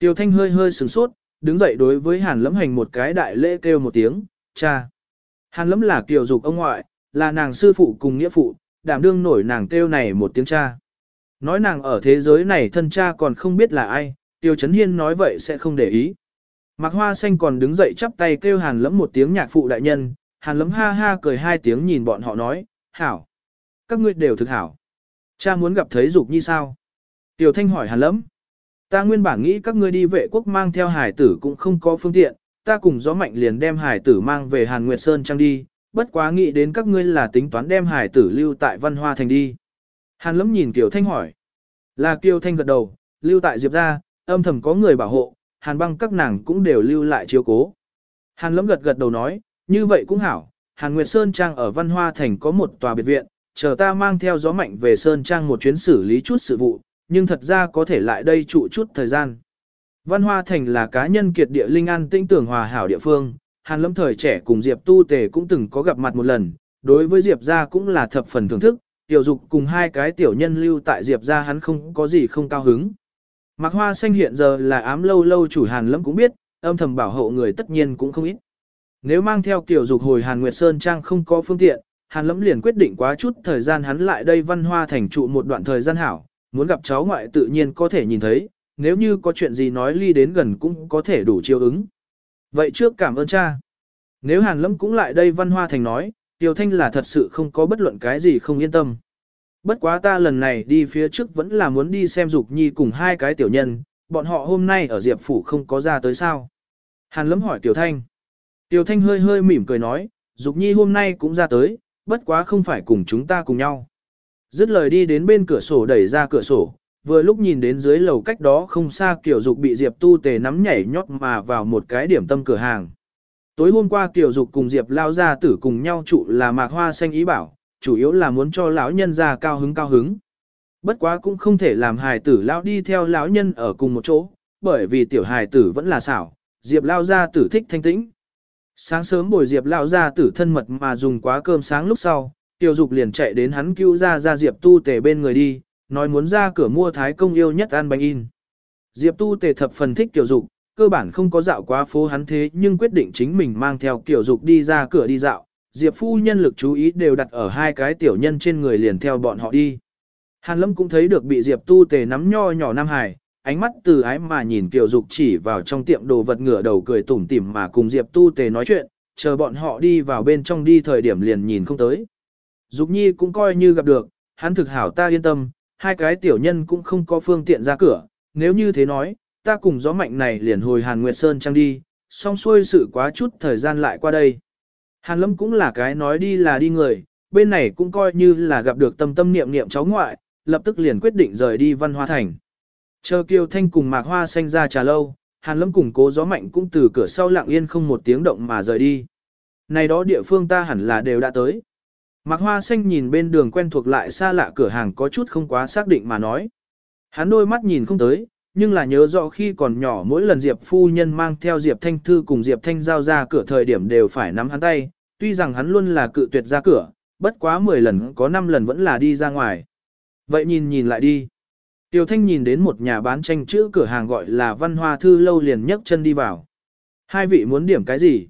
Tiêu Thanh hơi hơi sửng sốt, đứng dậy đối với Hàn Lẫm hành một cái đại lễ kêu một tiếng, cha. Hàn Lẫm là kiều dục ông ngoại, là nàng sư phụ cùng nghĩa phụ, đảm đương nổi nàng kêu này một tiếng cha. Nói nàng ở thế giới này thân cha còn không biết là ai, Tiêu Chấn Hiên nói vậy sẽ không để ý. Mạc Hoa Xanh còn đứng dậy chắp tay kêu Hàn Lẫm một tiếng nhạc phụ đại nhân, Hàn Lẫm ha ha cười hai tiếng nhìn bọn họ nói, hảo. Các ngươi đều thực hảo. Cha muốn gặp thấy Dục Nhi sao? Tiểu Thanh hỏi Hàn Lẫm. Ta nguyên bản nghĩ các ngươi đi vệ quốc mang theo hải tử cũng không có phương tiện, ta cùng gió mạnh liền đem hải tử mang về Hàn Nguyệt Sơn Trang đi, bất quá nghĩ đến các ngươi là tính toán đem hải tử lưu tại Văn Hoa Thành đi. Hàn Lẫm nhìn Kiều Thanh hỏi. Là Kiều Thanh gật đầu, lưu tại Diệp ra, âm thầm có người bảo hộ, Hàn băng các nàng cũng đều lưu lại chiếu cố. Hàn Lẫm gật gật đầu nói, như vậy cũng hảo, Hàn Nguyệt Sơn Trang ở Văn Hoa Thành có một tòa biệt viện, chờ ta mang theo gió mạnh về Sơn Trang một chuyến xử lý chút sự vụ, nhưng thật ra có thể lại đây trụ chút thời gian. Văn Hoa Thành là cá nhân kiệt địa linh an tinh tưởng hòa hảo địa phương, Hàn Lâm thời trẻ cùng Diệp Tu Tề cũng từng có gặp mặt một lần, đối với Diệp gia cũng là thập phần thưởng thức, tiểu dục cùng hai cái tiểu nhân lưu tại Diệp gia hắn không có gì không cao hứng. Mạc Hoa Xanh hiện giờ là ám lâu lâu chủ Hàn Lâm cũng biết, âm thầm bảo hộ người tất nhiên cũng không ít. Nếu mang theo tiểu dục hồi Hàn Nguyệt Sơn Trang không có phương tiện, Hàn Lâm liền quyết định quá chút thời gian hắn lại đây văn hoa thành trụ một đoạn thời gian hảo, muốn gặp cháu ngoại tự nhiên có thể nhìn thấy, nếu như có chuyện gì nói ly đến gần cũng có thể đủ chiêu ứng. Vậy trước cảm ơn cha. Nếu Hàn Lâm cũng lại đây văn hoa thành nói, Tiêu Thanh là thật sự không có bất luận cái gì không yên tâm. Bất quá ta lần này đi phía trước vẫn là muốn đi xem Dục Nhi cùng hai cái tiểu nhân, bọn họ hôm nay ở Diệp Phủ không có ra tới sao. Hàn Lâm hỏi Tiểu Thanh. Tiểu Thanh hơi hơi mỉm cười nói, Dục Nhi hôm nay cũng ra tới, bất quá không phải cùng chúng ta cùng nhau. Dứt lời đi đến bên cửa sổ đẩy ra cửa sổ, vừa lúc nhìn đến dưới lầu cách đó không xa Kiều Dục bị Diệp Tu Tề nắm nhảy nhót mà vào một cái điểm tâm cửa hàng. Tối hôm qua Kiều Dục cùng Diệp lao ra tử cùng nhau trụ là mạc hoa xanh ý bảo, chủ yếu là muốn cho lão nhân ra cao hứng cao hứng. Bất quá cũng không thể làm hài tử lão đi theo lão nhân ở cùng một chỗ, bởi vì tiểu hài tử vẫn là xảo, Diệp lao ra tử thích thanh tĩnh. Sáng sớm buổi Diệp lao ra tử thân mật mà dùng quá cơm sáng lúc sau, Tiểu Dục liền chạy đến hắn cứu ra ra Diệp Tu Tề bên người đi, nói muốn ra cửa mua thái công yêu nhất ăn bánh in. Diệp Tu Tề thập phần thích Tiểu Dục, cơ bản không có dạo quá phố hắn thế nhưng quyết định chính mình mang theo Tiểu Dục đi ra cửa đi dạo. Diệp phu nhân lực chú ý đều đặt ở hai cái tiểu nhân trên người liền theo bọn họ đi. Hàn Lâm cũng thấy được bị Diệp Tu Tề nắm nho nhỏ Nam Hải, ánh mắt từ ái mà nhìn Kiều Dục chỉ vào trong tiệm đồ vật ngửa đầu cười tủm tỉm mà cùng Diệp Tu Tề nói chuyện, chờ bọn họ đi vào bên trong đi thời điểm liền nhìn không tới. Dục Nhi cũng coi như gặp được, hắn thực hảo ta yên tâm, hai cái tiểu nhân cũng không có phương tiện ra cửa, nếu như thế nói, ta cùng gió mạnh này liền hồi Hàn Nguyệt Sơn trang đi, xong xuôi sự quá chút thời gian lại qua đây. Hàn Lâm cũng là cái nói đi là đi người, bên này cũng coi như là gặp được tâm tâm niệm niệm cháu ngoại, lập tức liền quyết định rời đi văn hoa thành. Chờ Kiều Thanh cùng Mạc Hoa xanh ra trà lâu, Hàn Lâm cùng cố gió mạnh cũng từ cửa sau lặng yên không một tiếng động mà rời đi. Này đó địa phương ta hẳn là đều đã tới. Mạc Hoa Xanh nhìn bên đường quen thuộc lại xa lạ cửa hàng có chút không quá xác định mà nói. Hắn đôi mắt nhìn không tới, nhưng là nhớ rõ khi còn nhỏ mỗi lần Diệp phu nhân mang theo Diệp Thanh Thư cùng Diệp Thanh giao ra cửa thời điểm đều phải nắm hắn tay, tuy rằng hắn luôn là cự tuyệt ra cửa, bất quá 10 lần có 5 lần vẫn là đi ra ngoài. Vậy nhìn nhìn lại đi. Tiểu Thanh nhìn đến một nhà bán tranh chữ cửa hàng gọi là Văn Hoa Thư Lâu liền nhấc chân đi vào. Hai vị muốn điểm cái gì?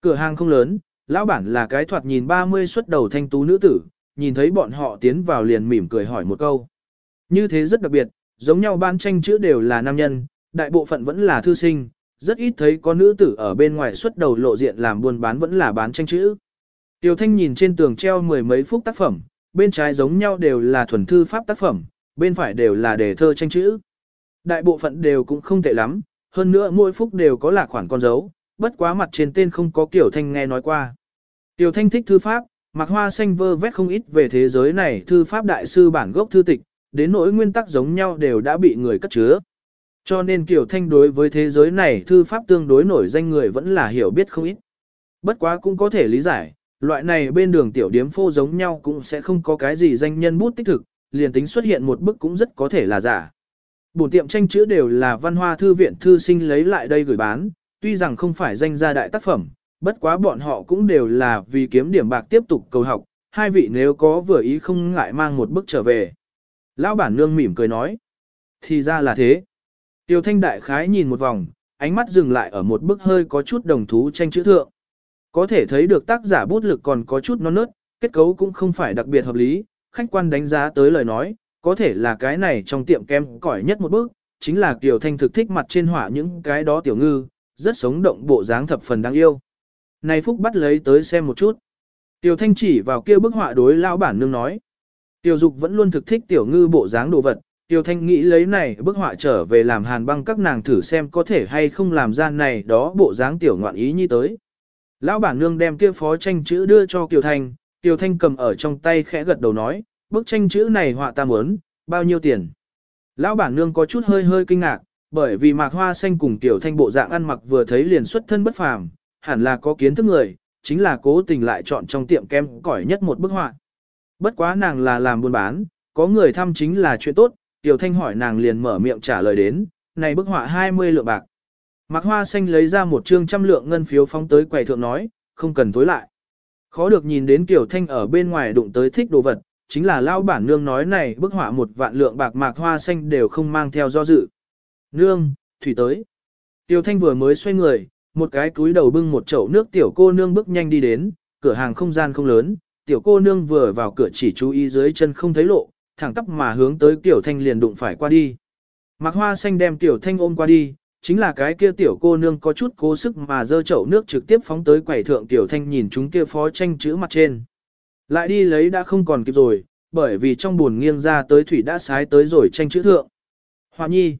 Cửa hàng không lớn, Lão bản là cái thoạt nhìn 30 xuất đầu thanh tú nữ tử, nhìn thấy bọn họ tiến vào liền mỉm cười hỏi một câu. Như thế rất đặc biệt, giống nhau ban tranh chữ đều là nam nhân, đại bộ phận vẫn là thư sinh, rất ít thấy có nữ tử ở bên ngoài xuất đầu lộ diện làm buôn bán vẫn là bán tranh chữ. Tiểu Thanh nhìn trên tường treo mười mấy phút tác phẩm, bên trái giống nhau đều là thuần thư pháp tác phẩm, bên phải đều là đề thơ tranh chữ. Đại bộ phận đều cũng không tệ lắm, hơn nữa mỗi phút đều có là khoản con dấu, bất quá mặt trên tên không có kiểu thanh nghe nói qua. Tiểu thanh thích thư pháp, mặc hoa xanh vơ vét không ít về thế giới này thư pháp đại sư bản gốc thư tịch, đến nỗi nguyên tắc giống nhau đều đã bị người cất chứa. Cho nên Kiều Thanh đối với thế giới này thư pháp tương đối nổi danh người vẫn là hiểu biết không ít. Bất quá cũng có thể lý giải, loại này bên đường tiểu điếm phô giống nhau cũng sẽ không có cái gì danh nhân bút tích thực, liền tính xuất hiện một bức cũng rất có thể là giả. Bổn tiệm tranh chữ đều là văn hoa thư viện thư sinh lấy lại đây gửi bán, tuy rằng không phải danh gia đại tác phẩm, bất quá bọn họ cũng đều là vì kiếm điểm bạc tiếp tục cầu học, hai vị nếu có vừa ý không ngại mang một bức trở về. Lão bản nương mỉm cười nói, thì ra là thế. Tiêu Thanh đại khái nhìn một vòng, ánh mắt dừng lại ở một bức hơi có chút đồng thú tranh chữ thượng. Có thể thấy được tác giả bút lực còn có chút non nớt, kết cấu cũng không phải đặc biệt hợp lý, khách quan đánh giá tới lời nói, có thể là cái này trong tiệm kem cỏi nhất một bước, chính là Kiều Thanh thực thích mặt trên họa những cái đó tiểu ngư, rất sống động bộ dáng thập phần đáng yêu. Này Phúc bắt lấy tới xem một chút. Tiểu Thanh chỉ vào kia bức họa đối lão bản nương nói. Tiểu Dục vẫn luôn thực thích tiểu ngư bộ dáng đồ vật, Tiểu Thanh nghĩ lấy này bức họa trở về làm hàn băng các nàng thử xem có thể hay không làm ra này đó bộ dáng tiểu ngoạn ý như tới. Lão bản nương đem kia phó tranh chữ đưa cho Tiểu Thanh, Tiểu Thanh cầm ở trong tay khẽ gật đầu nói, bức tranh chữ này họa ta muốn, bao nhiêu tiền. Lão bản nương có chút hơi hơi kinh ngạc, bởi vì mạc hoa xanh cùng Tiểu Thanh bộ dạng ăn mặc vừa thấy liền xuất thân bất phàm, hẳn là có kiến thức người, chính là cố tình lại chọn trong tiệm kem cỏi nhất một bức họa. Bất quá nàng là làm buôn bán, có người thăm chính là chuyện tốt, Tiểu Thanh hỏi nàng liền mở miệng trả lời đến, này bức họa 20 lượng bạc. Mạc Hoa Xanh lấy ra một trương trăm lượng ngân phiếu phóng tới quầy thượng nói, không cần tối lại. Khó được nhìn đến Kiều Thanh ở bên ngoài đụng tới thích đồ vật, chính là lao bản nương nói này bức họa một vạn lượng bạc Mạc Hoa Xanh đều không mang theo do dự. Nương, thủy tới. Kiều Thanh vừa mới xoay người, một cái túi đầu bưng một chậu nước tiểu cô nương bước nhanh đi đến, cửa hàng không gian không lớn, tiểu cô nương vừa vào cửa chỉ chú ý dưới chân không thấy lộ, thẳng tắp mà hướng tới Tiểu Thanh liền đụng phải qua đi. Mạc Hoa Xanh đem Tiểu Thanh ôm qua đi, chính là cái kia tiểu cô nương có chút cố sức mà dơ chậu nước trực tiếp phóng tới quầy thượng tiểu thanh nhìn chúng kia phó tranh chữ mặt trên. Lại đi lấy đã không còn kịp rồi, bởi vì trong buồn nghiêng ra tới thủy đã sái tới rồi tranh chữ thượng. Hoa nhi.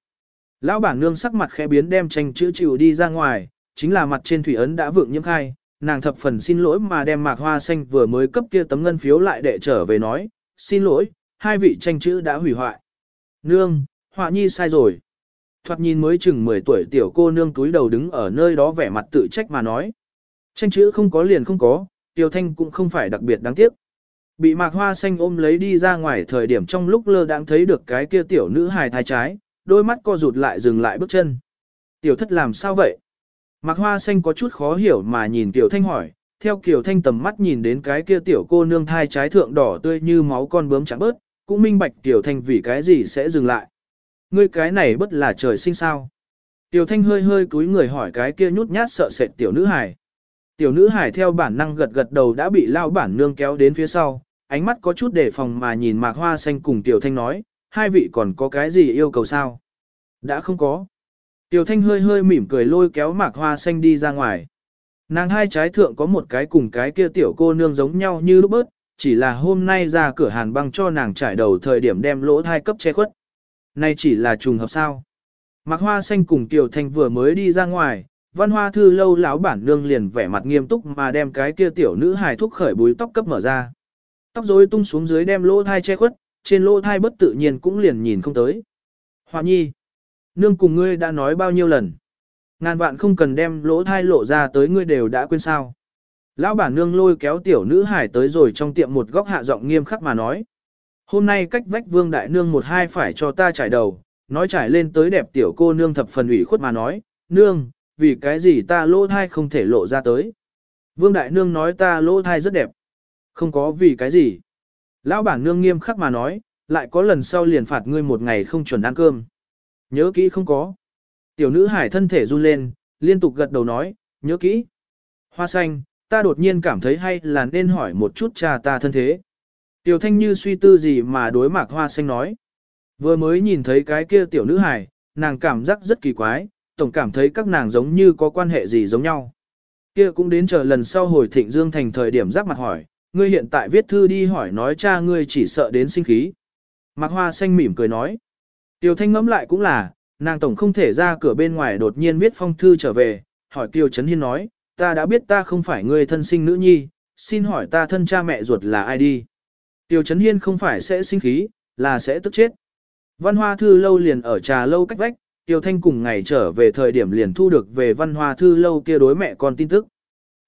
Lão bản nương sắc mặt khẽ biến đem tranh chữ chịu đi ra ngoài, chính là mặt trên thủy ấn đã vượng nhiễm khai, nàng thập phần xin lỗi mà đem mạc hoa xanh vừa mới cấp kia tấm ngân phiếu lại để trở về nói, xin lỗi, hai vị tranh chữ đã hủy hoại. Nương, họa nhi sai rồi. Thoạt nhìn mới chừng 10 tuổi tiểu cô nương túi đầu đứng ở nơi đó vẻ mặt tự trách mà nói. Tranh chữ không có liền không có, tiểu thanh cũng không phải đặc biệt đáng tiếc. Bị mạc hoa xanh ôm lấy đi ra ngoài thời điểm trong lúc lơ đang thấy được cái kia tiểu nữ hài thai trái, đôi mắt co rụt lại dừng lại bước chân. Tiểu thất làm sao vậy? Mạc hoa xanh có chút khó hiểu mà nhìn tiểu thanh hỏi, theo Kiều thanh tầm mắt nhìn đến cái kia tiểu cô nương thai trái thượng đỏ tươi như máu con bướm chẳng bớt, cũng minh bạch tiểu thanh vì cái gì sẽ dừng lại. Ngươi cái này bất là trời sinh sao. Tiểu thanh hơi hơi cúi người hỏi cái kia nhút nhát sợ sệt tiểu nữ hải. Tiểu nữ hải theo bản năng gật gật đầu đã bị lao bản nương kéo đến phía sau, ánh mắt có chút đề phòng mà nhìn mạc hoa xanh cùng tiểu thanh nói, hai vị còn có cái gì yêu cầu sao? Đã không có. Tiểu thanh hơi hơi mỉm cười lôi kéo mạc hoa xanh đi ra ngoài. Nàng hai trái thượng có một cái cùng cái kia tiểu cô nương giống nhau như lúc bớt, chỉ là hôm nay ra cửa hàn băng cho nàng trải đầu thời điểm đem lỗ thai cấp che khuất. Này chỉ là trùng hợp sao. Mạc Hoa Xanh cùng Tiểu Thanh vừa mới đi ra ngoài, văn hoa thư lâu lão bản nương liền vẻ mặt nghiêm túc mà đem cái kia tiểu nữ hài thúc khởi búi tóc cấp mở ra. Tóc rối tung xuống dưới đem lỗ thai che khuất, trên lỗ thai bất tự nhiên cũng liền nhìn không tới. Hoa nhi, nương cùng ngươi đã nói bao nhiêu lần. Ngàn vạn không cần đem lỗ thai lộ ra tới ngươi đều đã quên sao. Lão bản nương lôi kéo tiểu nữ hải tới rồi trong tiệm một góc hạ giọng nghiêm khắc mà nói. Hôm nay cách vách vương đại nương một hai phải cho ta trải đầu, nói trải lên tới đẹp tiểu cô nương thập phần ủy khuất mà nói, nương, vì cái gì ta lỗ thai không thể lộ ra tới. Vương đại nương nói ta lỗ thai rất đẹp. Không có vì cái gì. Lão bản nương nghiêm khắc mà nói, lại có lần sau liền phạt ngươi một ngày không chuẩn ăn cơm. Nhớ kỹ không có. Tiểu nữ hải thân thể run lên, liên tục gật đầu nói, nhớ kỹ. Hoa xanh, ta đột nhiên cảm thấy hay là nên hỏi một chút cha ta thân thế. Tiểu thanh như suy tư gì mà đối mạc hoa xanh nói. Vừa mới nhìn thấy cái kia tiểu nữ hải nàng cảm giác rất kỳ quái, tổng cảm thấy các nàng giống như có quan hệ gì giống nhau. Kia cũng đến chờ lần sau hồi thịnh dương thành thời điểm giáp mặt hỏi, ngươi hiện tại viết thư đi hỏi nói cha ngươi chỉ sợ đến sinh khí. Mạc hoa xanh mỉm cười nói. Tiêu thanh ngẫm lại cũng là, nàng tổng không thể ra cửa bên ngoài đột nhiên viết phong thư trở về, hỏi Tiêu Trấn Hiên nói, ta đã biết ta không phải người thân sinh nữ nhi, xin hỏi ta thân cha mẹ ruột là ai đi. Tiêu Chấn Hiên không phải sẽ sinh khí, là sẽ tức chết. Văn Hoa Thư Lâu liền ở trà lâu cách vách, Tiêu Thanh cùng ngày trở về thời điểm liền thu được về Văn Hoa Thư Lâu kia đối mẹ con tin tức.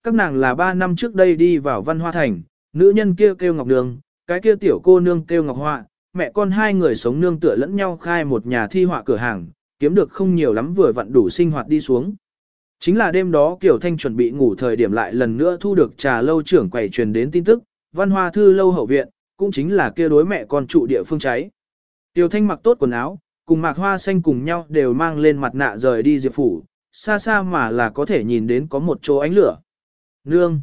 Các nàng là 3 năm trước đây đi vào Văn Hoa Thành, nữ nhân kia kêu Ngọc Đường, cái kia tiểu cô nương kêu Ngọc Họa, mẹ con hai người sống nương tựa lẫn nhau khai một nhà thi họa cửa hàng, kiếm được không nhiều lắm vừa vặn đủ sinh hoạt đi xuống. Chính là đêm đó Kiều Thanh chuẩn bị ngủ thời điểm lại lần nữa thu được trà lâu trưởng quầy truyền đến tin tức, Văn Hoa Thư Lâu hậu viện, cũng chính là kia đối mẹ con trụ địa phương cháy. Kiều Thanh mặc tốt quần áo, cùng mạc hoa xanh cùng nhau đều mang lên mặt nạ rời đi diệp phủ, xa xa mà là có thể nhìn đến có một chỗ ánh lửa. Nương!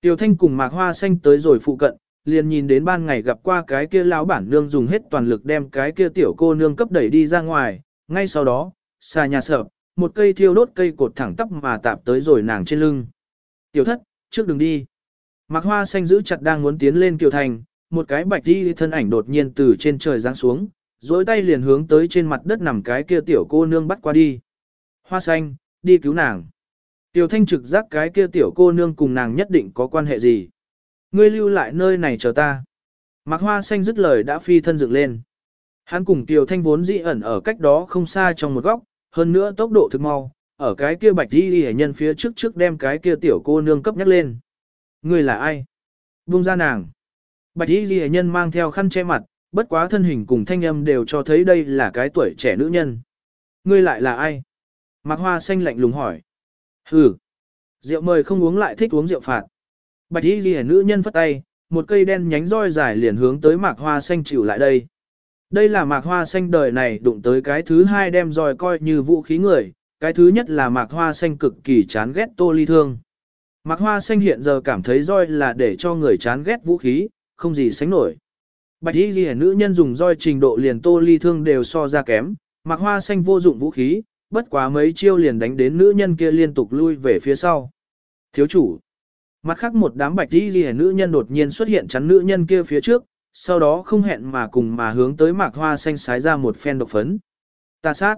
Tiểu thanh cùng mạc hoa xanh tới rồi phụ cận, liền nhìn đến ban ngày gặp qua cái kia lão bản nương dùng hết toàn lực đem cái kia tiểu cô nương cấp đẩy đi ra ngoài, ngay sau đó, xa nhà sợ, một cây thiêu đốt cây cột thẳng tắp mà tạp tới rồi nàng trên lưng. Tiểu thất, trước đừng đi. Mạc hoa xanh giữ chặt đang muốn tiến lên kiều thành, một cái bạch đi thân ảnh đột nhiên từ trên trời giáng xuống, dối tay liền hướng tới trên mặt đất nằm cái kia tiểu cô nương bắt qua đi. Hoa xanh, đi cứu nàng. Tiểu thanh trực giác cái kia tiểu cô nương cùng nàng nhất định có quan hệ gì. Ngươi lưu lại nơi này chờ ta. Mạc hoa xanh dứt lời đã phi thân dựng lên. Hắn cùng tiểu thanh vốn dĩ ẩn ở cách đó không xa trong một góc, hơn nữa tốc độ thực mau, ở cái kia bạch đi đi nhân phía trước trước đem cái kia tiểu cô nương cấp nhắc lên. Ngươi là ai? Buông ra nàng. Bạch y ghi nhân mang theo khăn che mặt, bất quá thân hình cùng thanh âm đều cho thấy đây là cái tuổi trẻ nữ nhân. Ngươi lại là ai? Mạc hoa xanh lạnh lùng hỏi. Hừ. Rượu mời không uống lại thích uống rượu phạt. Bạch y ghi nữ nhân phất tay, một cây đen nhánh roi dài liền hướng tới mạc hoa xanh chịu lại đây. Đây là mạc hoa xanh đời này đụng tới cái thứ hai đem roi coi như vũ khí người, cái thứ nhất là mạc hoa xanh cực kỳ chán ghét tô ly thương. Mạc hoa xanh hiện giờ cảm thấy roi là để cho người chán ghét vũ khí, không gì sánh nổi. Bạch y ghi nữ nhân dùng roi trình độ liền tô ly thương đều so ra kém, mạc hoa xanh vô dụng vũ khí, bất quá mấy chiêu liền đánh đến nữ nhân kia liên tục lui về phía sau. Thiếu chủ. Mặt khác một đám bạch y ghi nữ nhân đột nhiên xuất hiện chắn nữ nhân kia phía trước, sau đó không hẹn mà cùng mà hướng tới mạc hoa xanh sái ra một phen độc phấn. Ta sát.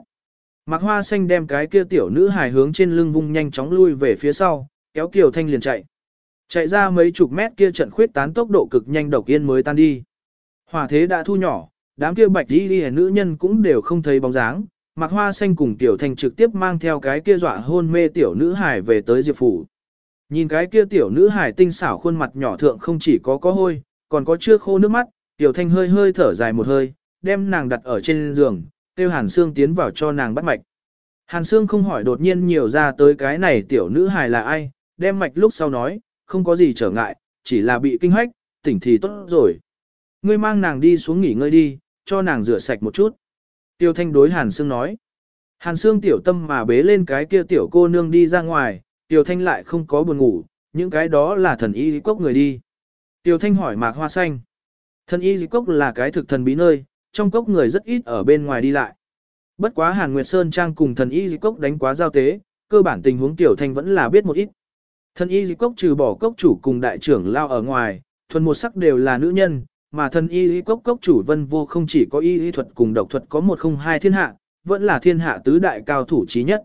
Mạc hoa xanh đem cái kia tiểu nữ hài hướng trên lưng vung nhanh chóng lui về phía sau, kéo kiều thanh liền chạy. Chạy ra mấy chục mét kia trận khuyết tán tốc độ cực nhanh độc yên mới tan đi. Hỏa thế đã thu nhỏ, đám kia bạch đi đi nữ nhân cũng đều không thấy bóng dáng. Mạc Hoa Xanh cùng Tiểu Thanh trực tiếp mang theo cái kia dọa hôn mê tiểu nữ hải về tới Diệp Phủ. Nhìn cái kia tiểu nữ hải tinh xảo khuôn mặt nhỏ thượng không chỉ có có hôi, còn có chưa khô nước mắt, Tiểu Thanh hơi hơi thở dài một hơi, đem nàng đặt ở trên giường, tiêu Hàn Sương tiến vào cho nàng bắt mạch. Hàn Sương không hỏi đột nhiên nhiều ra tới cái này tiểu nữ hài là ai, đem mạch lúc sau nói, không có gì trở ngại, chỉ là bị kinh hoách, tỉnh thì tốt rồi. Ngươi mang nàng đi xuống nghỉ ngơi đi, cho nàng rửa sạch một chút. Tiêu Thanh đối Hàn Sương nói. Hàn Sương tiểu tâm mà bế lên cái kia tiểu cô nương đi ra ngoài, Tiểu Thanh lại không có buồn ngủ, những cái đó là thần y cốc người đi. Tiểu Thanh hỏi Mạc Hoa Xanh. Thần y cốc là cái thực thần bí nơi, trong cốc người rất ít ở bên ngoài đi lại. Bất quá Hàn Nguyệt Sơn Trang cùng thần y cốc đánh quá giao tế, cơ bản tình huống Tiểu Thanh vẫn là biết một ít. Thần y cốc trừ bỏ cốc chủ cùng đại trưởng lao ở ngoài, thuần một sắc đều là nữ nhân, mà thần y cốc cốc chủ vân vô không chỉ có y y thuật cùng độc thuật có một không hai thiên hạ, vẫn là thiên hạ tứ đại cao thủ trí nhất.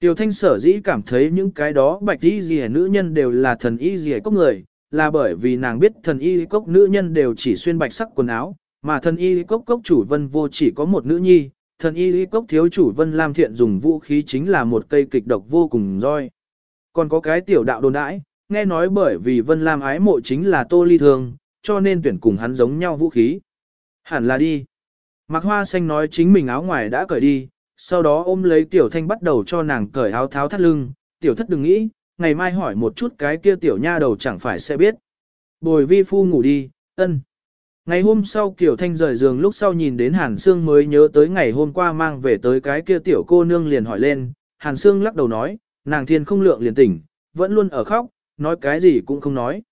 Tiểu thanh sở dĩ cảm thấy những cái đó bạch y gì nữ nhân đều là thần y gì cốc người, là bởi vì nàng biết thần y cốc nữ nhân đều chỉ xuyên bạch sắc quần áo, mà thần y cốc cốc chủ vân vô chỉ có một nữ nhi, thần y cốc thiếu chủ vân lam thiện dùng vũ khí chính là một cây kịch độc vô cùng roi. Còn có cái tiểu đạo đồn đãi, nghe nói bởi vì Vân Lam ái mộ chính là Tô Ly Thương, cho nên tuyển cùng hắn giống nhau vũ khí. Hẳn là đi. Mạc Hoa Xanh nói chính mình áo ngoài đã cởi đi, sau đó ôm lấy Tiểu Thanh bắt đầu cho nàng cởi áo tháo thắt lưng. Tiểu thất đừng nghĩ, ngày mai hỏi một chút cái kia Tiểu Nha đầu chẳng phải sẽ biết. Bồi vi phu ngủ đi, ân. Ngày hôm sau Kiều Thanh rời giường lúc sau nhìn đến Hàn Sương mới nhớ tới ngày hôm qua mang về tới cái kia tiểu cô nương liền hỏi lên, Hàn Sương lắc đầu nói, nàng thiên không lượng liền tỉnh, vẫn luôn ở khóc, nói cái gì cũng không nói.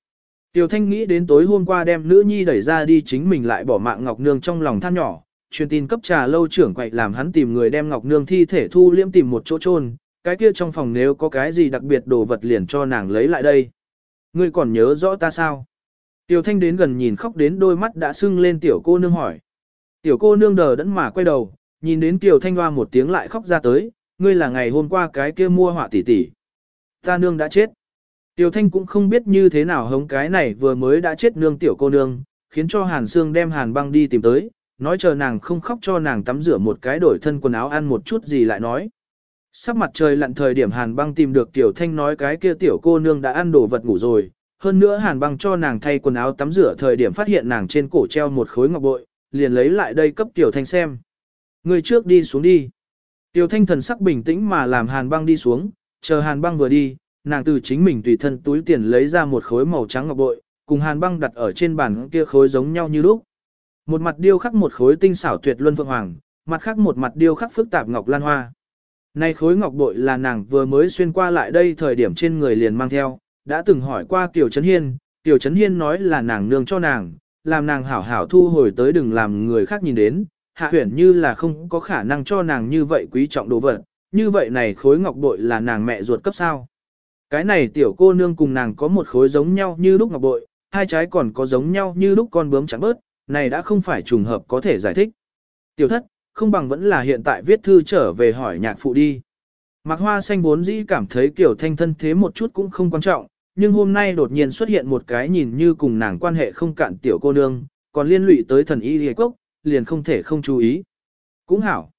Tiểu Thanh nghĩ đến tối hôm qua đem nữ nhi đẩy ra đi chính mình lại bỏ mạng Ngọc Nương trong lòng than nhỏ, truyền tin cấp trà lâu trưởng quậy làm hắn tìm người đem Ngọc Nương thi thể thu liễm tìm một chỗ chôn, cái kia trong phòng nếu có cái gì đặc biệt đồ vật liền cho nàng lấy lại đây. Ngươi còn nhớ rõ ta sao? Tiểu Thanh đến gần nhìn khóc đến đôi mắt đã sưng lên tiểu cô nương hỏi. Tiểu cô nương đờ đẫn mà quay đầu, nhìn đến Tiểu Thanh hoa một tiếng lại khóc ra tới, ngươi là ngày hôm qua cái kia mua họa tỷ tỷ. Ta nương đã chết. Tiểu Thanh cũng không biết như thế nào hống cái này vừa mới đã chết nương tiểu cô nương, khiến cho Hàn Sương đem Hàn băng đi tìm tới, nói chờ nàng không khóc cho nàng tắm rửa một cái đổi thân quần áo ăn một chút gì lại nói. Sắp mặt trời lặn thời điểm Hàn băng tìm được Tiểu Thanh nói cái kia tiểu cô nương đã ăn đồ vật ngủ rồi, hơn nữa Hàn băng cho nàng thay quần áo tắm rửa thời điểm phát hiện nàng trên cổ treo một khối ngọc bội, liền lấy lại đây cấp Tiểu Thanh xem. Người trước đi xuống đi. Tiểu thanh thần sắc bình tĩnh mà làm hàn băng đi xuống, chờ hàn băng vừa đi, nàng từ chính mình tùy thân túi tiền lấy ra một khối màu trắng ngọc bội, cùng hàn băng đặt ở trên bàn kia khối giống nhau như lúc. Một mặt điêu khắc một khối tinh xảo tuyệt luân phượng hoàng, mặt khác một mặt điêu khắc phức tạp ngọc lan hoa. Nay khối ngọc bội là nàng vừa mới xuyên qua lại đây thời điểm trên người liền mang theo, đã từng hỏi qua tiểu Trấn Hiên, tiểu Trấn Hiên nói là nàng nương cho nàng, làm nàng hảo hảo thu hồi tới đừng làm người khác nhìn đến, hạ huyển như là không có khả năng cho nàng như vậy quý trọng đồ vật, như vậy này khối ngọc bội là nàng mẹ ruột cấp sao. Cái này tiểu cô nương cùng nàng có một khối giống nhau như lúc ngọc bội, hai trái còn có giống nhau như lúc con bướm chẳng bớt, này đã không phải trùng hợp có thể giải thích. Tiểu thất, không bằng vẫn là hiện tại viết thư trở về hỏi nhạc phụ đi. Mạc Hoa Xanh vốn dĩ cảm thấy kiểu thanh thân thế một chút cũng không quan trọng, nhưng hôm nay đột nhiên xuất hiện một cái nhìn như cùng nàng quan hệ không cạn tiểu cô nương, còn liên lụy tới thần y hề cốc, liền không thể không chú ý. Cũng hảo.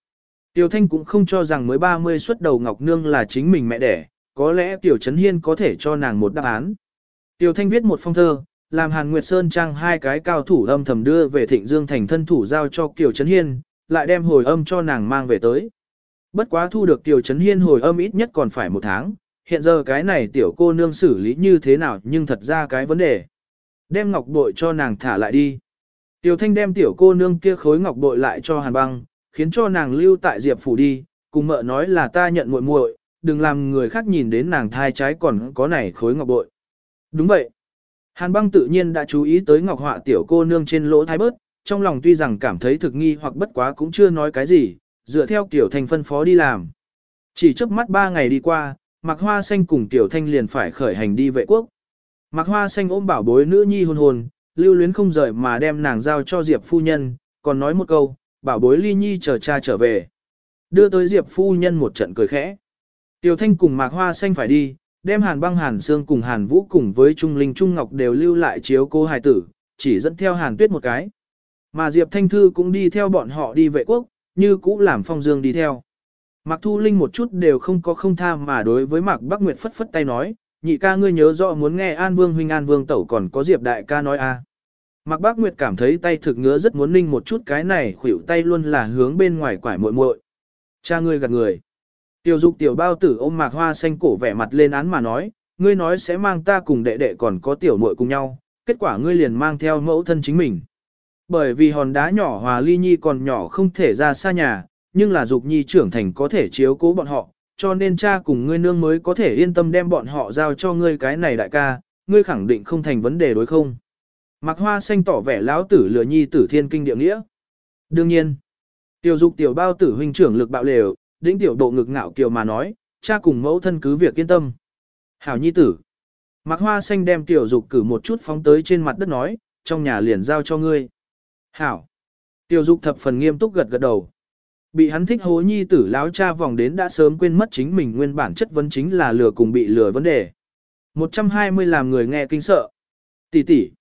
Tiểu Thanh cũng không cho rằng mới 30 xuất đầu Ngọc Nương là chính mình mẹ đẻ, có lẽ Tiểu Trấn Hiên có thể cho nàng một đáp án. Tiểu Thanh viết một phong thơ, làm Hàn Nguyệt Sơn trang hai cái cao thủ âm thầm đưa về Thịnh Dương thành thân thủ giao cho Kiều Trấn Hiên, lại đem hồi âm cho nàng mang về tới. Bất quá thu được Kiều Trấn Hiên hồi âm ít nhất còn phải một tháng, hiện giờ cái này tiểu cô nương xử lý như thế nào nhưng thật ra cái vấn đề. Đem ngọc bội cho nàng thả lại đi. Tiểu Thanh đem tiểu cô nương kia khối ngọc bội lại cho Hàn Băng, khiến cho nàng lưu tại Diệp phủ đi, cùng mợ nói là ta nhận muội muội, đừng làm người khác nhìn đến nàng thai trái còn có này khối ngọc bội. Đúng vậy. Hàn băng tự nhiên đã chú ý tới ngọc họa tiểu cô nương trên lỗ thái bớt, trong lòng tuy rằng cảm thấy thực nghi hoặc bất quá cũng chưa nói cái gì, dựa theo tiểu thành phân phó đi làm. Chỉ trước mắt ba ngày đi qua, Mạc Hoa Xanh cùng tiểu thanh liền phải khởi hành đi vệ quốc. Mạc Hoa Xanh ôm bảo bối nữ nhi hôn hồn, lưu luyến không rời mà đem nàng giao cho Diệp phu nhân, còn nói một câu, bảo bối ly nhi chờ cha trở về. Đưa tới Diệp phu nhân một trận cười khẽ. Tiểu thanh cùng Mạc Hoa Xanh phải đi, đem hàn băng hàn xương cùng hàn vũ cùng với trung linh trung ngọc đều lưu lại chiếu cô hài tử, chỉ dẫn theo hàn tuyết một cái. Mà Diệp Thanh Thư cũng đi theo bọn họ đi vệ quốc, như cũ làm phong dương đi theo. Mạc Thu Linh một chút đều không có không tha mà đối với Mạc Bắc Nguyệt phất phất tay nói, nhị ca ngươi nhớ rõ muốn nghe An Vương huynh An Vương tẩu còn có Diệp đại ca nói a. À. Mạc Bắc Nguyệt cảm thấy tay thực ngứa rất muốn ninh một chút cái này khuỷu tay luôn là hướng bên ngoài quải muội muội. Cha ngươi gạt người. Tiểu dục tiểu bao tử ôm mạc hoa xanh cổ vẻ mặt lên án mà nói, ngươi nói sẽ mang ta cùng đệ đệ còn có tiểu muội cùng nhau, kết quả ngươi liền mang theo mẫu thân chính mình. Bởi vì hòn đá nhỏ hòa ly nhi còn nhỏ không thể ra xa nhà, nhưng là dục nhi trưởng thành có thể chiếu cố bọn họ, cho nên cha cùng ngươi nương mới có thể yên tâm đem bọn họ giao cho ngươi cái này đại ca, ngươi khẳng định không thành vấn đề đối không. Mạc hoa xanh tỏ vẻ lão tử lừa nhi tử thiên kinh địa nghĩa. Đương nhiên, tiểu dục tiểu bao tử huynh trưởng lực bạo lều, đĩnh tiểu độ ngực ngạo kiều mà nói, cha cùng mẫu thân cứ việc yên tâm. Hảo nhi tử. Mạc hoa xanh đem tiểu dục cử một chút phóng tới trên mặt đất nói, trong nhà liền giao cho ngươi. Hảo. Tiểu dục thập phần nghiêm túc gật gật đầu. Bị hắn thích hố nhi tử láo cha vòng đến đã sớm quên mất chính mình nguyên bản chất vấn chính là lừa cùng bị lừa vấn đề. 120 làm người nghe kinh sợ. Tỷ tỷ.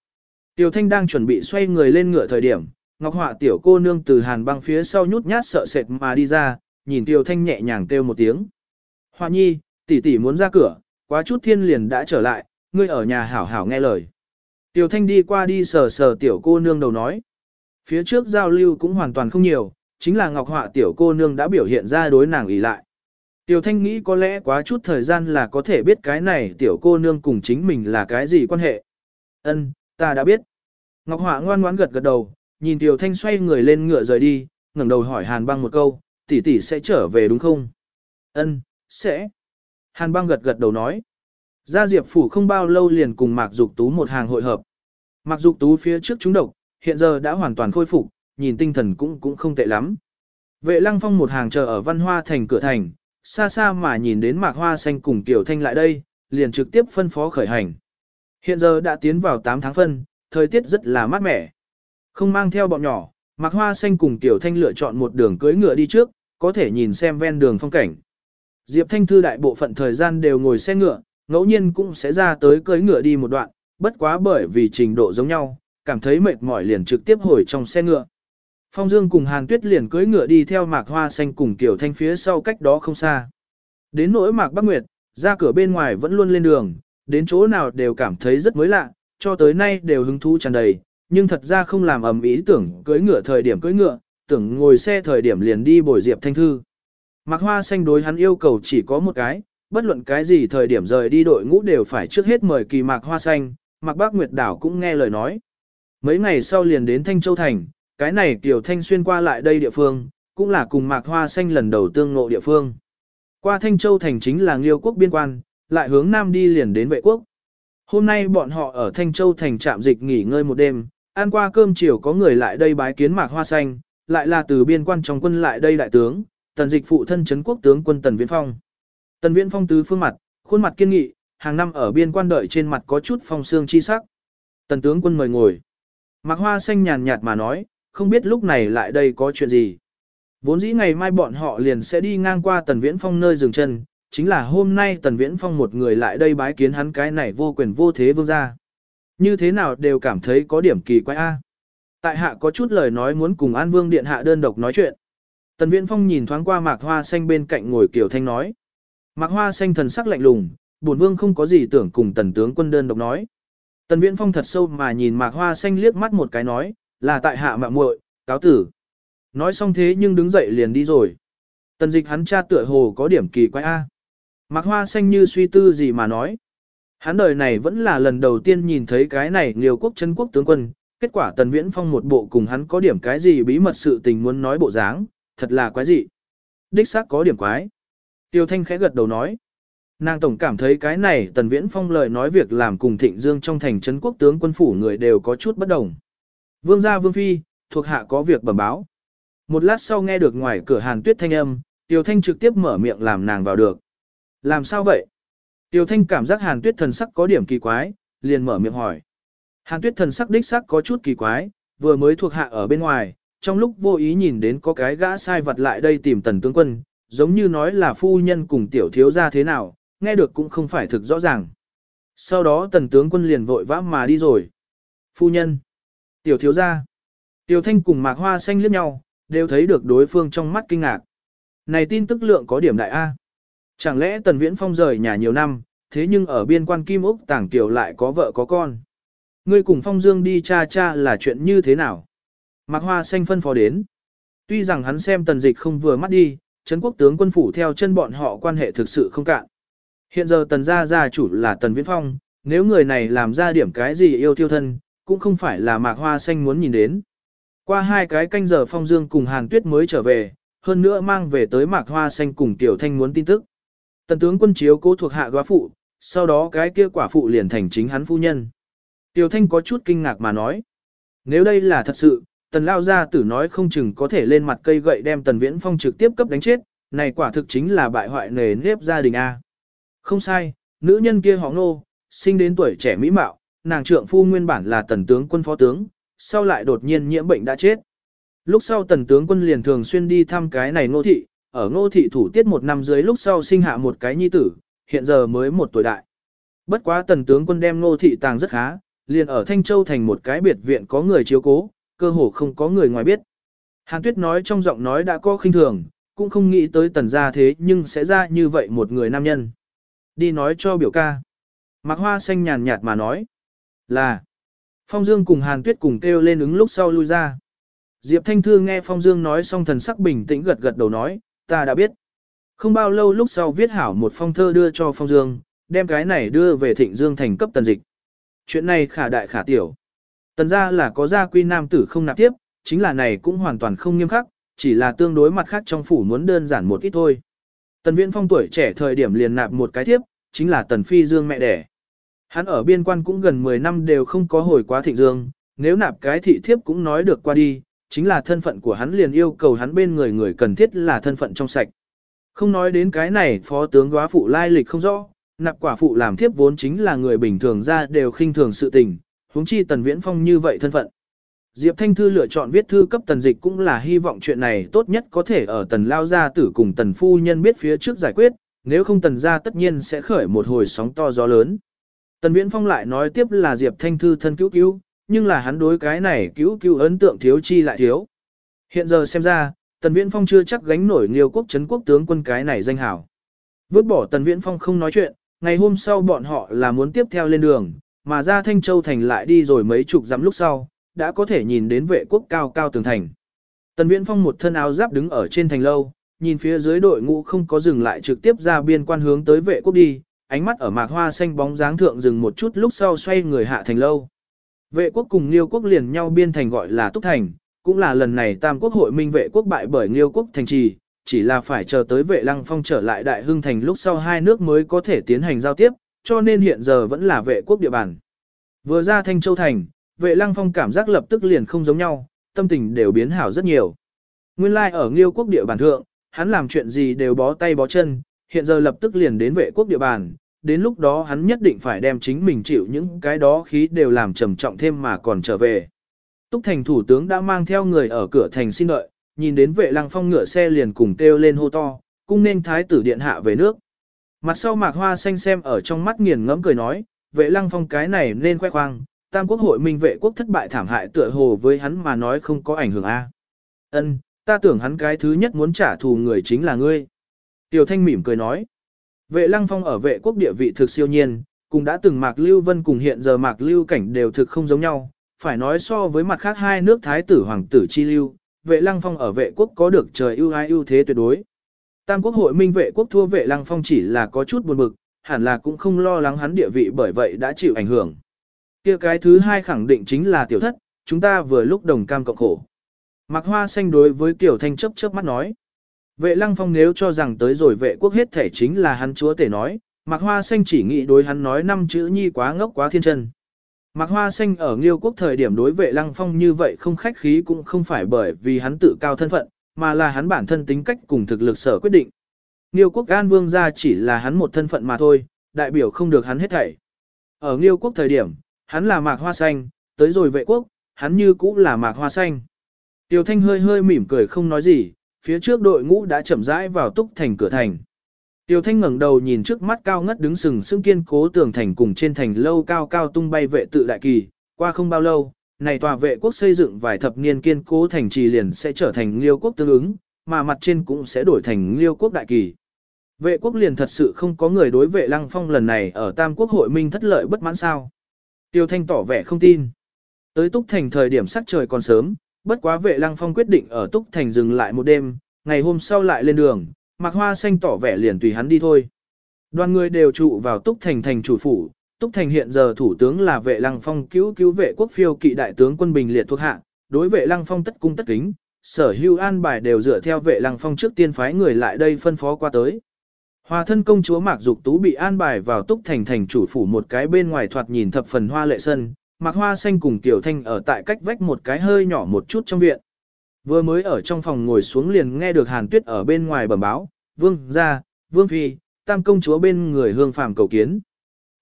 Tiểu thanh đang chuẩn bị xoay người lên ngựa thời điểm, ngọc họa tiểu cô nương từ hàn băng phía sau nhút nhát sợ sệt mà đi ra, nhìn Tiêu Thanh nhẹ nhàng kêu một tiếng. Hoa nhi, tỷ tỷ muốn ra cửa, quá chút thiên liền đã trở lại, ngươi ở nhà hảo hảo nghe lời. Tiêu Thanh đi qua đi sờ sờ tiểu cô nương đầu nói. Phía trước giao lưu cũng hoàn toàn không nhiều, chính là Ngọc Họa tiểu cô nương đã biểu hiện ra đối nàng ý lại. Tiểu Thanh nghĩ có lẽ quá chút thời gian là có thể biết cái này tiểu cô nương cùng chính mình là cái gì quan hệ. Ân, ta đã biết. Ngọc Họa ngoan ngoãn gật gật đầu, nhìn Tiểu Thanh xoay người lên ngựa rời đi, ngẩng đầu hỏi Hàn Băng một câu, tỷ tỷ sẽ trở về đúng không? Ân, sẽ. Hàn băng gật gật đầu nói. Gia Diệp Phủ không bao lâu liền cùng Mạc Dục Tú một hàng hội hợp. Mạc Dục Tú phía trước chúng độc, hiện giờ đã hoàn toàn khôi phục, nhìn tinh thần cũng cũng không tệ lắm. Vệ Lăng Phong một hàng chờ ở Văn Hoa thành cửa thành, xa xa mà nhìn đến Mạc Hoa xanh cùng Kiều Thanh lại đây, liền trực tiếp phân phó khởi hành. Hiện giờ đã tiến vào 8 tháng phân, thời tiết rất là mát mẻ. Không mang theo bọn nhỏ, Mạc Hoa Xanh cùng Tiểu Thanh lựa chọn một đường cưỡi ngựa đi trước, có thể nhìn xem ven đường phong cảnh. Diệp Thanh Thư đại bộ phận thời gian đều ngồi xe ngựa, ngẫu nhiên cũng sẽ ra tới cưỡi ngựa đi một đoạn, bất quá bởi vì trình độ giống nhau, cảm thấy mệt mỏi liền trực tiếp hồi trong xe ngựa. Phong Dương cùng Hàn Tuyết liền cưỡi ngựa đi theo Mạc Hoa Xanh cùng Tiểu Thanh phía sau cách đó không xa. Đến nỗi Mạc Bắc Nguyệt, ra cửa bên ngoài vẫn luôn lên đường, đến chỗ nào đều cảm thấy rất mới lạ, cho tới nay đều hứng thú tràn đầy, nhưng thật ra không làm ầm ý tưởng cưỡi ngựa thời điểm cưỡi ngựa, tưởng ngồi xe thời điểm liền đi bồi Diệp Thanh Thư. Mạc Hoa Xanh đối hắn yêu cầu chỉ có một cái, bất luận cái gì thời điểm rời đi đội ngũ đều phải trước hết mời kỳ Mạc Hoa Xanh, Mạc Bác Nguyệt Đảo cũng nghe lời nói. Mấy ngày sau liền đến Thanh Châu Thành, cái này Kiều Thanh xuyên qua lại đây địa phương, cũng là cùng Mạc Hoa Xanh lần đầu tương ngộ địa phương. Qua Thanh Châu thành chính là Nghiêu quốc biên quan, lại hướng nam đi liền đến vệ quốc. Hôm nay bọn họ ở Thanh Châu thành trạm dịch nghỉ ngơi một đêm, ăn qua cơm chiều có người lại đây bái kiến Mạc Hoa Xanh, lại là từ biên quan trong quân lại đây đại tướng, tần dịch phụ thân chấn quốc tướng quân Tần Viễn Phong. Tần Viễn Phong tứ phương mặt, khuôn mặt kiên nghị, hàng năm ở biên quan đợi trên mặt có chút phong xương chi sắc. Tần tướng quân mời ngồi. Mạc Hoa Xanh nhàn nhạt mà nói, không biết lúc này lại đây có chuyện gì. Vốn dĩ ngày mai bọn họ liền sẽ đi ngang qua Tần Viễn Phong nơi dừng chân, chính là hôm nay Tần Viễn Phong một người lại đây bái kiến hắn cái này vô quyền vô thế vương gia. Như thế nào đều cảm thấy có điểm kỳ quái a. À. Tại hạ có chút lời nói muốn cùng An Vương Điện hạ đơn độc nói chuyện. Tần Viễn Phong nhìn thoáng qua Mạc Hoa Xanh bên cạnh ngồi Kiều Thanh nói. Mạc Hoa Xanh thần sắc lạnh lùng, bổn vương không có gì tưởng cùng Tần tướng quân đơn độc nói. Tần Viễn Phong thật sâu mà nhìn Mạc Hoa Xanh liếc mắt một cái nói, là tại hạ mạ muội, cáo tử. Nói xong thế nhưng đứng dậy liền đi rồi. Tần dịch hắn cha tựa hồ có điểm kỳ quái A. Mạc Hoa Xanh như suy tư gì mà nói. Hắn đời này vẫn là lần đầu tiên nhìn thấy cái này liều quốc chân quốc tướng quân, kết quả Tần Viễn Phong một bộ cùng hắn có điểm cái gì bí mật sự tình muốn nói bộ dáng, thật là quái dị. Đích xác có điểm quái. Tiêu Thanh khẽ gật đầu nói. Nàng tổng cảm thấy cái này Tần Viễn Phong lời nói việc làm cùng Thịnh Dương trong thành trấn quốc tướng quân phủ người đều có chút bất đồng. Vương gia Vương Phi, thuộc hạ có việc bẩm báo. Một lát sau nghe được ngoài cửa Hàn Tuyết thanh âm, Tiêu Thanh trực tiếp mở miệng làm nàng vào được. Làm sao vậy? Tiêu Thanh cảm giác Hàn Tuyết thần sắc có điểm kỳ quái, liền mở miệng hỏi. Hàn Tuyết thần sắc đích sắc có chút kỳ quái, vừa mới thuộc hạ ở bên ngoài, trong lúc vô ý nhìn đến có cái gã sai vật lại đây tìm tần tướng quân, giống như nói là phu nhân cùng tiểu thiếu gia thế nào, nghe được cũng không phải thực rõ ràng. Sau đó tần tướng quân liền vội vã mà đi rồi. Phu nhân, tiểu thiếu gia, tiểu thanh cùng mạc hoa xanh liếc nhau, đều thấy được đối phương trong mắt kinh ngạc. Này tin tức lượng có điểm đại A. Chẳng lẽ tần viễn phong rời nhà nhiều năm, thế nhưng ở biên quan Kim Úc tảng Kiều lại có vợ có con. Ngươi cùng phong dương đi cha cha là chuyện như thế nào? Mạc hoa xanh phân phó đến. Tuy rằng hắn xem tần dịch không vừa mắt đi, Trấn quốc tướng quân phủ theo chân bọn họ quan hệ thực sự không cạn. Hiện giờ tần gia gia chủ là tần viễn phong, nếu người này làm ra điểm cái gì yêu thiêu thân, cũng không phải là mạc hoa xanh muốn nhìn đến. Qua hai cái canh giờ phong dương cùng hàn tuyết mới trở về, hơn nữa mang về tới mạc hoa xanh cùng tiểu thanh muốn tin tức. Tần tướng quân chiếu cố thuộc hạ góa phụ, sau đó cái kia quả phụ liền thành chính hắn phu nhân. Tiểu thanh có chút kinh ngạc mà nói. Nếu đây là thật sự, tần lao gia tử nói không chừng có thể lên mặt cây gậy đem tần viễn phong trực tiếp cấp đánh chết, này quả thực chính là bại hoại nề nếp gia đình A. Không sai, nữ nhân kia họ nô, sinh đến tuổi trẻ mỹ mạo, nàng trượng phu nguyên bản là tần tướng quân phó tướng, sau lại đột nhiên nhiễm bệnh đã chết. Lúc sau tần tướng quân liền thường xuyên đi thăm cái này nô thị, ở ngô thị thủ tiết một năm dưới lúc sau sinh hạ một cái nhi tử, hiện giờ mới một tuổi đại. Bất quá tần tướng quân đem ngô thị tàng rất khá, liền ở Thanh Châu thành một cái biệt viện có người chiếu cố, cơ hồ không có người ngoài biết. Hàn Tuyết nói trong giọng nói đã có khinh thường, cũng không nghĩ tới tần gia thế nhưng sẽ ra như vậy một người nam nhân. Đi nói cho biểu ca. Mạc Hoa xanh nhàn nhạt mà nói. Là. Phong Dương cùng Hàn Tuyết cùng kêu lên ứng lúc sau lui ra. Diệp Thanh Thư nghe Phong Dương nói xong thần sắc bình tĩnh gật gật đầu nói, ta đã biết. Không bao lâu lúc sau viết hảo một phong thơ đưa cho Phong Dương, đem cái này đưa về Thịnh Dương thành cấp tần dịch. Chuyện này khả đại khả tiểu. Tần ra là có gia quy nam tử không nạp tiếp, chính là này cũng hoàn toàn không nghiêm khắc, chỉ là tương đối mặt khác trong phủ muốn đơn giản một ít thôi. Tần Viễn Phong tuổi trẻ thời điểm liền nạp một cái tiếp, chính là Tần Phi Dương mẹ đẻ. Hắn ở biên quan cũng gần 10 năm đều không có hồi quá thịnh dương, nếu nạp cái thị thiếp cũng nói được qua đi, chính là thân phận của hắn liền yêu cầu hắn bên người người cần thiết là thân phận trong sạch. Không nói đến cái này phó tướng góa phụ lai lịch không rõ, nạp quả phụ làm thiếp vốn chính là người bình thường ra đều khinh thường sự tình, huống chi Tần Viễn Phong như vậy thân phận. Diệp Thanh Thư lựa chọn viết thư cấp tần dịch cũng là hy vọng chuyện này tốt nhất có thể ở tần lao gia tử cùng tần phu nhân biết phía trước giải quyết, nếu không tần gia tất nhiên sẽ khởi một hồi sóng to gió lớn. Tần Viễn Phong lại nói tiếp là Diệp Thanh Thư thân cứu cứu, nhưng là hắn đối cái này cứu cứu ấn tượng thiếu chi lại thiếu. Hiện giờ xem ra, Tần Viễn Phong chưa chắc gánh nổi Liêu quốc chấn quốc tướng quân cái này danh hảo. Vứt bỏ Tần Viễn Phong không nói chuyện, ngày hôm sau bọn họ là muốn tiếp theo lên đường, mà ra Thanh Châu thành lại đi rồi mấy chục dặm lúc sau, đã có thể nhìn đến vệ quốc cao cao tường thành. Tần Viễn Phong một thân áo giáp đứng ở trên thành lâu, nhìn phía dưới đội ngũ không có dừng lại trực tiếp ra biên quan hướng tới vệ quốc đi, ánh mắt ở mạc hoa xanh bóng dáng thượng dừng một chút lúc sau xoay người hạ thành lâu. Vệ quốc cùng Liêu quốc liền nhau biên thành gọi là Túc Thành, cũng là lần này Tam Quốc hội minh vệ quốc bại bởi Nghiêu quốc thành trì, chỉ là phải chờ tới vệ lăng phong trở lại Đại Hưng thành lúc sau hai nước mới có thể tiến hành giao tiếp, cho nên hiện giờ vẫn là vệ quốc địa bàn. Vừa ra Thanh Châu thành, vệ lăng phong cảm giác lập tức liền không giống nhau, tâm tình đều biến hảo rất nhiều. Nguyên lai like ở Nghiêu quốc địa bàn thượng, hắn làm chuyện gì đều bó tay bó chân, hiện giờ lập tức liền đến vệ quốc địa bàn, đến lúc đó hắn nhất định phải đem chính mình chịu những cái đó khí đều làm trầm trọng thêm mà còn trở về. Túc thành thủ tướng đã mang theo người ở cửa thành xin đợi, nhìn đến vệ lăng phong ngựa xe liền cùng kêu lên hô to, cung nên thái tử điện hạ về nước. Mặt sau mạc hoa xanh xem ở trong mắt nghiền ngẫm cười nói, vệ lăng phong cái này nên khoe khoang, tam quốc hội minh vệ quốc thất bại thảm hại tựa hồ với hắn mà nói không có ảnh hưởng a. Ân, ta tưởng hắn cái thứ nhất muốn trả thù người chính là ngươi. Tiểu thanh mỉm cười nói, vệ lăng phong ở vệ quốc địa vị thực siêu nhiên, cùng đã từng mạc lưu vân cùng hiện giờ mạc lưu cảnh đều thực không giống nhau, phải nói so với mặt khác hai nước thái tử hoàng tử chi lưu, vệ lăng phong ở vệ quốc có được trời ưu ái ưu thế tuyệt đối. Tam quốc hội minh vệ quốc thua vệ lăng phong chỉ là có chút buồn bực, hẳn là cũng không lo lắng hắn địa vị bởi vậy đã chịu ảnh hưởng. kia cái thứ hai khẳng định chính là tiểu thất, chúng ta vừa lúc đồng cam cộng khổ. Mạc Hoa Xanh đối với Tiểu Thanh chấp chớp mắt nói. Vệ Lăng Phong nếu cho rằng tới rồi vệ quốc hết thể chính là hắn chúa tể nói, Mạc Hoa Xanh chỉ nghĩ đối hắn nói năm chữ nhi quá ngốc quá thiên chân. Mạc Hoa Xanh ở Nghiêu quốc thời điểm đối vệ Lăng Phong như vậy không khách khí cũng không phải bởi vì hắn tự cao thân phận, mà là hắn bản thân tính cách cùng thực lực sở quyết định. Nghiêu quốc An Vương gia chỉ là hắn một thân phận mà thôi, đại biểu không được hắn hết thảy. Ở Nghiêu quốc thời điểm, hắn là Mạc Hoa Xanh, tới rồi vệ quốc, hắn như cũ là Mạc Hoa Xanh. Tiêu Thanh hơi hơi mỉm cười không nói gì, phía trước đội ngũ đã chậm rãi vào túc thành cửa thành. Tiêu Thanh ngẩng đầu nhìn trước mắt cao ngất đứng sừng sững kiên cố tường thành cùng trên thành lâu cao cao tung bay vệ tự đại kỳ, qua không bao lâu, này tòa vệ quốc xây dựng vài thập niên kiên cố thành trì liền sẽ trở thành Liêu quốc tương ứng, mà mặt trên cũng sẽ đổi thành Liêu quốc đại kỳ. Vệ quốc liền thật sự không có người đối vệ Lăng Phong lần này ở Tam Quốc hội minh thất lợi bất mãn sao? Tiêu Thanh tỏ vẻ không tin. Tới Túc Thành thời điểm sắc trời còn sớm, bất quá vệ Lăng Phong quyết định ở Túc Thành dừng lại một đêm, ngày hôm sau lại lên đường, Mạc Hoa Xanh tỏ vẻ liền tùy hắn đi thôi. Đoàn người đều trụ vào Túc Thành thành chủ phủ, Túc Thành hiện giờ thủ tướng là vệ Lăng Phong cứu cứu vệ quốc phiêu kỵ đại tướng quân Bình Liệt thuộc hạ, đối vệ Lăng Phong tất cung tất kính, sở hưu an bài đều dựa theo vệ Lăng Phong trước tiên phái người lại đây phân phó qua tới. Hòa thân công chúa Mạc Dục Tú bị an bài vào Túc Thành thành chủ phủ một cái bên ngoài thoạt nhìn thập phần hoa lệ sân, Mạc Hoa Xanh cùng Tiểu Thanh ở tại cách vách một cái hơi nhỏ một chút trong viện. Vừa mới ở trong phòng ngồi xuống liền nghe được Hàn Tuyết ở bên ngoài bẩm báo, Vương gia, Vương Phi, Tam công chúa bên người Hương Phàm cầu kiến.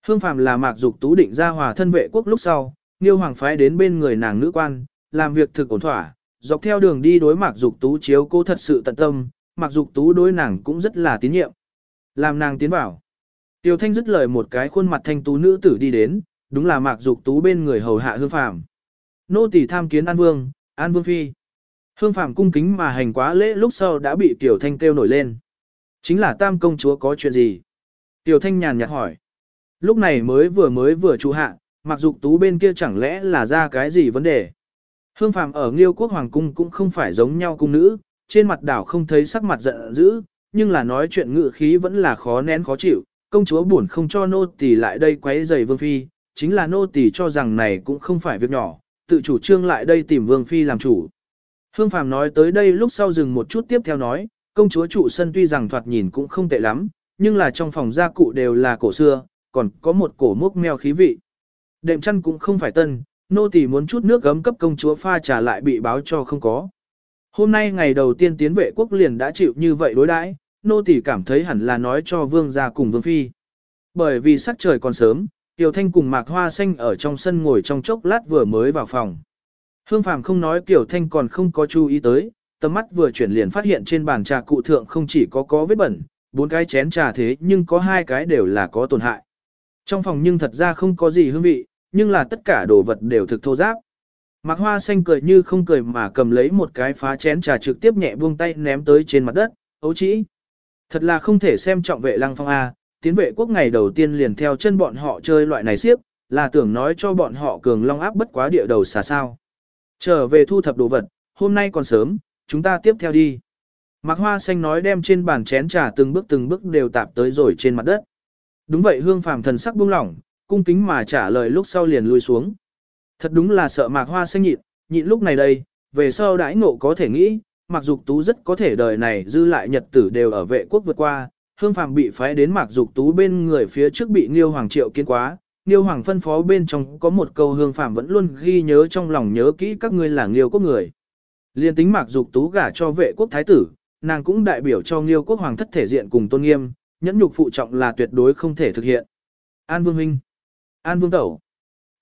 Hương Phàm là Mạc Dục Tú định ra hòa thân vệ quốc lúc sau, Niêu Hoàng phái đến bên người nàng nữ quan, làm việc thực ổn thỏa, dọc theo đường đi đối Mạc Dục Tú chiếu cô thật sự tận tâm, Mạc Dục Tú đối nàng cũng rất là tín nhiệm. Làm nàng tiến vào. tiểu Thanh dứt lời một cái khuôn mặt thanh tú nữ tử đi đến, đúng là Mạc Dục Tú bên người hầu hạ Hương Phàm. Nô tỳ tham kiến An Vương, An Vương phi. Hương Phàm cung kính mà hành quá lễ lúc sau đã bị Tiểu Thanh kêu nổi lên. Chính là Tam công chúa có chuyện gì? Tiểu Thanh nhàn nhạt hỏi. Lúc này mới vừa mới vừa trụ hạ, mặc Dục Tú bên kia chẳng lẽ là ra cái gì vấn đề? Hương Phàm ở Nghiêu Quốc Hoàng cung cũng không phải giống nhau cung nữ, trên mặt đảo không thấy sắc mặt giận dữ, nhưng là nói chuyện ngự khí vẫn là khó nén khó chịu, công chúa buồn không cho nô tỳ lại đây quấy rầy vương phi, chính là nô tỳ cho rằng này cũng không phải việc nhỏ, tự chủ trương lại đây tìm vương phi làm chủ. Hương Phàm nói tới đây lúc sau dừng một chút tiếp theo nói, công chúa trụ sân tuy rằng thoạt nhìn cũng không tệ lắm, nhưng là trong phòng gia cụ đều là cổ xưa, còn có một cổ mốc meo khí vị. Đệm chăn cũng không phải tân, nô tỳ muốn chút nước gấm cấp công chúa pha trà lại bị báo cho không có. Hôm nay ngày đầu tiên tiến vệ quốc liền đã chịu như vậy đối đãi, nô tỳ cảm thấy hẳn là nói cho vương gia cùng vương phi. Bởi vì sắc trời còn sớm, Tiểu Thanh cùng Mạc Hoa Xanh ở trong sân ngồi trong chốc lát vừa mới vào phòng. Hương Phàm không nói Tiểu Thanh còn không có chú ý tới, tầm mắt vừa chuyển liền phát hiện trên bàn trà cụ thượng không chỉ có có vết bẩn, bốn cái chén trà thế nhưng có hai cái đều là có tổn hại. Trong phòng nhưng thật ra không có gì hương vị, nhưng là tất cả đồ vật đều thực thô giáp. Mạc Hoa Xanh cười như không cười mà cầm lấy một cái phá chén trà trực tiếp nhẹ buông tay ném tới trên mặt đất, ấu chỉ. Thật là không thể xem trọng vệ lăng phong A, tiến vệ quốc ngày đầu tiên liền theo chân bọn họ chơi loại này siếp, là tưởng nói cho bọn họ cường long áp bất quá địa đầu xà sao. Trở về thu thập đồ vật, hôm nay còn sớm, chúng ta tiếp theo đi. Mạc Hoa Xanh nói đem trên bàn chén trà từng bước từng bước đều tạp tới rồi trên mặt đất. Đúng vậy hương phàm thần sắc buông lỏng, cung kính mà trả lời lúc sau liền lui xuống. Thật đúng là sợ Mạc Hoa Xanh nhịn, nhịn lúc này đây, về sau đãi ngộ có thể nghĩ, Mạc Dục Tú rất có thể đời này dư lại nhật tử đều ở vệ quốc vượt qua, Hương Phàm bị phái đến Mạc Dục Tú bên người phía trước bị Nghiêu Hoàng Triệu kiến quá, Nghiêu Hoàng phân phó bên trong có một câu Hương Phàm vẫn luôn ghi nhớ trong lòng nhớ kỹ các ngươi là Nghiêu quốc người. Liên tính Mạc Dục Tú gả cho vệ quốc thái tử, nàng cũng đại biểu cho Nghiêu quốc hoàng thất thể diện cùng tôn nghiêm, nhẫn nhục phụ trọng là tuyệt đối không thể thực hiện. An Vương Huynh An Vương Tẩu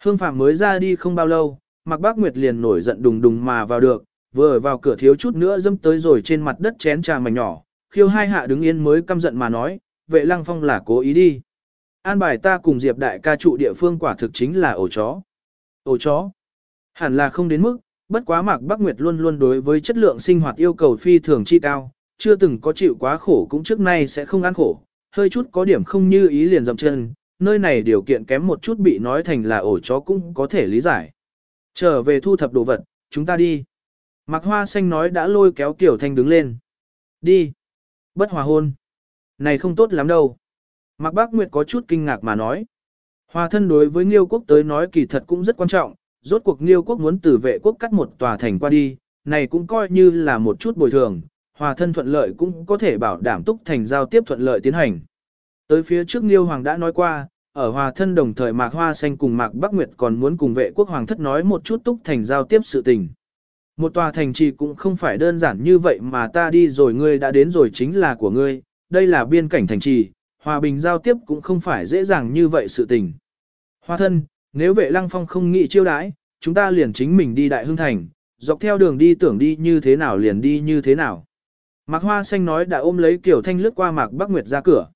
Hương Phàm mới ra đi không bao lâu, Mạc Bác Nguyệt liền nổi giận đùng đùng mà vào được, vừa vào cửa thiếu chút nữa dâm tới rồi trên mặt đất chén trà mảnh nhỏ, khiêu hai hạ đứng yên mới căm giận mà nói, vệ lăng phong là cố ý đi. An bài ta cùng Diệp đại ca trụ địa phương quả thực chính là ổ chó. Ổ chó? Hẳn là không đến mức, bất quá Mạc Bắc Nguyệt luôn luôn đối với chất lượng sinh hoạt yêu cầu phi thường chi cao, chưa từng có chịu quá khổ cũng trước nay sẽ không ăn khổ, hơi chút có điểm không như ý liền dậm chân, nơi này điều kiện kém một chút bị nói thành là ổ chó cũng có thể lý giải. Trở về thu thập đồ vật, chúng ta đi. Mạc Hoa Xanh nói đã lôi kéo Tiểu Thanh đứng lên. Đi. Bất hòa hôn. Này không tốt lắm đâu. Mạc Bác Nguyệt có chút kinh ngạc mà nói. Hòa thân đối với Nghiêu quốc tới nói kỳ thật cũng rất quan trọng, rốt cuộc Nghiêu quốc muốn từ vệ quốc cắt một tòa thành qua đi, này cũng coi như là một chút bồi thường, hòa thân thuận lợi cũng có thể bảo đảm túc thành giao tiếp thuận lợi tiến hành. Tới phía trước Nghiêu Hoàng đã nói qua, ở hòa thân đồng thời Mạc Hoa Xanh cùng Mạc Bắc Nguyệt còn muốn cùng vệ quốc hoàng thất nói một chút túc thành giao tiếp sự tình. Một tòa thành trì cũng không phải đơn giản như vậy mà ta đi rồi ngươi đã đến rồi chính là của ngươi, đây là biên cảnh thành trì, hòa bình giao tiếp cũng không phải dễ dàng như vậy sự tình. Hoa thân, nếu vệ lăng phong không nghĩ chiêu đãi, chúng ta liền chính mình đi đại hương thành, dọc theo đường đi tưởng đi như thế nào liền đi như thế nào. Mạc Hoa Xanh nói đã ôm lấy Kiều Thanh lướt qua Mạc Bắc Nguyệt ra cửa.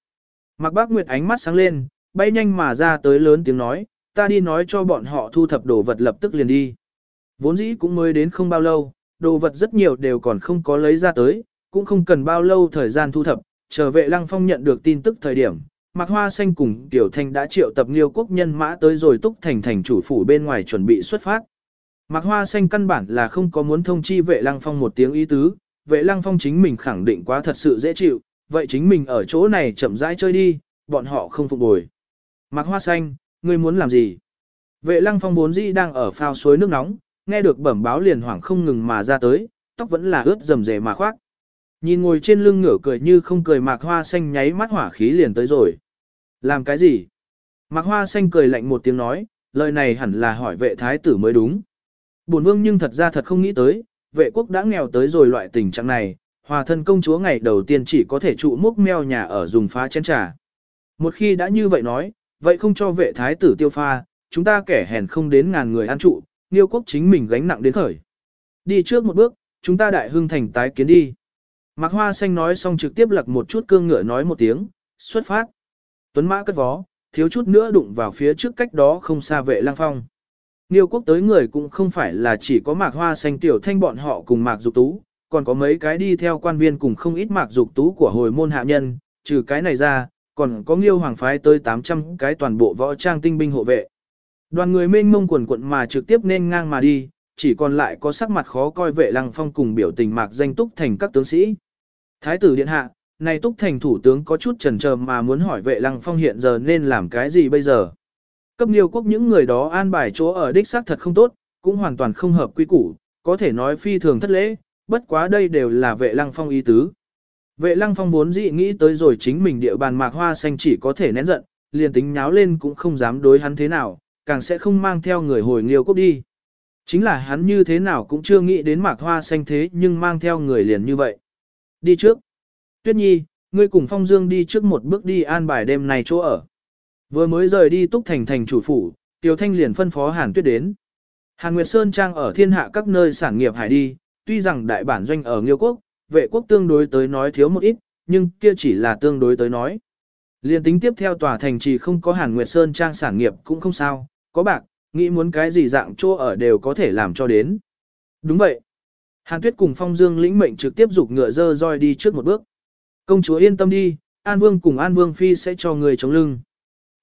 Mạc Bắc Nguyệt ánh mắt sáng lên, bay nhanh mà ra tới lớn tiếng nói, ta đi nói cho bọn họ thu thập đồ vật lập tức liền đi. Vốn dĩ cũng mới đến không bao lâu, đồ vật rất nhiều đều còn không có lấy ra tới, cũng không cần bao lâu thời gian thu thập, trở vệ lăng phong nhận được tin tức thời điểm. Mạc Hoa Xanh cùng Tiểu Thanh đã triệu tập Nghiêu quốc nhân mã tới rồi túc thành thành chủ phủ bên ngoài chuẩn bị xuất phát. Mạc Hoa Xanh căn bản là không có muốn thông chi vệ lăng phong một tiếng ý tứ, vệ lăng phong chính mình khẳng định quá thật sự dễ chịu, vậy chính mình ở chỗ này chậm rãi chơi đi, bọn họ không phục bồi. Mạc Hoa Xanh, ngươi muốn làm gì? Vệ lăng phong vốn dĩ đang ở phao suối nước nóng, nghe được bẩm báo liền hoảng không ngừng mà ra tới, tóc vẫn là ướt rầm rề mà khoác. Nhìn ngồi trên lưng ngửa cười như không cười mạc hoa xanh nháy mắt hỏa khí liền tới rồi. Làm cái gì? Mạc hoa xanh cười lạnh một tiếng nói, lời này hẳn là hỏi vệ thái tử mới đúng. Bổn vương nhưng thật ra thật không nghĩ tới, vệ quốc đã nghèo tới rồi loại tình trạng này, hòa thân công chúa ngày đầu tiên chỉ có thể trụ múc meo nhà ở dùng phá chén trà. Một khi đã như vậy nói, vậy không cho vệ thái tử tiêu pha, chúng ta kẻ hèn không đến ngàn người ăn trụ, Nhiêu quốc chính mình gánh nặng đến khởi. Đi trước một bước, chúng ta đại hưng thành tái kiến đi. Mạc Hoa Xanh nói xong trực tiếp lật một chút cương ngựa nói một tiếng, xuất phát. Tuấn mã cất vó, thiếu chút nữa đụng vào phía trước cách đó không xa vệ lang phong. Niêu quốc tới người cũng không phải là chỉ có Mạc Hoa Xanh tiểu thanh bọn họ cùng Mạc Dục Tú, còn có mấy cái đi theo quan viên cùng không ít Mạc Dục Tú của hồi môn hạ nhân, trừ cái này ra, còn có Nghiêu Hoàng phái tới 800 cái toàn bộ võ trang tinh binh hộ vệ. Đoàn người mênh mông quần quận mà trực tiếp nên ngang mà đi, chỉ còn lại có sắc mặt khó coi vệ lăng phong cùng biểu tình mạc danh túc thành các tướng sĩ. Thái tử điện hạ, này túc thành thủ tướng có chút chần chờ mà muốn hỏi vệ lăng phong hiện giờ nên làm cái gì bây giờ. Cấp nhiều quốc những người đó an bài chỗ ở đích xác thật không tốt, cũng hoàn toàn không hợp quy củ, có thể nói phi thường thất lễ, bất quá đây đều là vệ lăng phong ý tứ. Vệ lăng phong vốn dị nghĩ tới rồi chính mình địa bàn mạc hoa xanh chỉ có thể nén giận, liền tính nháo lên cũng không dám đối hắn thế nào, càng sẽ không mang theo người hồi nghiêu quốc đi. Chính là hắn như thế nào cũng chưa nghĩ đến mạc hoa xanh thế nhưng mang theo người liền như vậy. Đi trước. Tuyết Nhi, ngươi cùng Phong Dương đi trước một bước đi an bài đêm này chỗ ở. Vừa mới rời đi túc thành thành chủ phủ, tiểu Thanh liền phân phó Hàn Tuyết đến. Hàn Nguyệt Sơn Trang ở thiên hạ các nơi sản nghiệp hải đi, tuy rằng đại bản doanh ở Nghiêu Quốc, vệ quốc tương đối tới nói thiếu một ít, nhưng kia chỉ là tương đối tới nói. Liên tính tiếp theo tòa thành trì không có Hàn Nguyệt Sơn Trang sản nghiệp cũng không sao, có bạc, nghĩ muốn cái gì dạng chỗ ở đều có thể làm cho đến. Đúng vậy. Hàn Tuyết cùng Phong Dương lĩnh mệnh trực tiếp dục ngựa dơ roi đi trước một bước. Công chúa yên tâm đi, An Vương cùng An Vương Phi sẽ cho người chống lưng.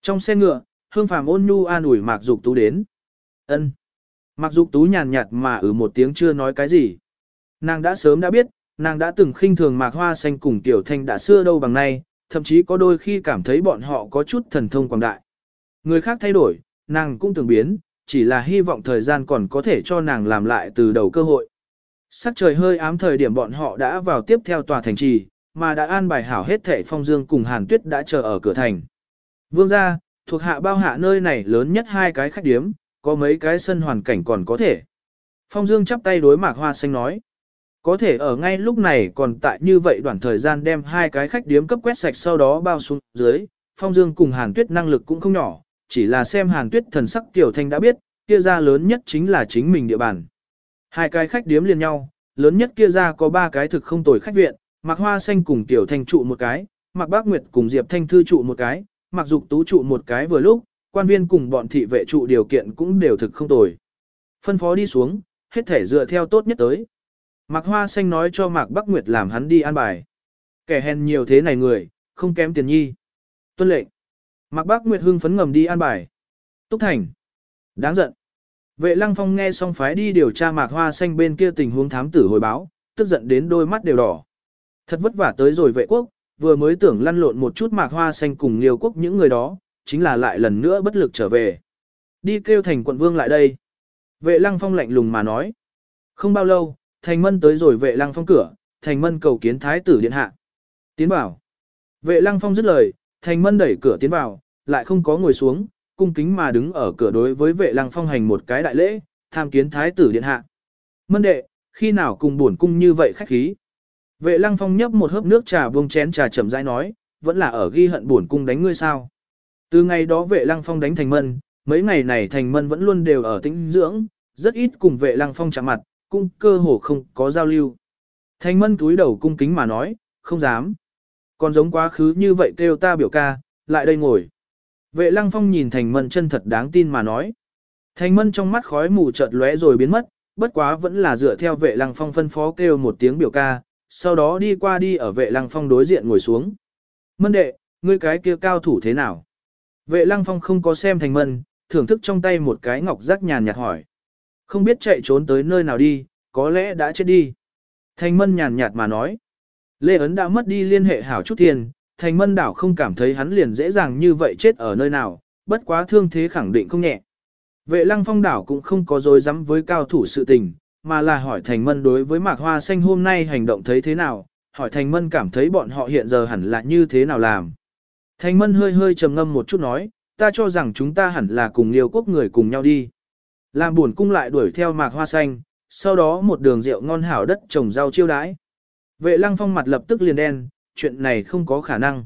Trong xe ngựa, Hương Phàm ôn nhu an ủi Mạc Dục Tú đến. Ân. Mạc Dục Tú nhàn nhạt mà ở một tiếng chưa nói cái gì. Nàng đã sớm đã biết, nàng đã từng khinh thường Mạc Hoa Xanh cùng Tiểu Thanh đã xưa đâu bằng nay, thậm chí có đôi khi cảm thấy bọn họ có chút thần thông quảng đại. Người khác thay đổi, nàng cũng từng biến, chỉ là hy vọng thời gian còn có thể cho nàng làm lại từ đầu cơ hội. Sắc trời hơi ám thời điểm bọn họ đã vào tiếp theo tòa thành trì, mà đã an bài hảo hết thệ phong dương cùng hàn tuyết đã chờ ở cửa thành. Vương gia, thuộc hạ bao hạ nơi này lớn nhất hai cái khách điếm, có mấy cái sân hoàn cảnh còn có thể. Phong dương chắp tay đối mạc hoa xanh nói. Có thể ở ngay lúc này còn tại như vậy đoạn thời gian đem hai cái khách điếm cấp quét sạch sau đó bao xuống dưới, phong dương cùng hàn tuyết năng lực cũng không nhỏ, chỉ là xem hàn tuyết thần sắc tiểu thanh đã biết, kia ra lớn nhất chính là chính mình địa bàn. Hai cái khách điếm liền nhau, lớn nhất kia ra có ba cái thực không tồi khách viện, Mạc Hoa Xanh cùng Tiểu Thanh trụ một cái, Mạc Bác Nguyệt cùng Diệp Thanh Thư trụ một cái, Mạc Dục Tú trụ một cái vừa lúc, quan viên cùng bọn thị vệ trụ điều kiện cũng đều thực không tồi. Phân phó đi xuống, hết thể dựa theo tốt nhất tới. Mạc Hoa Xanh nói cho Mạc Bắc Nguyệt làm hắn đi an bài. Kẻ hèn nhiều thế này người, không kém tiền nhi. Tuân lệnh. Mạc Bắc Nguyệt hưng phấn ngầm đi an bài. Túc Thành. Đáng giận. Vệ Lăng Phong nghe xong phái đi điều tra Mạc Hoa Xanh bên kia tình huống thám tử hồi báo, tức giận đến đôi mắt đều đỏ. Thật vất vả tới rồi vệ quốc, vừa mới tưởng lăn lộn một chút Mạc Hoa Xanh cùng liều quốc những người đó, chính là lại lần nữa bất lực trở về. Đi kêu thành quận vương lại đây. Vệ Lăng Phong lạnh lùng mà nói. Không bao lâu, Thành Mân tới rồi vệ Lăng Phong cửa, Thành Mân cầu kiến Thái tử Điện Hạ. Tiến bảo. Vệ Lăng Phong dứt lời, Thành Mân đẩy cửa tiến vào, lại không có ngồi xuống, cung kính mà đứng ở cửa đối với vệ lăng phong hành một cái đại lễ, tham kiến thái tử điện hạ. Mân đệ, khi nào cùng buồn cung như vậy khách khí? Vệ lăng phong nhấp một hớp nước trà buông chén trà chậm rãi nói, vẫn là ở ghi hận buồn cung đánh ngươi sao? Từ ngày đó vệ lăng phong đánh thành mân, mấy ngày này thành mân vẫn luôn đều ở tĩnh dưỡng, rất ít cùng vệ lăng phong chạm mặt, cung cơ hồ không có giao lưu. Thành mân túi đầu cung kính mà nói, không dám. Còn giống quá khứ như vậy kêu ta biểu ca, lại đây ngồi. Vệ lăng phong nhìn thành mân chân thật đáng tin mà nói. Thành mân trong mắt khói mù chợt lóe rồi biến mất, bất quá vẫn là dựa theo vệ lăng phong phân phó kêu một tiếng biểu ca, sau đó đi qua đi ở vệ lăng phong đối diện ngồi xuống. Mân đệ, ngươi cái kia cao thủ thế nào? Vệ lăng phong không có xem thành mân, thưởng thức trong tay một cái ngọc giác nhàn nhạt hỏi. Không biết chạy trốn tới nơi nào đi, có lẽ đã chết đi. Thành mân nhàn nhạt mà nói. Lê Ấn đã mất đi liên hệ hảo chút tiền, thành mân đảo không cảm thấy hắn liền dễ dàng như vậy chết ở nơi nào, bất quá thương thế khẳng định không nhẹ. Vệ lăng phong đảo cũng không có dối rắm với cao thủ sự tình, mà là hỏi thành mân đối với mạc hoa xanh hôm nay hành động thấy thế nào, hỏi thành mân cảm thấy bọn họ hiện giờ hẳn là như thế nào làm. Thành mân hơi hơi trầm ngâm một chút nói, ta cho rằng chúng ta hẳn là cùng liêu quốc người cùng nhau đi. Làm buồn cung lại đuổi theo mạc hoa xanh, sau đó một đường rượu ngon hảo đất trồng rau chiêu đãi. Vệ lăng phong mặt lập tức liền đen, chuyện này không có khả năng.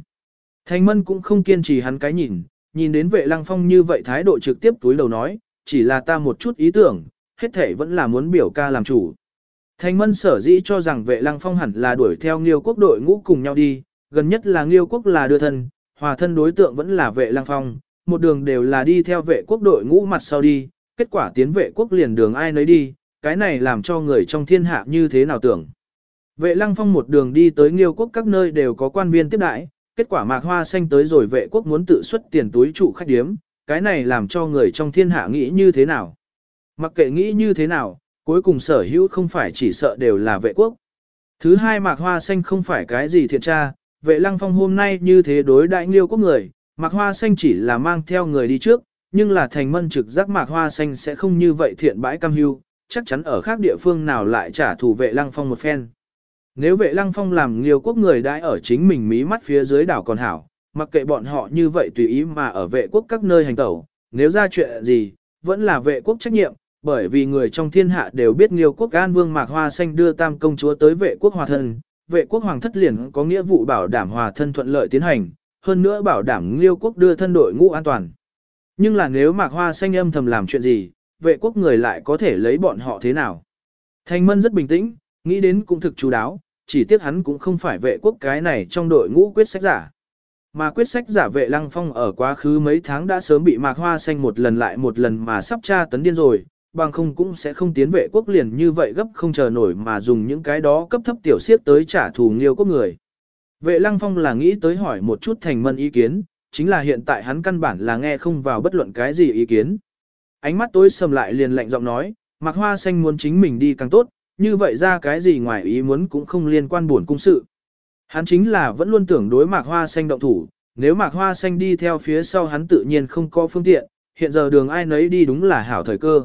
Thanh mân cũng không kiên trì hắn cái nhìn, nhìn đến vệ lăng phong như vậy thái độ trực tiếp túi đầu nói, chỉ là ta một chút ý tưởng, hết thể vẫn là muốn biểu ca làm chủ. Thanh mân sở dĩ cho rằng vệ lăng phong hẳn là đuổi theo nghiêu quốc đội ngũ cùng nhau đi, gần nhất là nghiêu quốc là đưa thân, hòa thân đối tượng vẫn là vệ lăng phong, một đường đều là đi theo vệ quốc đội ngũ mặt sau đi, kết quả tiến vệ quốc liền đường ai nấy đi, cái này làm cho người trong thiên hạ như thế nào tưởng. Vệ lăng phong một đường đi tới nghiêu quốc các nơi đều có quan viên tiếp đãi, kết quả mạc hoa xanh tới rồi vệ quốc muốn tự xuất tiền túi trụ khách điếm, cái này làm cho người trong thiên hạ nghĩ như thế nào. Mặc kệ nghĩ như thế nào, cuối cùng sở hữu không phải chỉ sợ đều là vệ quốc. Thứ hai mạc hoa xanh không phải cái gì thiện tra, vệ lăng phong hôm nay như thế đối đại nghiêu quốc người, mạc hoa xanh chỉ là mang theo người đi trước, nhưng là thành mân trực giác mạc hoa xanh sẽ không như vậy thiện bãi cam hưu, chắc chắn ở khác địa phương nào lại trả thù vệ lăng phong một phen. Nếu vệ lăng phong làm liêu quốc người đãi ở chính mình mí mắt phía dưới đảo còn hảo, mặc kệ bọn họ như vậy tùy ý mà ở vệ quốc các nơi hành tẩu, nếu ra chuyện gì, vẫn là vệ quốc trách nhiệm, bởi vì người trong thiên hạ đều biết liêu quốc an vương mạc hoa xanh đưa tam công chúa tới vệ quốc hòa thân, vệ quốc hoàng thất liền có nghĩa vụ bảo đảm hòa thân thuận lợi tiến hành, hơn nữa bảo đảm liêu quốc đưa thân đội ngũ an toàn. Nhưng là nếu mạc hoa xanh âm thầm làm chuyện gì, vệ quốc người lại có thể lấy bọn họ thế nào? Thanh Mân rất bình tĩnh, nghĩ đến cũng thực chú đáo, chỉ tiếc hắn cũng không phải vệ quốc cái này trong đội ngũ quyết sách giả. Mà quyết sách giả vệ lăng phong ở quá khứ mấy tháng đã sớm bị mạc hoa xanh một lần lại một lần mà sắp tra tấn điên rồi, bằng không cũng sẽ không tiến vệ quốc liền như vậy gấp không chờ nổi mà dùng những cái đó cấp thấp tiểu siết tới trả thù nghiêu quốc người. Vệ lăng phong là nghĩ tới hỏi một chút thành mân ý kiến, chính là hiện tại hắn căn bản là nghe không vào bất luận cái gì ý kiến. Ánh mắt tối sầm lại liền lạnh giọng nói, mạc hoa xanh muốn chính mình đi càng tốt, như vậy ra cái gì ngoài ý muốn cũng không liên quan buồn cung sự. Hắn chính là vẫn luôn tưởng đối mạc hoa xanh động thủ, nếu mạc hoa xanh đi theo phía sau hắn tự nhiên không có phương tiện, hiện giờ đường ai nấy đi đúng là hảo thời cơ.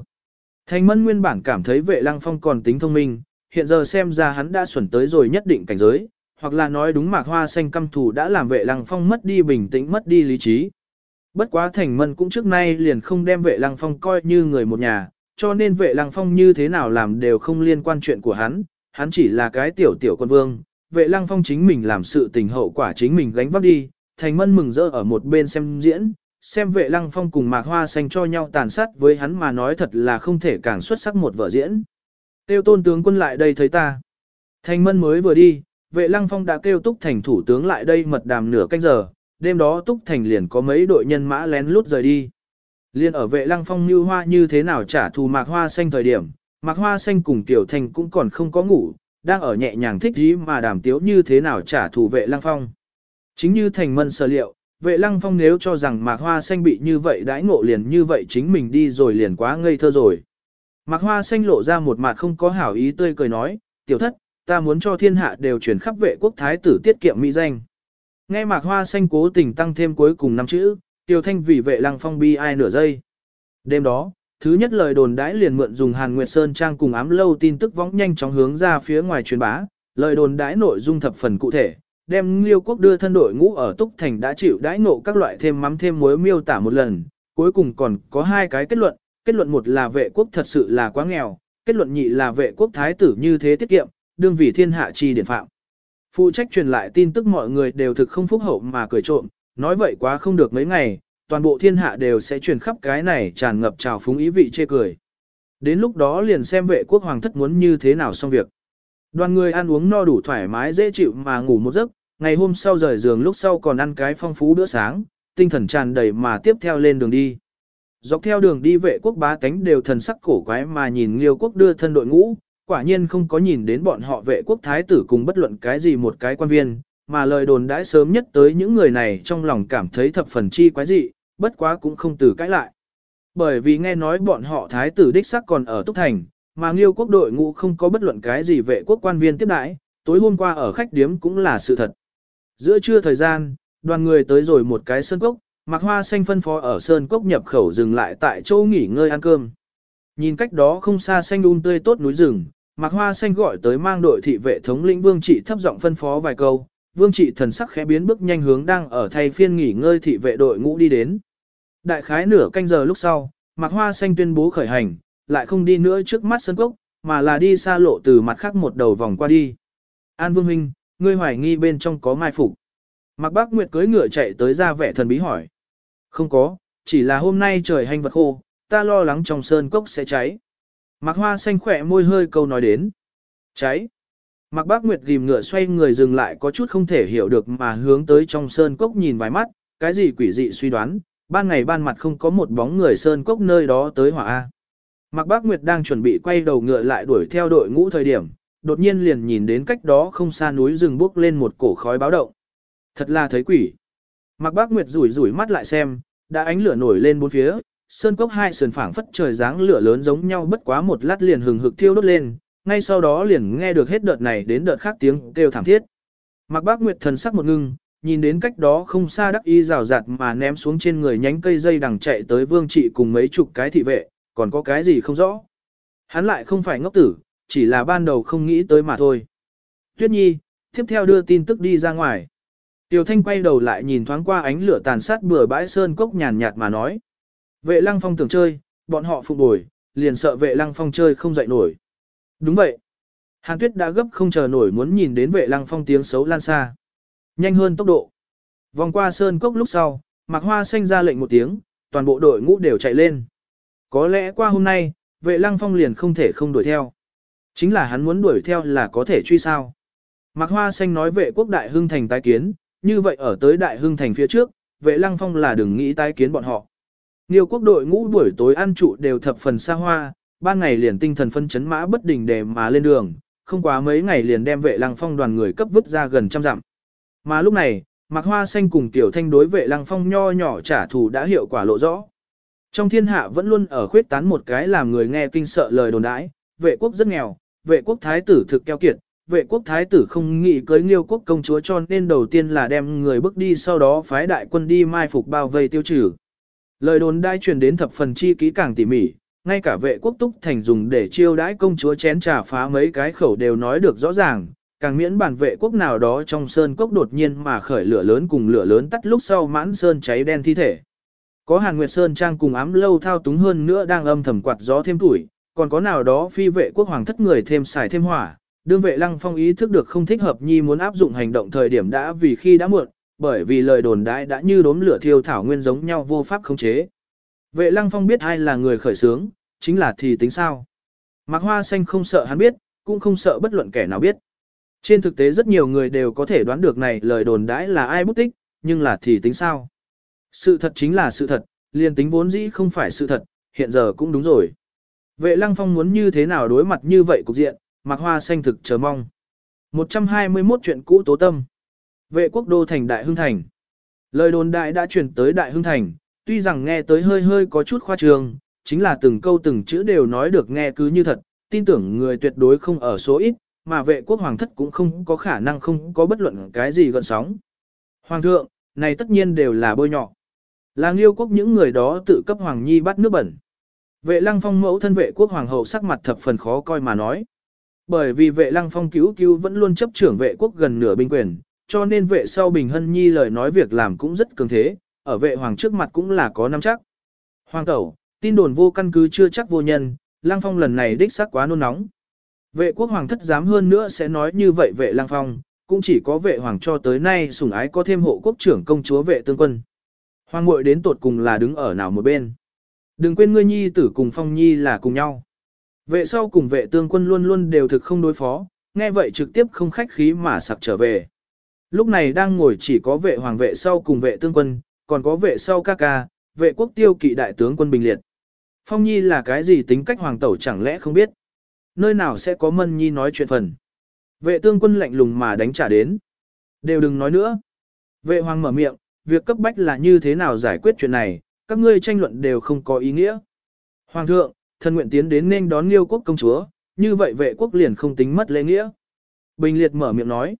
Thành mân nguyên bản cảm thấy vệ lăng phong còn tính thông minh, hiện giờ xem ra hắn đã xuẩn tới rồi nhất định cảnh giới, hoặc là nói đúng mạc hoa xanh căm thù đã làm vệ lăng phong mất đi bình tĩnh mất đi lý trí. Bất quá thành mân cũng trước nay liền không đem vệ lăng phong coi như người một nhà, cho nên vệ lăng phong như thế nào làm đều không liên quan chuyện của hắn, hắn chỉ là cái tiểu tiểu quân vương, vệ lăng phong chính mình làm sự tình hậu quả chính mình gánh vác đi, thành mân mừng rỡ ở một bên xem diễn, xem vệ lăng phong cùng mạc hoa xanh cho nhau tàn sát với hắn mà nói thật là không thể càng xuất sắc một vở diễn. Tiêu tôn tướng quân lại đây thấy ta. Thành mân mới vừa đi, vệ lăng phong đã kêu túc thành thủ tướng lại đây mật đàm nửa canh giờ, đêm đó túc thành liền có mấy đội nhân mã lén lút rời đi. Liên ở vệ lăng phong như hoa như thế nào trả thù mạc hoa xanh thời điểm, mạc hoa xanh cùng tiểu thành cũng còn không có ngủ, đang ở nhẹ nhàng thích dí mà đàm tiếu như thế nào trả thù vệ lăng phong. Chính như thành mân sở liệu, vệ lăng phong nếu cho rằng mạc hoa xanh bị như vậy đãi ngộ liền như vậy chính mình đi rồi liền quá ngây thơ rồi. Mạc hoa xanh lộ ra một mặt không có hảo ý tươi cười nói, tiểu thất, ta muốn cho thiên hạ đều chuyển khắp vệ quốc thái tử tiết kiệm mỹ danh. Nghe mạc hoa xanh cố tình tăng thêm cuối cùng năm chữ, tiêu thanh vì vệ lăng phong bi ai nửa giây. Đêm đó, thứ nhất lời đồn đãi liền mượn dùng Hàn Nguyệt Sơn Trang cùng ám lâu tin tức vóng nhanh chóng hướng ra phía ngoài truyền bá, lời đồn đãi nội dung thập phần cụ thể, đem Liêu Quốc đưa thân đội ngũ ở Túc Thành đã chịu đãi ngộ các loại thêm mắm thêm muối miêu tả một lần, cuối cùng còn có hai cái kết luận, kết luận một là vệ quốc thật sự là quá nghèo, kết luận nhị là vệ quốc thái tử như thế tiết kiệm, đương vì thiên hạ chi điển phạm. Phụ trách truyền lại tin tức mọi người đều thực không phúc hậu mà cười trộm, nói vậy quá không được mấy ngày, toàn bộ thiên hạ đều sẽ truyền khắp cái này tràn ngập trào phúng ý vị chê cười. Đến lúc đó liền xem vệ quốc hoàng thất muốn như thế nào xong việc. Đoàn người ăn uống no đủ thoải mái dễ chịu mà ngủ một giấc, ngày hôm sau rời giường lúc sau còn ăn cái phong phú bữa sáng, tinh thần tràn đầy mà tiếp theo lên đường đi. Dọc theo đường đi vệ quốc bá tánh đều thần sắc cổ quái mà nhìn liêu quốc đưa thân đội ngũ, quả nhiên không có nhìn đến bọn họ vệ quốc thái tử cùng bất luận cái gì một cái quan viên, mà lời đồn đãi sớm nhất tới những người này trong lòng cảm thấy thập phần chi quái dị, bất quá cũng không từ cãi lại. Bởi vì nghe nói bọn họ thái tử đích sắc còn ở Túc Thành, mà Nghiêu quốc đội ngũ không có bất luận cái gì vệ quốc quan viên tiếp đãi, tối hôm qua ở khách điếm cũng là sự thật. Giữa trưa thời gian, đoàn người tới rồi một cái sơn cốc, mặc hoa xanh phân phó ở sơn cốc nhập khẩu dừng lại tại chỗ nghỉ ngơi ăn cơm. Nhìn cách đó không xa xanh un tươi tốt núi rừng, mặc hoa xanh gọi tới mang đội thị vệ thống lĩnh vương trị thấp giọng phân phó vài câu, vương trị thần sắc khẽ biến bước nhanh hướng đang ở thay phiên nghỉ ngơi thị vệ đội ngũ đi đến. Đại khái nửa canh giờ lúc sau, mặt hoa xanh tuyên bố khởi hành, lại không đi nữa trước mắt sân cốc, mà là đi xa lộ từ mặt khác một đầu vòng qua đi. An Vương huynh ngươi hoài nghi bên trong có mai phục. Mạc Bác Nguyệt cưỡi ngựa chạy tới ra vẻ thần bí hỏi. Không có, chỉ là hôm nay trời hành vật khô, ta lo lắng trong sơn cốc sẽ cháy. Mạc Hoa xanh khỏe môi hơi câu nói đến. Cháy. Mạc Bác Nguyệt ghim ngựa xoay người dừng lại có chút không thể hiểu được mà hướng tới trong sơn cốc nhìn vài mắt, cái gì quỷ dị suy đoán, ban ngày ban mặt không có một bóng người sơn cốc nơi đó tới hỏa A. Mạc Bác Nguyệt đang chuẩn bị quay đầu ngựa lại đuổi theo đội ngũ thời điểm, đột nhiên liền nhìn đến cách đó không xa núi rừng bốc lên một cổ khói báo động. Thật là thấy quỷ. Mạc Bác Nguyệt rủi rủi mắt lại xem, đã ánh lửa nổi lên bốn phía, sơn cốc hai sườn phảng phất trời dáng lửa lớn giống nhau bất quá một lát liền hừng hực thiêu đốt lên, ngay sau đó liền nghe được hết đợt này đến đợt khác tiếng kêu thảm thiết. Mạc Bác Nguyệt thần sắc một ngưng, nhìn đến cách đó không xa đắc y rào rạt mà ném xuống trên người nhánh cây dây đằng chạy tới vương trị cùng mấy chục cái thị vệ, còn có cái gì không rõ. Hắn lại không phải ngốc tử, chỉ là ban đầu không nghĩ tới mà thôi. Tuyết Nhi, tiếp theo đưa tin tức đi ra ngoài. Tiểu Thanh quay đầu lại nhìn thoáng qua ánh lửa tàn sát bừa bãi sơn cốc nhàn nhạt mà nói. Vệ lăng phong tưởng chơi, bọn họ phục bồi, liền sợ vệ lăng phong chơi không dậy nổi. Đúng vậy. Hàn Tuyết đã gấp không chờ nổi muốn nhìn đến vệ lăng phong tiếng xấu lan xa. Nhanh hơn tốc độ. Vòng qua sơn cốc lúc sau, Mạc Hoa xanh ra lệnh một tiếng, toàn bộ đội ngũ đều chạy lên. Có lẽ qua hôm nay, vệ lăng phong liền không thể không đuổi theo. Chính là hắn muốn đuổi theo là có thể truy sao. Mạc Hoa xanh nói vệ quốc đại hưng thành tái kiến, như vậy ở tới đại hưng thành phía trước, vệ lăng phong là đừng nghĩ tái kiến bọn họ. Nhiều quốc đội ngũ buổi tối ăn trụ đều thập phần xa hoa, ban ngày liền tinh thần phân chấn mã bất đình để mà lên đường, không quá mấy ngày liền đem vệ lăng phong đoàn người cấp vứt ra gần trăm dặm. Mà lúc này, Mạc Hoa Xanh cùng Tiểu Thanh đối vệ lăng phong nho nhỏ trả thù đã hiệu quả lộ rõ. Trong thiên hạ vẫn luôn ở khuyết tán một cái làm người nghe kinh sợ lời đồn đãi, vệ quốc rất nghèo, vệ quốc thái tử thực keo kiệt, vệ quốc thái tử không nghĩ cưới nghiêu quốc công chúa cho nên đầu tiên là đem người bước đi sau đó phái đại quân đi mai phục bao vây tiêu trừ. Lời đồn đai truyền đến thập phần chi kỹ càng tỉ mỉ, ngay cả vệ quốc túc thành dùng để chiêu đãi công chúa chén trà phá mấy cái khẩu đều nói được rõ ràng, càng miễn bản vệ quốc nào đó trong sơn cốc đột nhiên mà khởi lửa lớn cùng lửa lớn tắt lúc sau mãn sơn cháy đen thi thể. Có Hàn Nguyệt Sơn Trang cùng ám lâu thao túng hơn nữa đang âm thầm quạt gió thêm tuổi, còn có nào đó phi vệ quốc hoàng thất người thêm xài thêm hỏa. Đương vệ lăng phong ý thức được không thích hợp nhi muốn áp dụng hành động thời điểm đã vì khi đã muộn, bởi vì lời đồn đãi đã như đốm lửa thiêu thảo nguyên giống nhau vô pháp khống chế. Vệ lăng phong biết ai là người khởi sướng, chính là thì tính sao. Mạc hoa xanh không sợ hắn biết, cũng không sợ bất luận kẻ nào biết. Trên thực tế rất nhiều người đều có thể đoán được này lời đồn đãi là ai bút tích, nhưng là thì tính sao. Sự thật chính là sự thật, liền tính vốn dĩ không phải sự thật, hiện giờ cũng đúng rồi. Vệ lăng phong muốn như thế nào đối mặt như vậy cục diện, Mạc hoa xanh thực chờ mong. 121 chuyện cũ tố tâm. Vệ quốc đô thành Đại Hưng Thành. Lời đồn đại đã truyền tới Đại Hưng Thành, tuy rằng nghe tới hơi hơi có chút khoa trương, chính là từng câu từng chữ đều nói được nghe cứ như thật, tin tưởng người tuyệt đối không ở số ít, mà vệ quốc hoàng thất cũng không có khả năng không có bất luận cái gì gợn sóng. Hoàng thượng, này tất nhiên đều là bôi nhọ. Là nghiêu quốc những người đó tự cấp hoàng nhi bắt nước bẩn. Vệ lăng phong mẫu thân vệ quốc hoàng hậu sắc mặt thập phần khó coi mà nói. Bởi vì vệ lăng phong cứu cứu vẫn luôn chấp trưởng vệ quốc gần nửa binh quyền, cho nên vệ sau Bình Hân Nhi lời nói việc làm cũng rất cường thế, ở vệ hoàng trước mặt cũng là có năm chắc. Hoàng tẩu, tin đồn vô căn cứ chưa chắc vô nhân, lang Phong lần này đích xác quá nôn nóng. Vệ quốc hoàng thất dám hơn nữa sẽ nói như vậy vệ lang Phong, cũng chỉ có vệ hoàng cho tới nay sủng ái có thêm hộ quốc trưởng công chúa vệ tương quân. Hoàng muội đến tột cùng là đứng ở nào một bên. Đừng quên ngươi nhi tử cùng Phong Nhi là cùng nhau. Vệ sau cùng vệ tương quân luôn luôn đều thực không đối phó, nghe vậy trực tiếp không khách khí mà sặc trở về. Lúc này đang ngồi chỉ có vệ hoàng vệ sau cùng vệ tương quân, còn có vệ sau ca ca, vệ quốc tiêu kỵ đại tướng quân Bình Liệt. Phong Nhi là cái gì tính cách hoàng tẩu chẳng lẽ không biết. Nơi nào sẽ có Mân Nhi nói chuyện phần. Vệ tương quân lạnh lùng mà đánh trả đến. Đều đừng nói nữa. Vệ hoàng mở miệng, việc cấp bách là như thế nào giải quyết chuyện này, các ngươi tranh luận đều không có ý nghĩa. Hoàng thượng, thần nguyện tiến đến nên đón liêu quốc công chúa, như vậy vệ quốc liền không tính mất lễ nghĩa. Bình liệt mở miệng nói.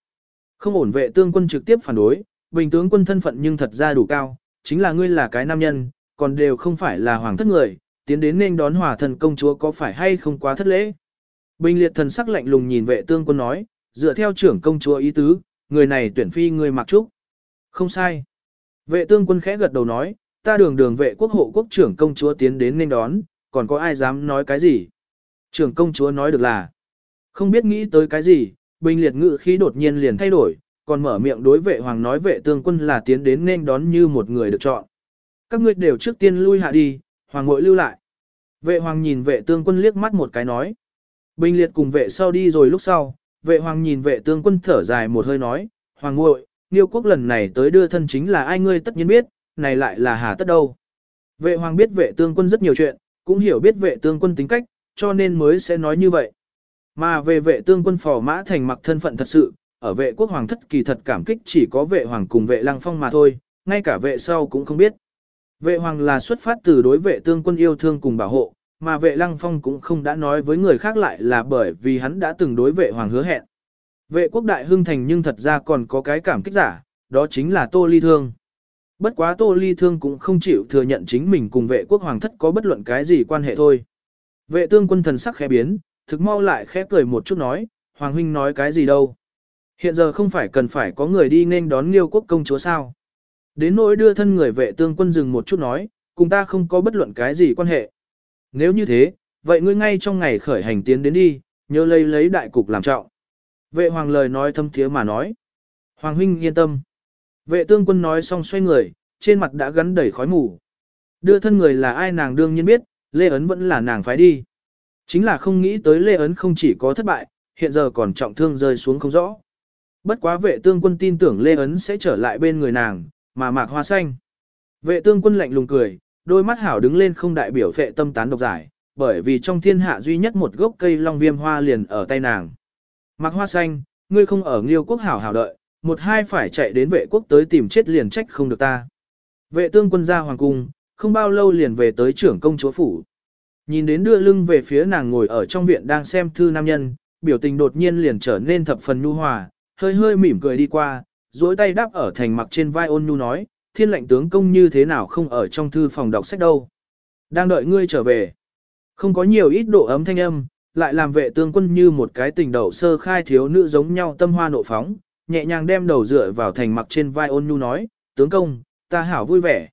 Không ổn vệ tương quân trực tiếp phản đối, bình tướng quân thân phận nhưng thật ra đủ cao, chính là ngươi là cái nam nhân, còn đều không phải là hoàng thất người, tiến đến nên đón hòa thần công chúa có phải hay không quá thất lễ. Bình liệt thần sắc lạnh lùng nhìn vệ tương quân nói, dựa theo trưởng công chúa ý tứ, người này tuyển phi người mặc trúc. Không sai. Vệ tương quân khẽ gật đầu nói, ta đường đường vệ quốc hộ quốc trưởng công chúa tiến đến nên đón, còn có ai dám nói cái gì? Trưởng công chúa nói được là, không biết nghĩ tới cái gì, bình liệt ngự khí đột nhiên liền thay đổi, còn mở miệng đối vệ hoàng nói vệ tương quân là tiến đến nên đón như một người được chọn. Các ngươi đều trước tiên lui hạ đi, hoàng ngội lưu lại. Vệ hoàng nhìn vệ tương quân liếc mắt một cái nói. Bình liệt cùng vệ sau đi rồi lúc sau, vệ hoàng nhìn vệ tương quân thở dài một hơi nói, hoàng ngội, Niêu quốc lần này tới đưa thân chính là ai ngươi tất nhiên biết, này lại là hà tất đâu. Vệ hoàng biết vệ tương quân rất nhiều chuyện, cũng hiểu biết vệ tương quân tính cách, cho nên mới sẽ nói như vậy. Mà về vệ tương quân phò mã thành mặc thân phận thật sự, ở vệ quốc hoàng thất kỳ thật cảm kích chỉ có vệ hoàng cùng vệ lăng phong mà thôi, ngay cả vệ sau cũng không biết. Vệ hoàng là xuất phát từ đối vệ tương quân yêu thương cùng bảo hộ, mà vệ lăng phong cũng không đã nói với người khác lại là bởi vì hắn đã từng đối vệ hoàng hứa hẹn. Vệ quốc đại hưng thành nhưng thật ra còn có cái cảm kích giả, đó chính là Tô Ly Thương. Bất quá Tô Ly Thương cũng không chịu thừa nhận chính mình cùng vệ quốc hoàng thất có bất luận cái gì quan hệ thôi. Vệ tương quân thần sắc khẽ biến, thực mau lại khẽ cười một chút nói, Hoàng huynh nói cái gì đâu. Hiện giờ không phải cần phải có người đi nên đón liêu quốc công chúa sao. Đến nỗi đưa thân người vệ tương quân dừng một chút nói, cùng ta không có bất luận cái gì quan hệ. Nếu như thế, vậy ngươi ngay trong ngày khởi hành tiến đến đi, nhớ lấy lấy đại cục làm trọng. Vệ hoàng lời nói thâm thiế mà nói. Hoàng huynh yên tâm. Vệ tương quân nói xong xoay người, trên mặt đã gắn đầy khói mù. Đưa thân người là ai nàng đương nhiên biết, Lê Ấn vẫn là nàng phải đi. Chính là không nghĩ tới Lê Ấn không chỉ có thất bại, hiện giờ còn trọng thương rơi xuống không rõ. Bất quá vệ tương quân tin tưởng Lê Ấn sẽ trở lại bên người nàng, mà mạc hoa xanh. Vệ tương quân lạnh lùng cười, đôi mắt hảo đứng lên không đại biểu vệ tâm tán độc giải, bởi vì trong thiên hạ duy nhất một gốc cây long viêm hoa liền ở tay nàng. Mạc hoa xanh, ngươi không ở nghiêu quốc hảo hảo đợi, một hai phải chạy đến vệ quốc tới tìm chết liền trách không được ta. Vệ tương quân ra hoàng cung, không bao lâu liền về tới trưởng công chúa phủ. Nhìn đến đưa lưng về phía nàng ngồi ở trong viện đang xem thư nam nhân, biểu tình đột nhiên liền trở nên thập phần nhu hòa, hơi hơi mỉm cười đi qua, duỗi tay đáp ở thành mặc trên vai ôn nhu nói, thiên lệnh tướng công như thế nào không ở trong thư phòng đọc sách đâu. Đang đợi ngươi trở về. Không có nhiều ít độ ấm thanh âm, lại làm vệ tướng quân như một cái tình đầu sơ khai thiếu nữ giống nhau tâm hoa nộ phóng, nhẹ nhàng đem đầu dựa vào thành mặc trên vai ôn nhu nói, tướng công, ta hảo vui vẻ.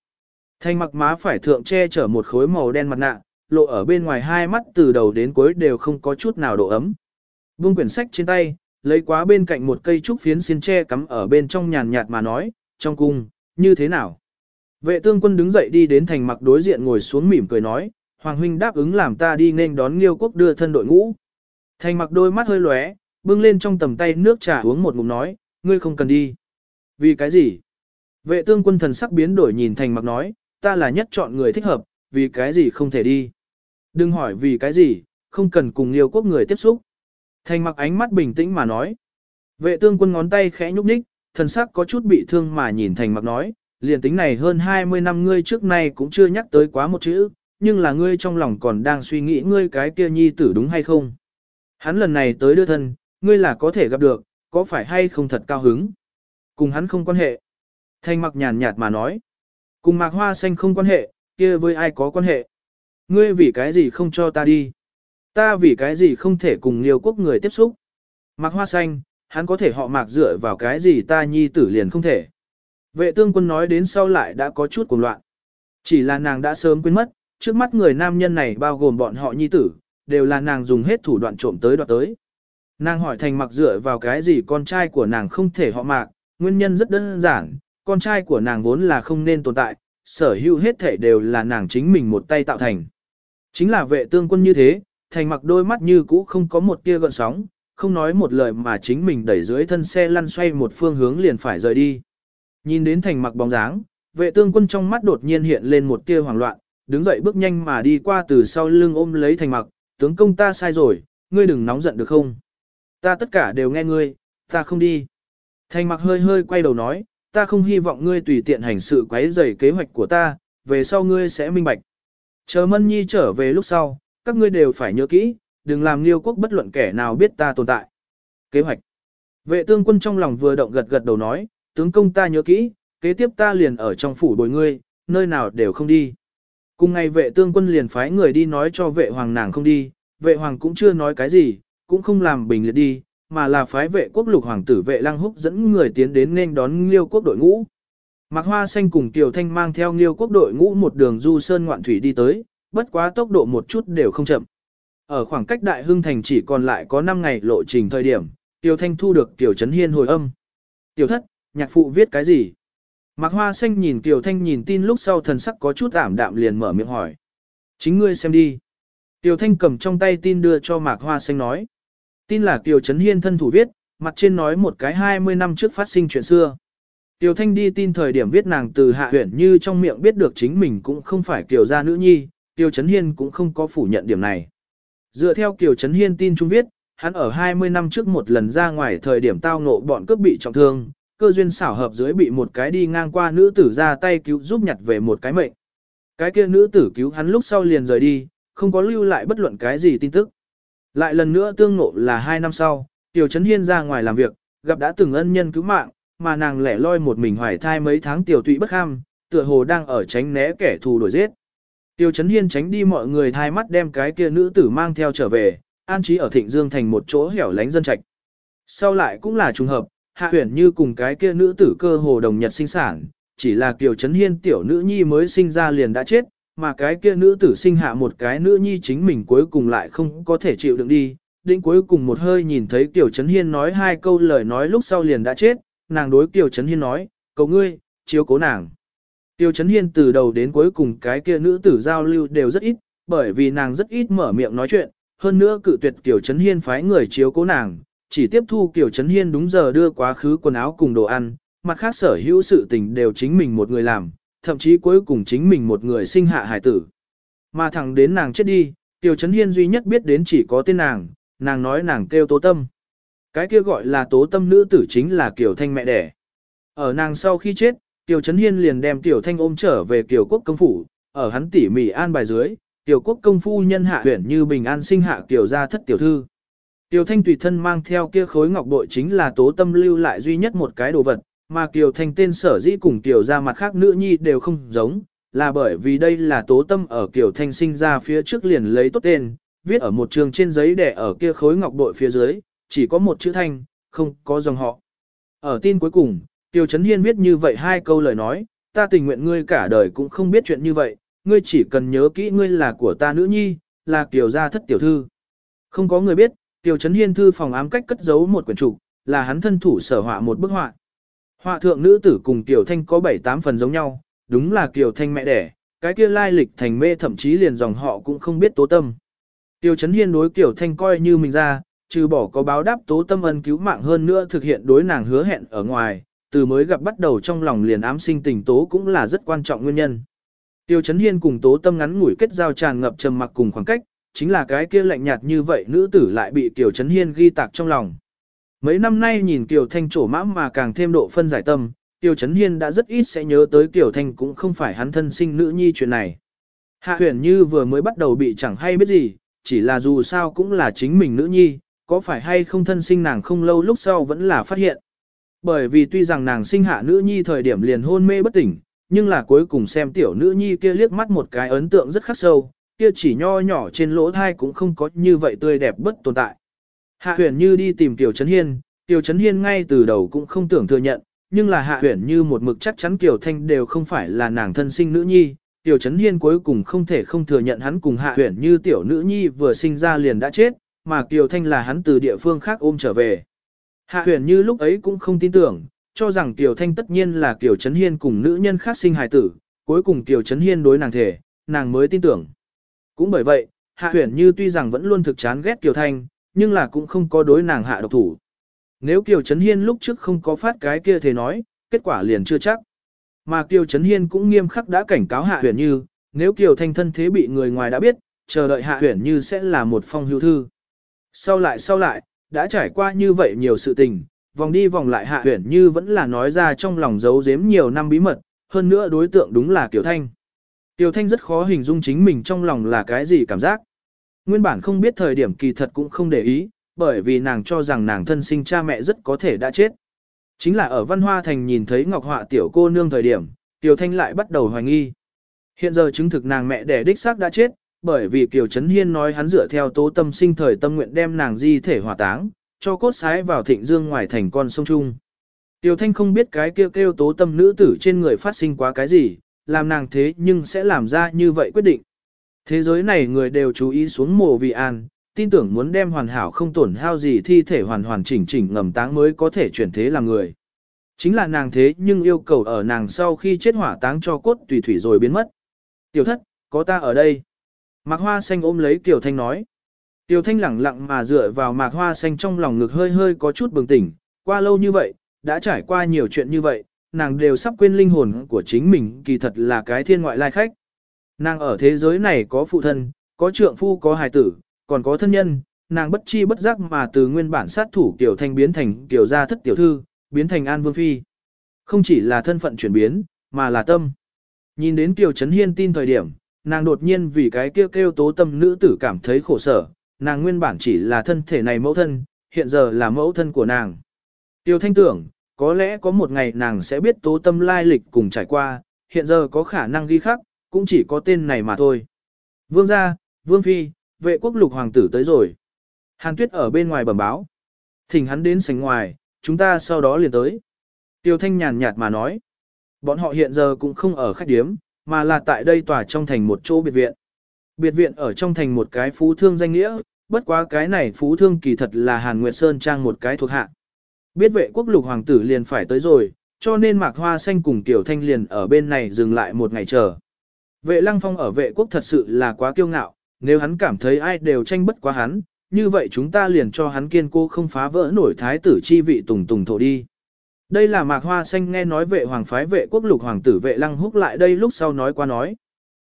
Thành mặc má phải thượng che chở một khối màu đen mặt nạ, lộ ở bên ngoài hai mắt từ đầu đến cuối đều không có chút nào độ ấm. Vung quyển sách trên tay, lấy quá bên cạnh một cây trúc phiến xiên tre cắm ở bên trong nhàn nhạt mà nói, trong cung, như thế nào? Vệ tương quân đứng dậy đi đến thành mặc đối diện ngồi xuống mỉm cười nói, Hoàng huynh đáp ứng làm ta đi nên đón Liêu quốc đưa thân đội ngũ. Thành mặc đôi mắt hơi lóe, bưng lên trong tầm tay nước trà uống một ngụm nói, ngươi không cần đi. Vì cái gì? Vệ tương quân thần sắc biến đổi nhìn thành mặc nói, ta là nhất chọn người thích hợp, vì cái gì không thể đi. Đừng hỏi vì cái gì, không cần cùng Liêu quốc người tiếp xúc. Thành mặc ánh mắt bình tĩnh mà nói. Vệ tương quân ngón tay khẽ nhúc nhích, thần sắc có chút bị thương mà nhìn thành mặc nói, liền tính này hơn 20 năm ngươi trước nay cũng chưa nhắc tới quá một chữ, nhưng là ngươi trong lòng còn đang suy nghĩ ngươi cái kia nhi tử đúng hay không. Hắn lần này tới đưa thân, ngươi là có thể gặp được, có phải hay không thật cao hứng. Cùng hắn không quan hệ. Thanh mặc nhàn nhạt mà nói. Cùng mạc hoa xanh không quan hệ, kia với ai có quan hệ. Ngươi vì cái gì không cho ta đi. Ta vì cái gì không thể cùng liêu quốc người tiếp xúc. Mạc hoa xanh, hắn có thể họ mạc dựa vào cái gì ta nhi tử liền không thể. Vệ tương quân nói đến sau lại đã có chút cuồng loạn. Chỉ là nàng đã sớm quên mất, trước mắt người nam nhân này bao gồm bọn họ nhi tử, đều là nàng dùng hết thủ đoạn trộm tới đoạt tới. Nàng hỏi thành mặc dựa vào cái gì con trai của nàng không thể họ mạc, nguyên nhân rất đơn giản, con trai của nàng vốn là không nên tồn tại, sở hữu hết thể đều là nàng chính mình một tay tạo thành. Chính là vệ tương quân như thế, thành mặc đôi mắt như cũ không có một tia gợn sóng, không nói một lời mà chính mình đẩy dưới thân xe lăn xoay một phương hướng liền phải rời đi. Nhìn đến thành mặc bóng dáng, vệ tương quân trong mắt đột nhiên hiện lên một tia hoảng loạn, đứng dậy bước nhanh mà đi qua từ sau lưng ôm lấy thành mặc, tướng công ta sai rồi, ngươi đừng nóng giận được không? Ta tất cả đều nghe ngươi, ta không đi. Thành mặc hơi hơi quay đầu nói, ta không hy vọng ngươi tùy tiện hành sự quấy rầy kế hoạch của ta, về sau ngươi sẽ minh bạch. Chờ Mân Nhi trở về lúc sau, các ngươi đều phải nhớ kỹ, đừng làm liêu quốc bất luận kẻ nào biết ta tồn tại. Kế hoạch. Vệ tướng quân trong lòng vừa động gật gật đầu nói, tướng công ta nhớ kỹ, kế tiếp ta liền ở trong phủ bồi ngươi, nơi nào đều không đi. Cùng ngày vệ tướng quân liền phái người đi nói cho vệ hoàng nàng không đi, vệ hoàng cũng chưa nói cái gì, cũng không làm bình liệt đi, mà là phái vệ quốc lục hoàng tử vệ lăng húc dẫn người tiến đến nên đón liêu quốc đội ngũ. Mạc Hoa Xanh cùng Tiểu Thanh mang theo liêu quốc đội ngũ một đường du sơn ngoạn thủy đi tới, bất quá tốc độ một chút đều không chậm. Ở khoảng cách Đại Hưng Thành chỉ còn lại có 5 ngày lộ trình thời điểm, Tiểu Thanh thu được Tiểu Trấn Hiên hồi âm. Tiểu thất, nhạc phụ viết cái gì? Mạc Hoa Xanh nhìn Tiểu Thanh nhìn tin lúc sau thần sắc có chút ảm đạm liền mở miệng hỏi. Chính ngươi xem đi. Tiểu Thanh cầm trong tay tin đưa cho Mạc Hoa Xanh nói. Tin là Tiểu Trấn Hiên thân thủ viết, mặt trên nói một cái 20 năm trước phát sinh chuyện xưa. Tiểu Thanh đi tin thời điểm viết nàng từ hạ huyện như trong miệng biết được chính mình cũng không phải Kiều gia nữ nhi, Kiều Trấn Hiên cũng không có phủ nhận điểm này. Dựa theo Kiều Trấn Hiên tin trung viết, hắn ở 20 năm trước một lần ra ngoài thời điểm tao ngộ bọn cướp bị trọng thương, cơ duyên xảo hợp dưới bị một cái đi ngang qua nữ tử ra tay cứu giúp nhặt về một cái mệnh. Cái kia nữ tử cứu hắn lúc sau liền rời đi, không có lưu lại bất luận cái gì tin tức. Lại lần nữa tương ngộ là hai năm sau, Tiểu Trấn Hiên ra ngoài làm việc, gặp đã từng ân nhân cứu mạng, mà nàng lẻ loi một mình hoài thai mấy tháng tiểu tụy bất ham, tựa hồ đang ở tránh né kẻ thù đuổi giết. Tiêu Trấn Hiên tránh đi mọi người thai mắt đem cái kia nữ tử mang theo trở về, an trí ở Thịnh Dương thành một chỗ hẻo lánh dân trạch. Sau lại cũng là trùng hợp, Hạ Uyển Như cùng cái kia nữ tử cơ hồ đồng nhật sinh sản, chỉ là Kiều Trấn Hiên tiểu nữ nhi mới sinh ra liền đã chết, mà cái kia nữ tử sinh hạ một cái nữ nhi chính mình cuối cùng lại không có thể chịu đựng đi. Đến cuối cùng một hơi nhìn thấy Kiều Trấn Hiên nói hai câu lời nói lúc sau liền đã chết, nàng đối Kiều Trấn Hiên nói, cầu ngươi, chiếu cố nàng. Tiêu Trấn Hiên từ đầu đến cuối cùng cái kia nữ tử giao lưu đều rất ít, bởi vì nàng rất ít mở miệng nói chuyện, hơn nữa cự tuyệt Kiều Trấn Hiên phái người chiếu cố nàng, chỉ tiếp thu Kiều Trấn Hiên đúng giờ đưa quá khứ quần áo cùng đồ ăn, mặt khác sở hữu sự tình đều chính mình một người làm, thậm chí cuối cùng chính mình một người sinh hạ hải tử. Mà thẳng đến nàng chết đi, Kiều Trấn Hiên duy nhất biết đến chỉ có tên nàng, nàng nói nàng kêu tố tâm. Cái kia gọi là tố tâm nữ tử chính là Kiều Thanh mẹ đẻ. Ở nàng sau khi chết, Tiểu Trấn Hiên liền đem Tiểu Thanh ôm trở về Kiều Quốc công phủ, ở hắn tỉ mỉ an bài dưới, Tiểu Quốc công phu nhân hạ huyển như bình an sinh hạ Kiều gia thất tiểu thư. Tiểu Thanh tùy thân mang theo kia khối ngọc bội chính là tố tâm lưu lại duy nhất một cái đồ vật, mà Kiều Thanh tên sở dĩ cùng Kiều gia mặt khác nữ nhi đều không giống, là bởi vì đây là tố tâm ở Tiểu thanh sinh ra phía trước liền lấy tốt tên, viết ở một trường trên giấy để ở kia khối ngọc bội phía dưới, chỉ có một chữ thanh, không có dòng họ. Ở tin cuối cùng, Tiêu Trấn Hiên viết như vậy hai câu lời nói, ta tình nguyện ngươi cả đời cũng không biết chuyện như vậy, ngươi chỉ cần nhớ kỹ ngươi là của ta nữ nhi, là Kiều gia thất tiểu thư. Không có người biết, Tiêu Trấn Hiên thư phòng ám cách cất giấu một quyển trục, là hắn thân thủ sở họa một bức họa. Họa thượng nữ tử cùng Kiều Thanh có 7-8 phần giống nhau, đúng là Kiều Thanh mẹ đẻ, cái kia lai lịch thành mê thậm chí liền dòng họ cũng không biết tố tâm. Tiêu Trấn Hiên đối Kiều Thanh coi như mình ra, trừ bỏ có báo đáp tố tâm ân cứu mạng hơn nữa thực hiện đối nàng hứa hẹn ở ngoài, từ mới gặp bắt đầu trong lòng liền ám sinh tình tố cũng là rất quan trọng nguyên nhân. Tiêu Chấn Hiên cùng tố tâm ngắn ngủi kết giao tràn ngập trầm mặc cùng khoảng cách, chính là cái kia lạnh nhạt như vậy nữ tử lại bị Tiêu Chấn Hiên ghi tạc trong lòng. Mấy năm nay nhìn Kiều Thanh trổ mã mà càng thêm độ phân giải tâm, Tiêu Chấn Hiên đã rất ít sẽ nhớ tới Kiều Thanh cũng không phải hắn thân sinh nữ nhi chuyện này. Hạ huyền như vừa mới bắt đầu bị chẳng hay biết gì, chỉ là dù sao cũng là chính mình nữ nhi, có phải hay không thân sinh nàng không lâu lúc sau vẫn là phát hiện. Bởi vì tuy rằng nàng sinh hạ nữ nhi thời điểm liền hôn mê bất tỉnh, nhưng là cuối cùng xem tiểu nữ nhi kia liếc mắt một cái ấn tượng rất khắc sâu, kia chỉ nho nhỏ trên lỗ thai cũng không có như vậy tươi đẹp bất tồn tại. Hạ huyền như đi tìm Tiểu Trấn Hiên, Tiểu Trấn Hiên ngay từ đầu cũng không tưởng thừa nhận, nhưng là hạ huyền như một mực chắc chắn Kiều Thanh đều không phải là nàng thân sinh nữ nhi. Tiểu Trấn Hiên cuối cùng không thể không thừa nhận hắn cùng hạ huyền như tiểu nữ nhi vừa sinh ra liền đã chết, mà Kiều Thanh là hắn từ địa phương khác ôm trở về. Hạ huyền như lúc ấy cũng không tin tưởng, cho rằng Kiều Thanh tất nhiên là Kiều Trấn Hiên cùng nữ nhân khác sinh hài tử, cuối cùng Kiều Trấn Hiên đối nàng thể, nàng mới tin tưởng. Cũng bởi vậy, Hạ huyền như tuy rằng vẫn luôn thực chán ghét Kiều Thanh, nhưng là cũng không có đối nàng hạ độc thủ. Nếu Kiều Trấn Hiên lúc trước không có phát cái kia thế nói, kết quả liền chưa chắc. Mà Kiều Trấn Hiên cũng nghiêm khắc đã cảnh cáo Hạ huyền như, nếu Kiều Thanh thân thế bị người ngoài đã biết, chờ đợi Hạ huyền như sẽ là một phong hưu thư. Sau lại sau lại, đã trải qua như vậy nhiều sự tình, vòng đi vòng lại hạ huyển như vẫn là nói ra trong lòng giấu giếm nhiều năm bí mật, hơn nữa đối tượng đúng là Kiều Thanh. Kiều Thanh rất khó hình dung chính mình trong lòng là cái gì cảm giác. Nguyên bản không biết thời điểm kỳ thật cũng không để ý, bởi vì nàng cho rằng nàng thân sinh cha mẹ rất có thể đã chết. Chính là ở Văn Hoa Thành nhìn thấy Ngọc Họa tiểu cô nương thời điểm, Kiều Thanh lại bắt đầu hoài nghi. Hiện giờ chứng thực nàng mẹ đẻ đích xác đã chết, bởi vì Kiều Trấn Hiên nói hắn dựa theo tố tâm sinh thời tâm nguyện đem nàng di thể hỏa táng, cho cốt sái vào thịnh dương ngoài thành con sông Trung. Tiêu Thanh không biết cái kêu kêu tố tâm nữ tử trên người phát sinh quá cái gì, làm nàng thế nhưng sẽ làm ra như vậy quyết định. Thế giới này người đều chú ý xuống mồ vì an, tin tưởng muốn đem hoàn hảo không tổn hao gì thi thể hoàn hoàn chỉnh chỉnh ngầm táng mới có thể chuyển thế làm người. Chính là nàng thế nhưng yêu cầu ở nàng sau khi chết hỏa táng cho cốt tùy thủy rồi biến mất. Tiểu thất, có ta ở đây. Mạc Hoa Xanh ôm lấy Tiểu Thanh nói. Tiểu Thanh lẳng lặng mà dựa vào Mạc Hoa Xanh trong lòng ngực hơi hơi có chút bừng tỉnh, qua lâu như vậy, đã trải qua nhiều chuyện như vậy, nàng đều sắp quên linh hồn của chính mình kỳ thật là cái thiên ngoại lai khách. Nàng ở thế giới này có phụ thân, có trượng phu có hài tử, còn có thân nhân, nàng bất chi bất giác mà từ nguyên bản sát thủ Tiểu Thanh biến thành Tiểu gia thất tiểu thư, biến thành An Vương Phi. Không chỉ là thân phận chuyển biến, mà là tâm. Nhìn đến Tiểu Trấn Hiên tin thời điểm, nàng đột nhiên vì cái kêu kêu tố tâm nữ tử cảm thấy khổ sở, nàng nguyên bản chỉ là thân thể này mẫu thân, hiện giờ là mẫu thân của nàng. Tiêu thanh tưởng, có lẽ có một ngày nàng sẽ biết tố tâm lai lịch cùng trải qua, hiện giờ có khả năng ghi khắc, cũng chỉ có tên này mà thôi. Vương gia, Vương Phi, vệ quốc lục hoàng tử tới rồi. Hàn tuyết ở bên ngoài bẩm báo. Thỉnh hắn đến sảnh ngoài, chúng ta sau đó liền tới. Tiêu thanh nhàn nhạt mà nói. Bọn họ hiện giờ cũng không ở khách điếm, mà là tại đây tòa trong thành một chỗ biệt viện. Biệt viện ở trong thành một cái phú thương danh nghĩa, bất quá cái này phú thương kỳ thật là Hàn Nguyệt Sơn trang một cái thuộc hạ. Biết vệ quốc lục hoàng tử liền phải tới rồi, cho nên Mạc Hoa Xanh cùng Tiểu Thanh liền ở bên này dừng lại một ngày chờ. Vệ Lăng Phong ở vệ quốc thật sự là quá kiêu ngạo, nếu hắn cảm thấy ai đều tranh bất quá hắn, như vậy chúng ta liền cho hắn kiên cố không phá vỡ nổi thái tử chi vị tùng tùng thổ đi. Đây là mạc hoa xanh nghe nói vệ hoàng phái vệ quốc lục hoàng tử vệ lăng húc lại đây lúc sau nói qua nói.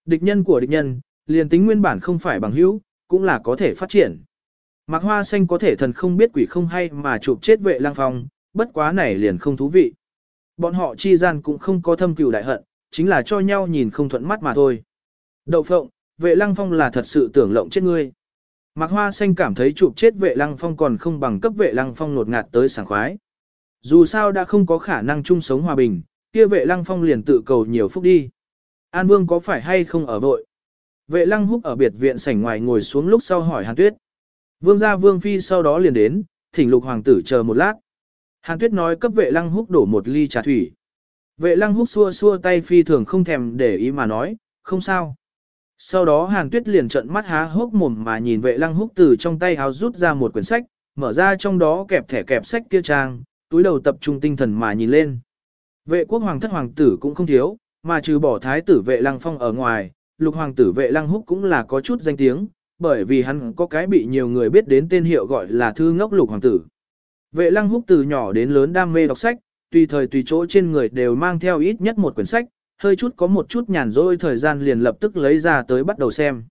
Địch nhân của địch nhân, liền tính nguyên bản không phải bằng hữu, cũng là có thể phát triển. Mạc hoa xanh có thể thần không biết quỷ không hay mà chụp chết vệ lăng phong, bất quá này liền không thú vị. Bọn họ chi gian cũng không có thâm cừu đại hận, chính là cho nhau nhìn không thuận mắt mà thôi. Đậu phộng, vệ lăng phong là thật sự tưởng lộng chết ngươi. Mạc hoa xanh cảm thấy chụp chết vệ lăng phong còn không bằng cấp vệ lăng phong nột ngạt tới sảng khoái. Dù sao đã không có khả năng chung sống hòa bình, kia vệ lăng phong liền tự cầu nhiều phúc đi. An Vương có phải hay không ở vội? Vệ lăng húc ở biệt viện sảnh ngoài ngồi xuống lúc sau hỏi Hàn Tuyết. Vương gia Vương Phi sau đó liền đến, thỉnh lục hoàng tử chờ một lát. Hàn Tuyết nói cấp vệ lăng húc đổ một ly trà thủy. Vệ lăng húc xua xua tay phi thường không thèm để ý mà nói, không sao. Sau đó Hàn Tuyết liền trợn mắt há hốc mồm mà nhìn vệ lăng húc từ trong tay háo rút ra một quyển sách, mở ra trong đó kẹp thẻ kẹp sách kia trang, túi đầu tập trung tinh thần mà nhìn lên. Vệ quốc hoàng thất hoàng tử cũng không thiếu, mà trừ bỏ thái tử vệ lăng phong ở ngoài, lục hoàng tử vệ lăng húc cũng là có chút danh tiếng, bởi vì hắn có cái bị nhiều người biết đến tên hiệu gọi là thư ngốc lục hoàng tử. Vệ lăng húc từ nhỏ đến lớn đam mê đọc sách, tùy thời tùy chỗ trên người đều mang theo ít nhất một quyển sách, hơi chút có một chút nhàn rỗi thời gian liền lập tức lấy ra tới bắt đầu xem.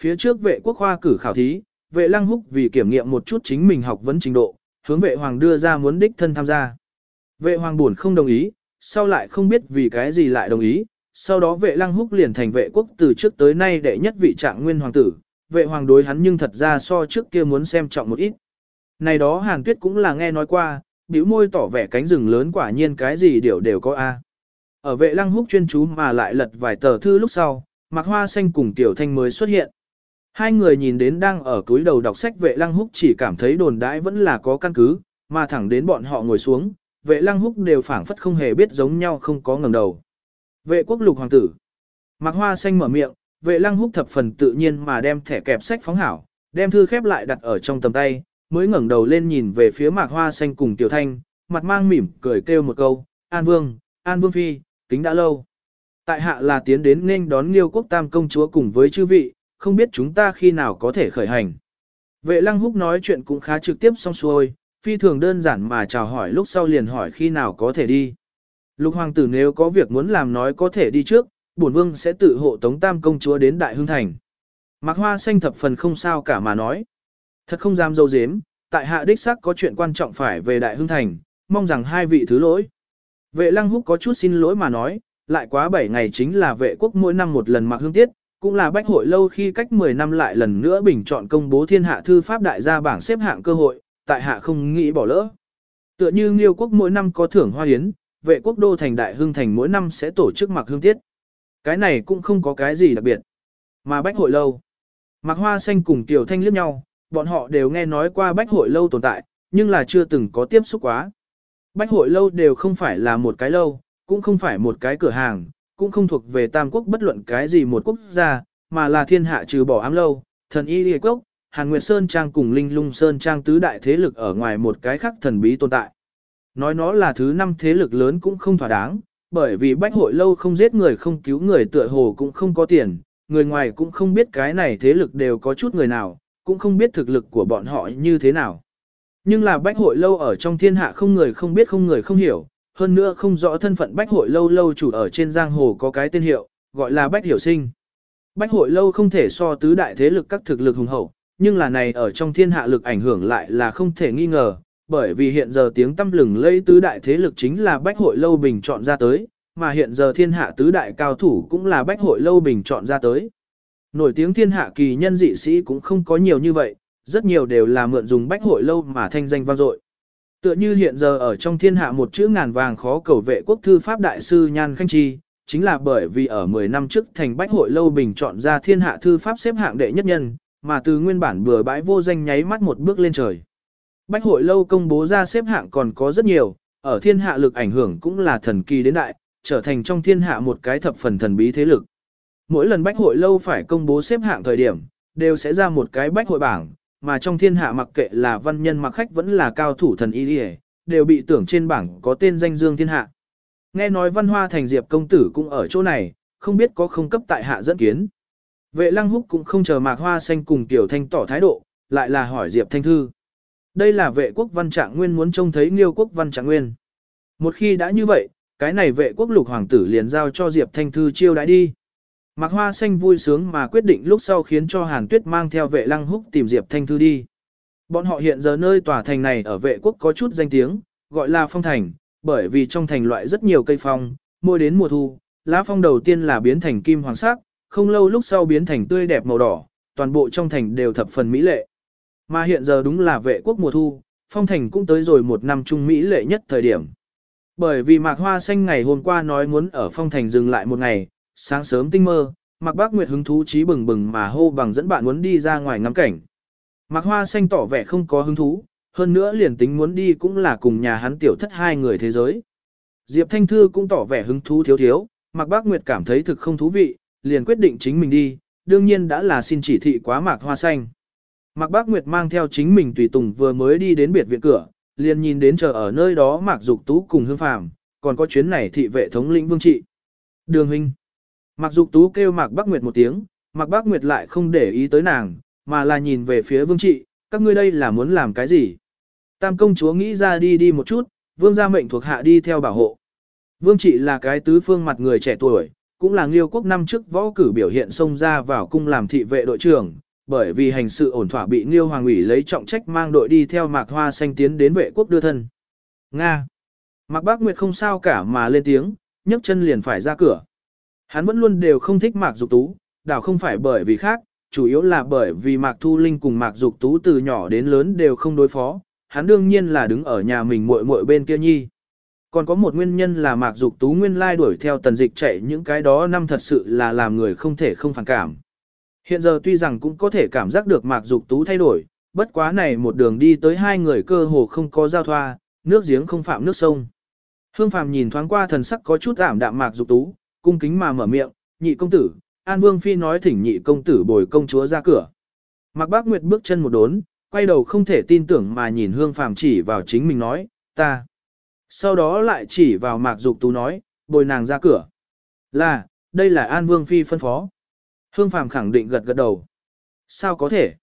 Phía trước vệ quốc khoa cử khảo thí, vệ lăng húc vì kiểm nghiệm một chút chính mình học vấn trình độ, hướng vệ hoàng đưa ra muốn đích thân tham gia. Vệ hoàng buồn không đồng ý, sau lại không biết vì cái gì lại đồng ý, sau đó vệ lăng húc liền thành vệ quốc từ trước tới nay đệ nhất vị trạng nguyên hoàng tử, vệ hoàng đối hắn nhưng thật ra so trước kia muốn xem trọng một ít. Này đó hàn tuyết cũng là nghe nói qua, biểu môi tỏ vẻ cánh rừng lớn quả nhiên cái gì đều đều có a. Ở vệ lăng húc chuyên chú mà lại lật vài tờ thư lúc sau, mặc hoa xanh cùng tiểu thanh mới xuất hiện. Hai người nhìn đến đang ở túi đầu đọc sách vệ lăng húc chỉ cảm thấy đồn đãi vẫn là có căn cứ, mà thẳng đến bọn họ ngồi xuống, vệ lăng húc đều phảng phất không hề biết giống nhau không có ngẩng đầu. Vệ quốc lục hoàng tử. Mặc hoa xanh mở miệng, vệ lăng húc thập phần tự nhiên mà đem thẻ kẹp sách phóng hảo, đem thư khép lại đặt ở trong tầm tay, mới ngẩng đầu lên nhìn về phía mạc hoa xanh cùng tiểu thanh, mặt mang mỉm cười kêu một câu, An Vương, An Vương Phi, kính đã lâu. Tại hạ là tiến đến nên đón liêu quốc tam công chúa cùng với chư vị, không biết chúng ta khi nào có thể khởi hành. Vệ lăng húc nói chuyện cũng khá trực tiếp xong xuôi, phi thường đơn giản mà chào hỏi lúc sau liền hỏi khi nào có thể đi. Lục hoàng tử nếu có việc muốn làm nói có thể đi trước, bổn vương sẽ tự hộ tống tam công chúa đến Đại Hưng Thành. Mạc Hoa xanh thập phần không sao cả mà nói. Thật không dám dâu dếm, tại hạ đích sắc có chuyện quan trọng phải về Đại Hưng Thành, mong rằng hai vị thứ lỗi. Vệ lăng húc có chút xin lỗi mà nói, lại quá 7 ngày chính là vệ quốc mỗi năm một lần mặc hương tiết, cũng là bách hội lâu khi cách 10 năm lại lần nữa bình chọn công bố thiên hạ thư pháp đại gia bảng xếp hạng cơ hội, tại hạ không nghĩ bỏ lỡ. Tựa như Nghiêu quốc mỗi năm có thưởng hoa hiến, vệ quốc đô thành đại hương thành mỗi năm sẽ tổ chức mặc hương tiết. Cái này cũng không có cái gì đặc biệt. Mà bách hội lâu. Mặc hoa xanh cùng tiểu thanh liếc nhau, bọn họ đều nghe nói qua bách hội lâu tồn tại, nhưng là chưa từng có tiếp xúc quá. Bách hội lâu đều không phải là một cái lâu, cũng không phải một cái cửa hàng, cũng không thuộc về tam quốc bất luận cái gì một quốc gia, mà là thiên hạ trừ bỏ ám lâu, thần y liệt quốc, Hàn Nguyệt Sơn Trang cùng Linh Lung Sơn Trang tứ đại thế lực ở ngoài một cái khác thần bí tồn tại. Nói nó là thứ năm thế lực lớn cũng không thỏa đáng, bởi vì bách hội lâu không giết người không cứu người tựa hồ cũng không có tiền, người ngoài cũng không biết cái này thế lực đều có chút người nào, cũng không biết thực lực của bọn họ như thế nào. Nhưng là bách hội lâu ở trong thiên hạ không người không biết không người không hiểu, hơn nữa không rõ thân phận bách hội lâu lâu chủ ở trên giang hồ có cái tên hiệu, gọi là bách hiểu sinh. Bách hội lâu không thể so tứ đại thế lực các thực lực hùng hậu, nhưng là này ở trong thiên hạ lực ảnh hưởng lại là không thể nghi ngờ, bởi vì hiện giờ tiếng tâm lừng lây tứ đại thế lực chính là bách hội lâu bình chọn ra tới, mà hiện giờ thiên hạ tứ đại cao thủ cũng là bách hội lâu bình chọn ra tới. Nổi tiếng thiên hạ kỳ nhân dị sĩ cũng không có nhiều như vậy, rất nhiều đều là mượn dùng bách hội lâu mà thanh danh vang dội. Tựa như hiện giờ ở trong thiên hạ một chữ ngàn vàng khó cầu vệ quốc thư pháp đại sư Nhan Khanh Chi, chính là bởi vì ở 10 năm trước thành bách hội lâu bình chọn ra thiên hạ thư pháp xếp hạng đệ nhất nhân, mà từ nguyên bản bừa bãi vô danh nháy mắt một bước lên trời. Bách hội lâu công bố ra xếp hạng còn có rất nhiều, ở thiên hạ lực ảnh hưởng cũng là thần kỳ đến đại, trở thành trong thiên hạ một cái thập phần thần bí thế lực. Mỗi lần bách hội lâu phải công bố xếp hạng thời điểm, đều sẽ ra một cái bách hội bảng, mà trong thiên hạ mặc kệ là văn nhân mặc khách vẫn là cao thủ thần y đi đều bị tưởng trên bảng có tên danh dương thiên hạ. Nghe nói văn hoa thành diệp công tử cũng ở chỗ này, không biết có không cấp tại hạ dẫn kiến. Vệ lăng húc cũng không chờ mạc hoa xanh cùng tiểu thanh tỏ thái độ, lại là hỏi diệp thanh thư. Đây là vệ quốc văn trạng nguyên muốn trông thấy nghiêu quốc văn trạng nguyên. Một khi đã như vậy, cái này vệ quốc lục hoàng tử liền giao cho diệp thanh thư chiêu đãi đi. Mạc Hoa Xanh vui sướng mà quyết định lúc sau khiến cho Hàn Tuyết mang theo vệ lăng húc tìm Diệp Thanh Thư đi. Bọn họ hiện giờ nơi tòa thành này ở vệ quốc có chút danh tiếng, gọi là phong thành, bởi vì trong thành loại rất nhiều cây phong, mỗi đến mùa thu, lá phong đầu tiên là biến thành kim hoàng sắc, không lâu lúc sau biến thành tươi đẹp màu đỏ, toàn bộ trong thành đều thập phần mỹ lệ. Mà hiện giờ đúng là vệ quốc mùa thu, phong thành cũng tới rồi một năm trung mỹ lệ nhất thời điểm. Bởi vì mạc hoa xanh ngày hôm qua nói muốn ở phong thành dừng lại một ngày, sáng sớm tinh mơ, Mạc Bác Nguyệt hứng thú trí bừng bừng mà hô bằng dẫn bạn muốn đi ra ngoài ngắm cảnh. Mạc Hoa Xanh tỏ vẻ không có hứng thú, hơn nữa liền tính muốn đi cũng là cùng nhà hắn tiểu thất hai người thế giới. Diệp Thanh Thư cũng tỏ vẻ hứng thú thiếu thiếu, Mạc Bác Nguyệt cảm thấy thực không thú vị, liền quyết định chính mình đi, đương nhiên đã là xin chỉ thị quá Mạc Hoa Xanh. Mạc Bác Nguyệt mang theo chính mình tùy tùng vừa mới đi đến biệt viện cửa, liền nhìn đến chờ ở nơi đó Mạc Dục Tú cùng Hương Phàm, còn có chuyến này thị vệ thống lĩnh Vương Trị. Đường huynh. Mạc Dục Tú kêu Mạc Bác Nguyệt một tiếng, Mạc Bác Nguyệt lại không để ý tới nàng, mà là nhìn về phía Vương Trị, các ngươi đây là muốn làm cái gì? Tam công chúa nghĩ ra đi đi một chút, Vương gia mệnh thuộc hạ đi theo bảo hộ. Vương Trị là cái tứ phương mặt người trẻ tuổi, cũng là Liêu quốc năm trước võ cử biểu hiện xông ra vào cung làm thị vệ đội trưởng, bởi vì hành sự ổn thỏa bị Liêu Hoàng ủy lấy trọng trách mang đội đi theo Mạc Hoa xanh tiến đến vệ quốc đưa thân. Nga. Mạc Bác Nguyệt không sao cả mà lên tiếng, nhấc chân liền phải ra cửa. Hắn vẫn luôn đều không thích Mạc Dục Tú, đảo không phải bởi vì khác, chủ yếu là bởi vì Mạc Thu Linh cùng Mạc Dục Tú từ nhỏ đến lớn đều không đối phó, hắn đương nhiên là đứng ở nhà mình muội muội bên kia nhi. Còn có một nguyên nhân là Mạc Dục Tú nguyên lai đuổi theo tần dịch chạy những cái đó năm thật sự là làm người không thể không phản cảm. Hiện giờ tuy rằng cũng có thể cảm giác được Mạc Dục Tú thay đổi, bất quá này một đường đi tới hai người cơ hồ không có giao thoa, nước giếng không phạm nước sông. Hương Phàm nhìn thoáng qua thần sắc có chút ảm đạm Mạc Dục Tú, cung kính mà mở miệng, nhị công tử, An Vương Phi nói thỉnh nhị công tử bồi công chúa ra cửa. Mạc Bác Nguyệt bước chân một đốn, quay đầu không thể tin tưởng mà nhìn Hương Phàm chỉ vào chính mình nói, ta. Sau đó lại chỉ vào Mạc Dục Tú nói, bồi nàng ra cửa. Là, đây là An Vương Phi phân phó. Hương Phàm khẳng định gật gật đầu. Sao có thể?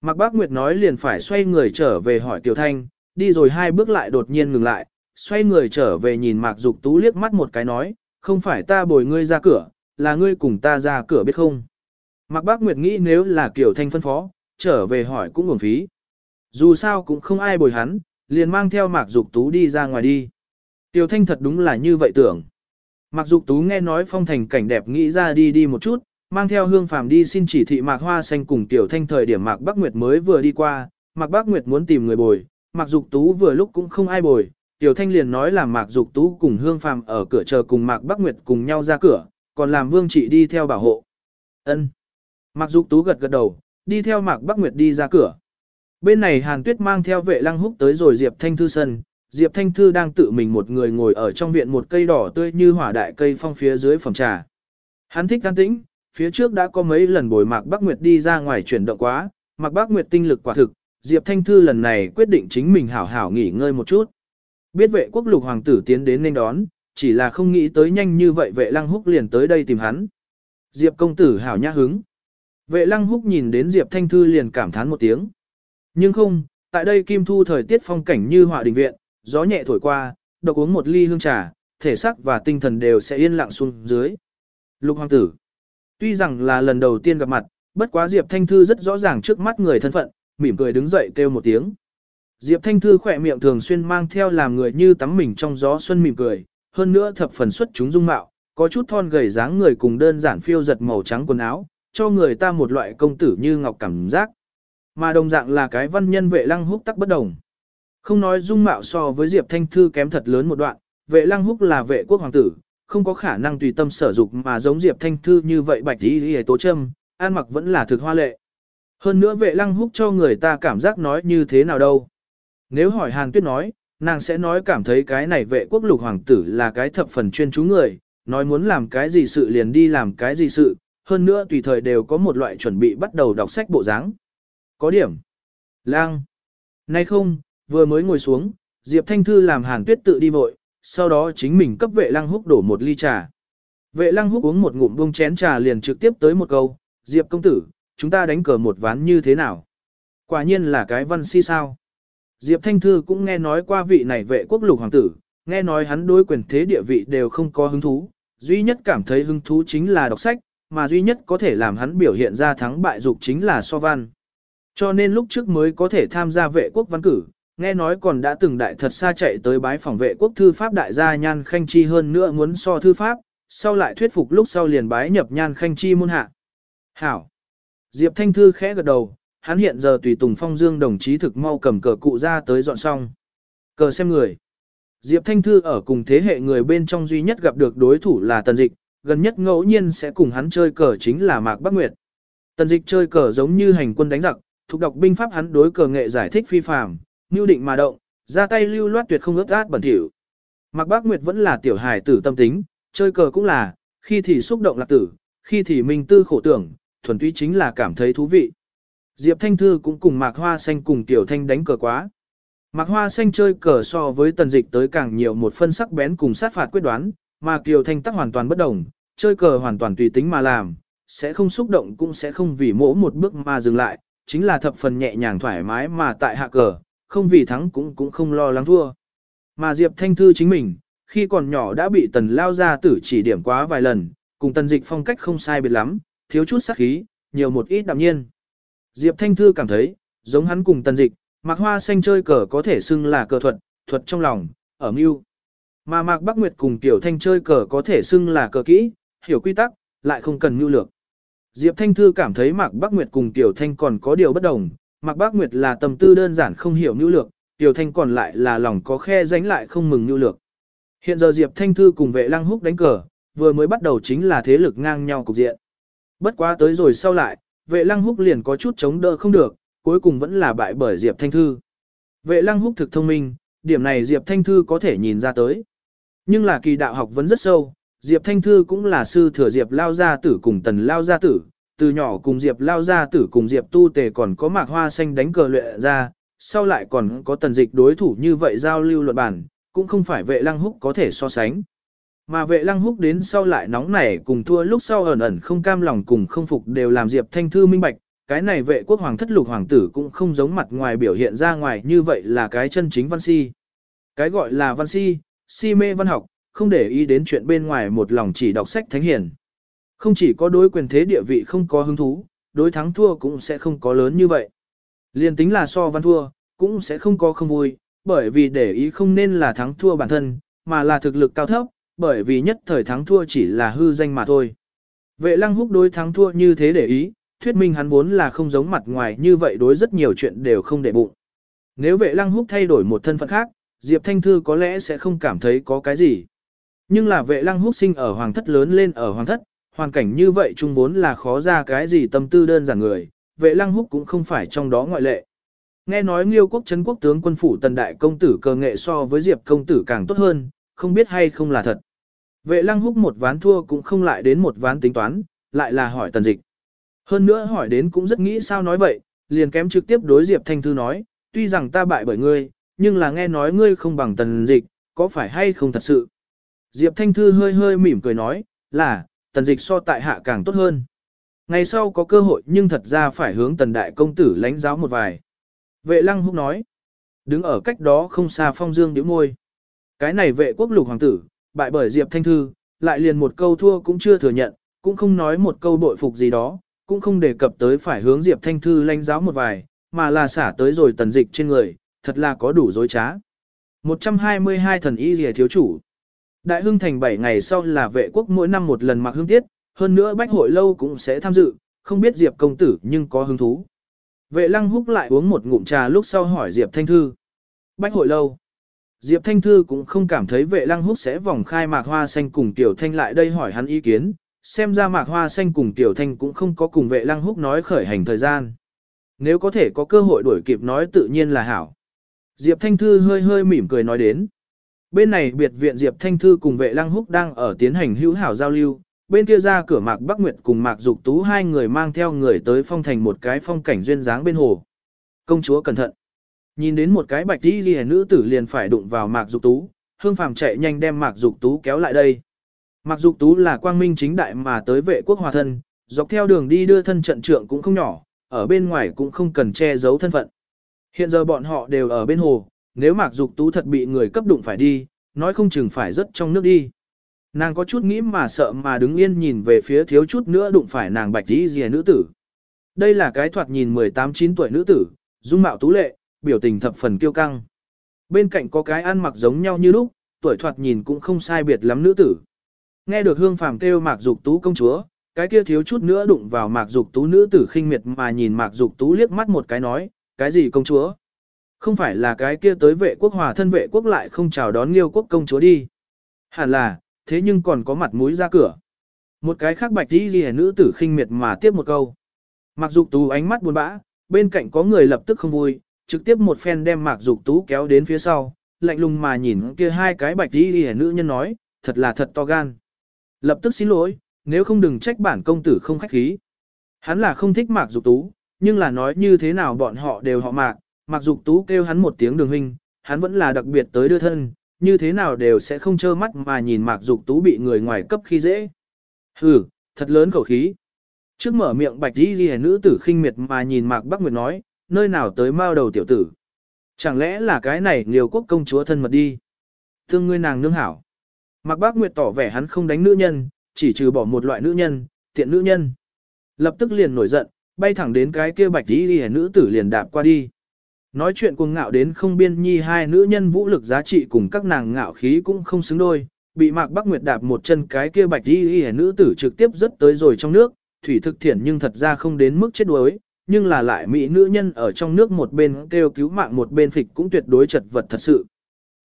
Mạc Bác Nguyệt nói liền phải xoay người trở về hỏi Tiểu Thanh, đi rồi hai bước lại đột nhiên ngừng lại, xoay người trở về nhìn Mạc Dục Tú liếc mắt một cái nói, không phải ta bồi ngươi ra cửa, là ngươi cùng ta ra cửa biết không? Mạc Bác Nguyệt nghĩ nếu là Kiều Thanh phân phó, trở về hỏi cũng uổng phí. Dù sao cũng không ai bồi hắn, liền mang theo Mạc Dục Tú đi ra ngoài đi. Tiểu Thanh thật đúng là như vậy tưởng. Mạc Dục Tú nghe nói phong thành cảnh đẹp nghĩ ra đi đi một chút, mang theo hương phàm đi xin chỉ thị Mạc Hoa Xanh cùng Tiểu Thanh thời điểm Mạc Bắc Nguyệt mới vừa đi qua, Mạc Bắc Nguyệt muốn tìm người bồi, Mạc Dục Tú vừa lúc cũng không ai bồi, Tiểu Thanh liền nói là Mạc Dục Tú cùng hương phàm ở cửa chờ cùng Mạc Bắc Nguyệt cùng nhau ra cửa, còn làm Vương Trị đi theo bảo hộ. Ân. Mạc Dục Tú gật gật đầu, đi theo Mạc Bắc Nguyệt đi ra cửa. Bên này Hàn Tuyết mang theo vệ lăng húc tới rồi Diệp Thanh Thư sân, Diệp Thanh Thư đang tự mình một người ngồi ở trong viện một cây đỏ tươi như hỏa đại cây phong phía dưới phòng trà. Hắn thích an tĩnh, phía trước đã có mấy lần bồi Mạc Bắc Nguyệt đi ra ngoài chuyển động quá, Mạc Bắc Nguyệt tinh lực quả thực, Diệp Thanh Thư lần này quyết định chính mình hảo hảo nghỉ ngơi một chút. Biết vệ quốc lục hoàng tử tiến đến nên đón, chỉ là không nghĩ tới nhanh như vậy vệ lăng húc liền tới đây tìm hắn. Diệp công tử hảo nhã hứng. Vệ lăng húc nhìn đến Diệp Thanh Thư liền cảm thán một tiếng. Nhưng không, tại đây kim thu thời tiết phong cảnh như họa đình viện, gió nhẹ thổi qua, độc uống một ly hương trà, thể xác và tinh thần đều sẽ yên lặng xuống dưới. Lục hoàng tử. Tuy rằng là lần đầu tiên gặp mặt, bất quá Diệp Thanh Thư rất rõ ràng trước mắt người thân phận, mỉm cười đứng dậy kêu một tiếng. Diệp Thanh Thư khỏe miệng thường xuyên mang theo làm người như tắm mình trong gió xuân mỉm cười, hơn nữa thập phần xuất chúng dung mạo, có chút thon gầy dáng người cùng đơn giản phiêu giật màu trắng quần áo, cho người ta một loại công tử như ngọc cảm giác. Mà đồng dạng là cái văn nhân vệ lăng húc tắc bất đồng. Không nói dung mạo so với Diệp Thanh Thư kém thật lớn một đoạn, vệ lăng húc là vệ quốc hoàng tử, không có khả năng tùy tâm sở dục mà giống Diệp Thanh Thư như vậy bạch đi hề tố châm, an mặc vẫn là thực hoa lệ. Hơn nữa vệ lăng húc cho người ta cảm giác nói như thế nào đâu. Nếu hỏi Hàn Tuyết nói, nàng sẽ nói cảm thấy cái này vệ quốc lục hoàng tử là cái thập phần chuyên chú người, nói muốn làm cái gì sự liền đi làm cái gì sự, hơn nữa tùy thời đều có một loại chuẩn bị bắt đầu đọc sách bộ dáng. Có điểm. Lang. Nay không, vừa mới ngồi xuống, Diệp Thanh Thư làm Hàn Tuyết tự đi vội, sau đó chính mình cấp vệ lăng húc đổ một ly trà. Vệ lăng húc uống một ngụm buông chén trà liền trực tiếp tới một câu, Diệp công tử, chúng ta đánh cờ một ván như thế nào? Quả nhiên là cái văn si sao. Diệp Thanh Thư cũng nghe nói qua vị này vệ quốc lục hoàng tử, nghe nói hắn đối quyền thế địa vị đều không có hứng thú, duy nhất cảm thấy hứng thú chính là đọc sách, mà duy nhất có thể làm hắn biểu hiện ra thắng bại dục chính là so văn. Cho nên lúc trước mới có thể tham gia vệ quốc văn cử, nghe nói còn đã từng đại thật xa chạy tới bái phòng vệ quốc thư pháp đại gia Nhan Khanh Chi hơn nữa muốn so thư pháp, sau lại thuyết phục lúc sau liền bái nhập Nhan Khanh Chi môn hạ. Hảo! Diệp Thanh Thư khẽ gật đầu, hắn hiện giờ tùy Tùng Phong Dương đồng chí thực mau cầm cờ cụ ra tới dọn xong. Cờ xem người. Diệp Thanh Thư ở cùng thế hệ người bên trong duy nhất gặp được đối thủ là Tần Dịch, gần nhất ngẫu nhiên sẽ cùng hắn chơi cờ chính là Mạc Bắc Nguyệt. Tần dịch chơi cờ giống như hành quân đánh giặc, thuộc đọc binh pháp hắn đối cờ nghệ giải thích phi phàm, nưu định mà động, ra tay lưu loát tuyệt không ướt át bẩn thỉu. Mạc Bắc Nguyệt vẫn là tiểu hài tử tâm tính, chơi cờ cũng là, khi thì xúc động lạc tử, khi thì minh tư khổ tưởng, thuần túy chính là cảm thấy thú vị. Diệp Thanh Thư cũng cùng Mạc Hoa Xanh cùng Tiểu Thanh đánh cờ quá. Mạc Hoa Xanh chơi cờ so với tần dịch tới càng nhiều một phân sắc bén cùng sát phạt quyết đoán, mà Kiều Thanh tắc hoàn toàn bất đồng, chơi cờ hoàn toàn tùy tính mà làm, sẽ không xúc động cũng sẽ không vì mỗ một bước mà dừng lại, chính là thập phần nhẹ nhàng thoải mái mà tại hạ cờ, không vì thắng cũng cũng không lo lắng thua. Mà Diệp Thanh Thư chính mình, khi còn nhỏ đã bị tần lao ra tử chỉ điểm quá vài lần, cùng tần dịch phong cách không sai biệt lắm, thiếu chút sắc khí, nhiều một ít đạm nhiên. Diệp Thanh Thư cảm thấy, giống hắn cùng tần dịch, Mạc Hoa Xanh chơi cờ có thể xưng là cờ thuật, thuật trong lòng, ở mưu. Mà Mạc Bắc Nguyệt cùng Tiểu Thanh chơi cờ có thể xưng là cờ kỹ, hiểu quy tắc, lại không cần mưu lược. Diệp Thanh Thư cảm thấy Mạc Bắc Nguyệt cùng Tiểu Thanh còn có điều bất đồng, Mạc Bắc Nguyệt là tâm tư đơn giản không hiểu mưu lược, Tiểu Thanh còn lại là lòng có khe ránh lại không mừng mưu lược. Hiện giờ Diệp Thanh Thư cùng vệ lăng húc đánh cờ, vừa mới bắt đầu chính là thế lực ngang nhau cục diện. Bất quá tới rồi sau lại, vệ lăng húc liền có chút chống đỡ không được, cuối cùng vẫn là bại bởi Diệp Thanh Thư. Vệ lăng húc thực thông minh, điểm này Diệp Thanh Thư có thể nhìn ra tới. Nhưng là kỳ đạo học vẫn rất sâu, Diệp Thanh Thư cũng là sư thừa Diệp Lao Gia Tử cùng Tần Lao Gia Tử, từ nhỏ cùng Diệp Lao Gia Tử cùng Diệp Tu Tề còn có mạc hoa xanh đánh cờ luyện ra, sau lại còn có tần dịch đối thủ như vậy giao lưu luận bản, cũng không phải vệ lăng húc có thể so sánh. Mà vệ lăng húc đến sau lại nóng nảy cùng thua lúc sau ẩn ẩn không cam lòng cùng không phục đều làm Diệp Thanh Thư minh bạch, cái này vệ quốc hoàng thất lục hoàng tử cũng không giống mặt ngoài biểu hiện ra ngoài như vậy là cái chân chính văn si. Cái gọi là văn si, si mê văn học, không để ý đến chuyện bên ngoài một lòng chỉ đọc sách thánh hiền. Không chỉ có đối quyền thế địa vị không có hứng thú, đối thắng thua cũng sẽ không có lớn như vậy. Liên tính là so văn thua, cũng sẽ không có không vui, bởi vì để ý không nên là thắng thua bản thân, mà là thực lực cao thấp, bởi vì nhất thời thắng thua chỉ là hư danh mà thôi. Vệ lăng húc đối thắng thua như thế để ý, thuyết minh hắn vốn là không giống mặt ngoài như vậy đối rất nhiều chuyện đều không để bụng. Nếu vệ lăng húc thay đổi một thân phận khác, Diệp Thanh Thư có lẽ sẽ không cảm thấy có cái gì. Nhưng là vệ lăng húc sinh ở hoàng thất lớn lên ở hoàng thất, hoàn cảnh như vậy chung vốn là khó ra cái gì tâm tư đơn giản người, vệ lăng húc cũng không phải trong đó ngoại lệ. Nghe nói Nghiêu quốc chấn quốc tướng quân phủ tần đại công tử cờ nghệ so với Diệp công tử càng tốt hơn, không biết hay không là thật. Vệ lăng húc một ván thua cũng không lại đến một ván tính toán, lại là hỏi tần dịch. Hơn nữa hỏi đến cũng rất nghĩ sao nói vậy, liền kém trực tiếp đối Diệp Thanh Thư nói, tuy rằng ta bại bởi ngươi, nhưng là nghe nói ngươi không bằng tần dịch, có phải hay không thật sự. Diệp Thanh Thư hơi hơi mỉm cười nói, là, tần dịch so tại hạ càng tốt hơn. Ngày sau có cơ hội nhưng thật ra phải hướng tần đại công tử lãnh giáo một vài. Vệ lăng húc nói, đứng ở cách đó không xa phong dương điểm môi. Cái này vệ quốc lục hoàng tử, bại bởi Diệp Thanh Thư, lại liền một câu thua cũng chưa thừa nhận, cũng không nói một câu bội phục gì đó, cũng không đề cập tới phải hướng Diệp Thanh Thư lanh giáo một vài, mà là xả tới rồi tần dịch trên người, thật là có đủ dối trá. 122 thần y rìa thiếu chủ. Đại hưng thành 7 ngày sau là vệ quốc mỗi năm một lần mặc hương tiết, hơn nữa bách hội lâu cũng sẽ tham dự, không biết Diệp công tử nhưng có hứng thú. Vệ lăng húc lại uống một ngụm trà lúc sau hỏi Diệp Thanh Thư. Bách hội lâu. Diệp Thanh Thư cũng không cảm thấy vệ lăng húc sẽ vòng khai mạc hoa xanh cùng Tiểu Thanh lại đây hỏi hắn ý kiến, xem ra mạc hoa xanh cùng Tiểu Thanh cũng không có cùng vệ lăng húc nói khởi hành thời gian. Nếu có thể có cơ hội đuổi kịp nói tự nhiên là hảo. Diệp Thanh Thư hơi hơi mỉm cười nói đến. Bên này biệt viện Diệp Thanh Thư cùng vệ lăng húc đang ở tiến hành hữu hảo giao lưu, bên kia ra cửa Mạc Bắc Nguyệt cùng Mạc Dục Tú hai người mang theo người tới phong thành một cái phong cảnh duyên dáng bên hồ. Công chúa cẩn thận. Nhìn đến một cái bạch đi ghi nữ tử liền phải đụng vào Mạc Dục Tú, Hương Phàm chạy nhanh đem Mạc Dục Tú kéo lại đây. Mạc Dục Tú là quang minh chính đại mà tới vệ quốc hòa thân, dọc theo đường đi đưa thân trận trượng cũng không nhỏ, ở bên ngoài cũng không cần che giấu thân phận. Hiện giờ bọn họ đều ở bên hồ, nếu Mạc Dục Tú thật bị người cấp đụng phải đi, nói không chừng phải rất trong nước đi. Nàng có chút nghĩ mà sợ mà đứng yên nhìn về phía thiếu chút nữa đụng phải nàng bạch tí ghi nữ tử. Đây là cái thoạt nhìn 18-9 tuổi nữ tử, dung mạo tú lệ, biểu tình thập phần kiêu căng. Bên cạnh có cái ăn mặc giống nhau như lúc, tuổi thoạt nhìn cũng không sai biệt lắm nữ tử. Nghe được hương phàm kêu mạc dục tú công chúa, cái kia thiếu chút nữa đụng vào mạc dục tú nữ tử khinh miệt mà nhìn mạc dục tú liếc mắt một cái nói, cái gì công chúa? Không phải là cái kia tới vệ quốc hòa thân vệ quốc lại không chào đón liêu quốc công chúa đi. Hẳn là, thế nhưng còn có mặt mũi ra cửa. Một cái khác bạch đi ghi nữ tử khinh miệt mà tiếp một câu. Mạc Dục Tú ánh mắt buồn bã, bên cạnh có người lập tức không vui, trực tiếp một phen đem Mạc Dục Tú kéo đến phía sau, lạnh lùng mà nhìn kia hai cái bạch đi ghi nữ nhân nói, thật là thật to gan. Lập tức xin lỗi, nếu không đừng trách bản công tử không khách khí. Hắn là không thích Mạc Dục Tú, nhưng là nói như thế nào bọn họ đều họ Mạc, Mạc Dục Tú kêu hắn một tiếng đường huynh, hắn vẫn là đặc biệt tới đưa thân, như thế nào đều sẽ không trơ mắt mà nhìn Mạc Dục Tú bị người ngoài cấp khi dễ. Hừ, thật lớn khẩu khí. Trước mở miệng bạch đi ghi nữ tử khinh miệt mà nhìn Mạc Bắc Nguyệt nói, nơi nào tới mao đầu tiểu tử. Chẳng lẽ là cái này liều quốc công chúa thân mật đi. Thương ngươi nàng nương hảo. Mạc Bác Nguyệt tỏ vẻ hắn không đánh nữ nhân, chỉ trừ bỏ một loại nữ nhân, tiện nữ nhân. Lập tức liền nổi giận, bay thẳng đến cái kia bạch đi đi nữ tử liền đạp qua đi. Nói chuyện cuồng ngạo đến không biên nhi hai nữ nhân vũ lực giá trị cùng các nàng ngạo khí cũng không xứng đôi, bị Mạc Bắc Nguyệt đạp một chân cái kia bạch y đi nữ tử trực tiếp rất tới rồi trong nước, thủy thực thiện nhưng thật ra không đến mức chết đuối, nhưng là lại mỹ nữ nhân ở trong nước một bên kêu cứu mạng một bên phịch cũng tuyệt đối chật vật thật sự.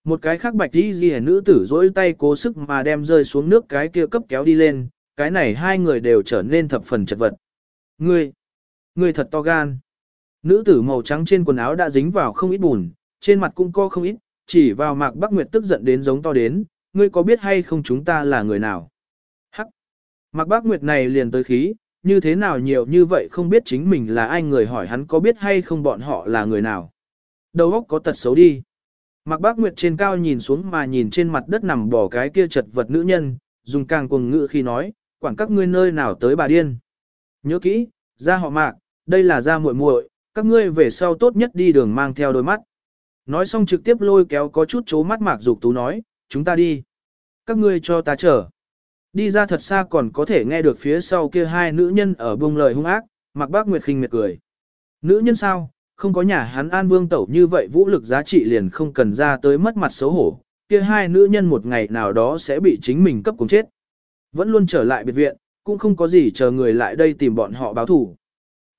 Một cái khác bạch đi gì nữ tử dỗi tay cố sức mà đem rơi xuống nước cái kia cấp kéo đi lên, cái này hai người đều trở nên thập phần chật vật. Ngươi, ngươi thật to gan. Nữ tử màu trắng trên quần áo đã dính vào không ít bùn, trên mặt cũng co không ít, chỉ vào mạc Bắc Nguyệt tức giận đến giống to đến, ngươi có biết hay không chúng ta là người nào? Hắc! Mạc Bác Nguyệt này liền tới khí, như thế nào nhiều như vậy không biết chính mình là ai người hỏi hắn có biết hay không bọn họ là người nào? Đầu óc có tật xấu đi. Mạc Bác Nguyệt trên cao nhìn xuống mà nhìn trên mặt đất nằm bỏ cái kia chật vật nữ nhân, dùng càng cuồng ngữ khi nói, quản các ngươi nơi nào tới bà điên. Nhớ kỹ, ra họ Mạc, đây là ra muội muội, các ngươi về sau tốt nhất đi đường mang theo đôi mắt. Nói xong trực tiếp lôi kéo có chút chố mắt Mạc Dục Tú nói, chúng ta đi. Các ngươi cho ta chở. Đi ra thật xa còn có thể nghe được phía sau kia hai nữ nhân ở buông lời hung ác, mặc bác Nguyệt khinh miệt cười. Nữ nhân sao, không có nhà hắn an vương tẩu như vậy vũ lực giá trị liền không cần ra tới mất mặt xấu hổ, kia hai nữ nhân một ngày nào đó sẽ bị chính mình cấp cùng chết. Vẫn luôn trở lại biệt viện, cũng không có gì chờ người lại đây tìm bọn họ báo thủ.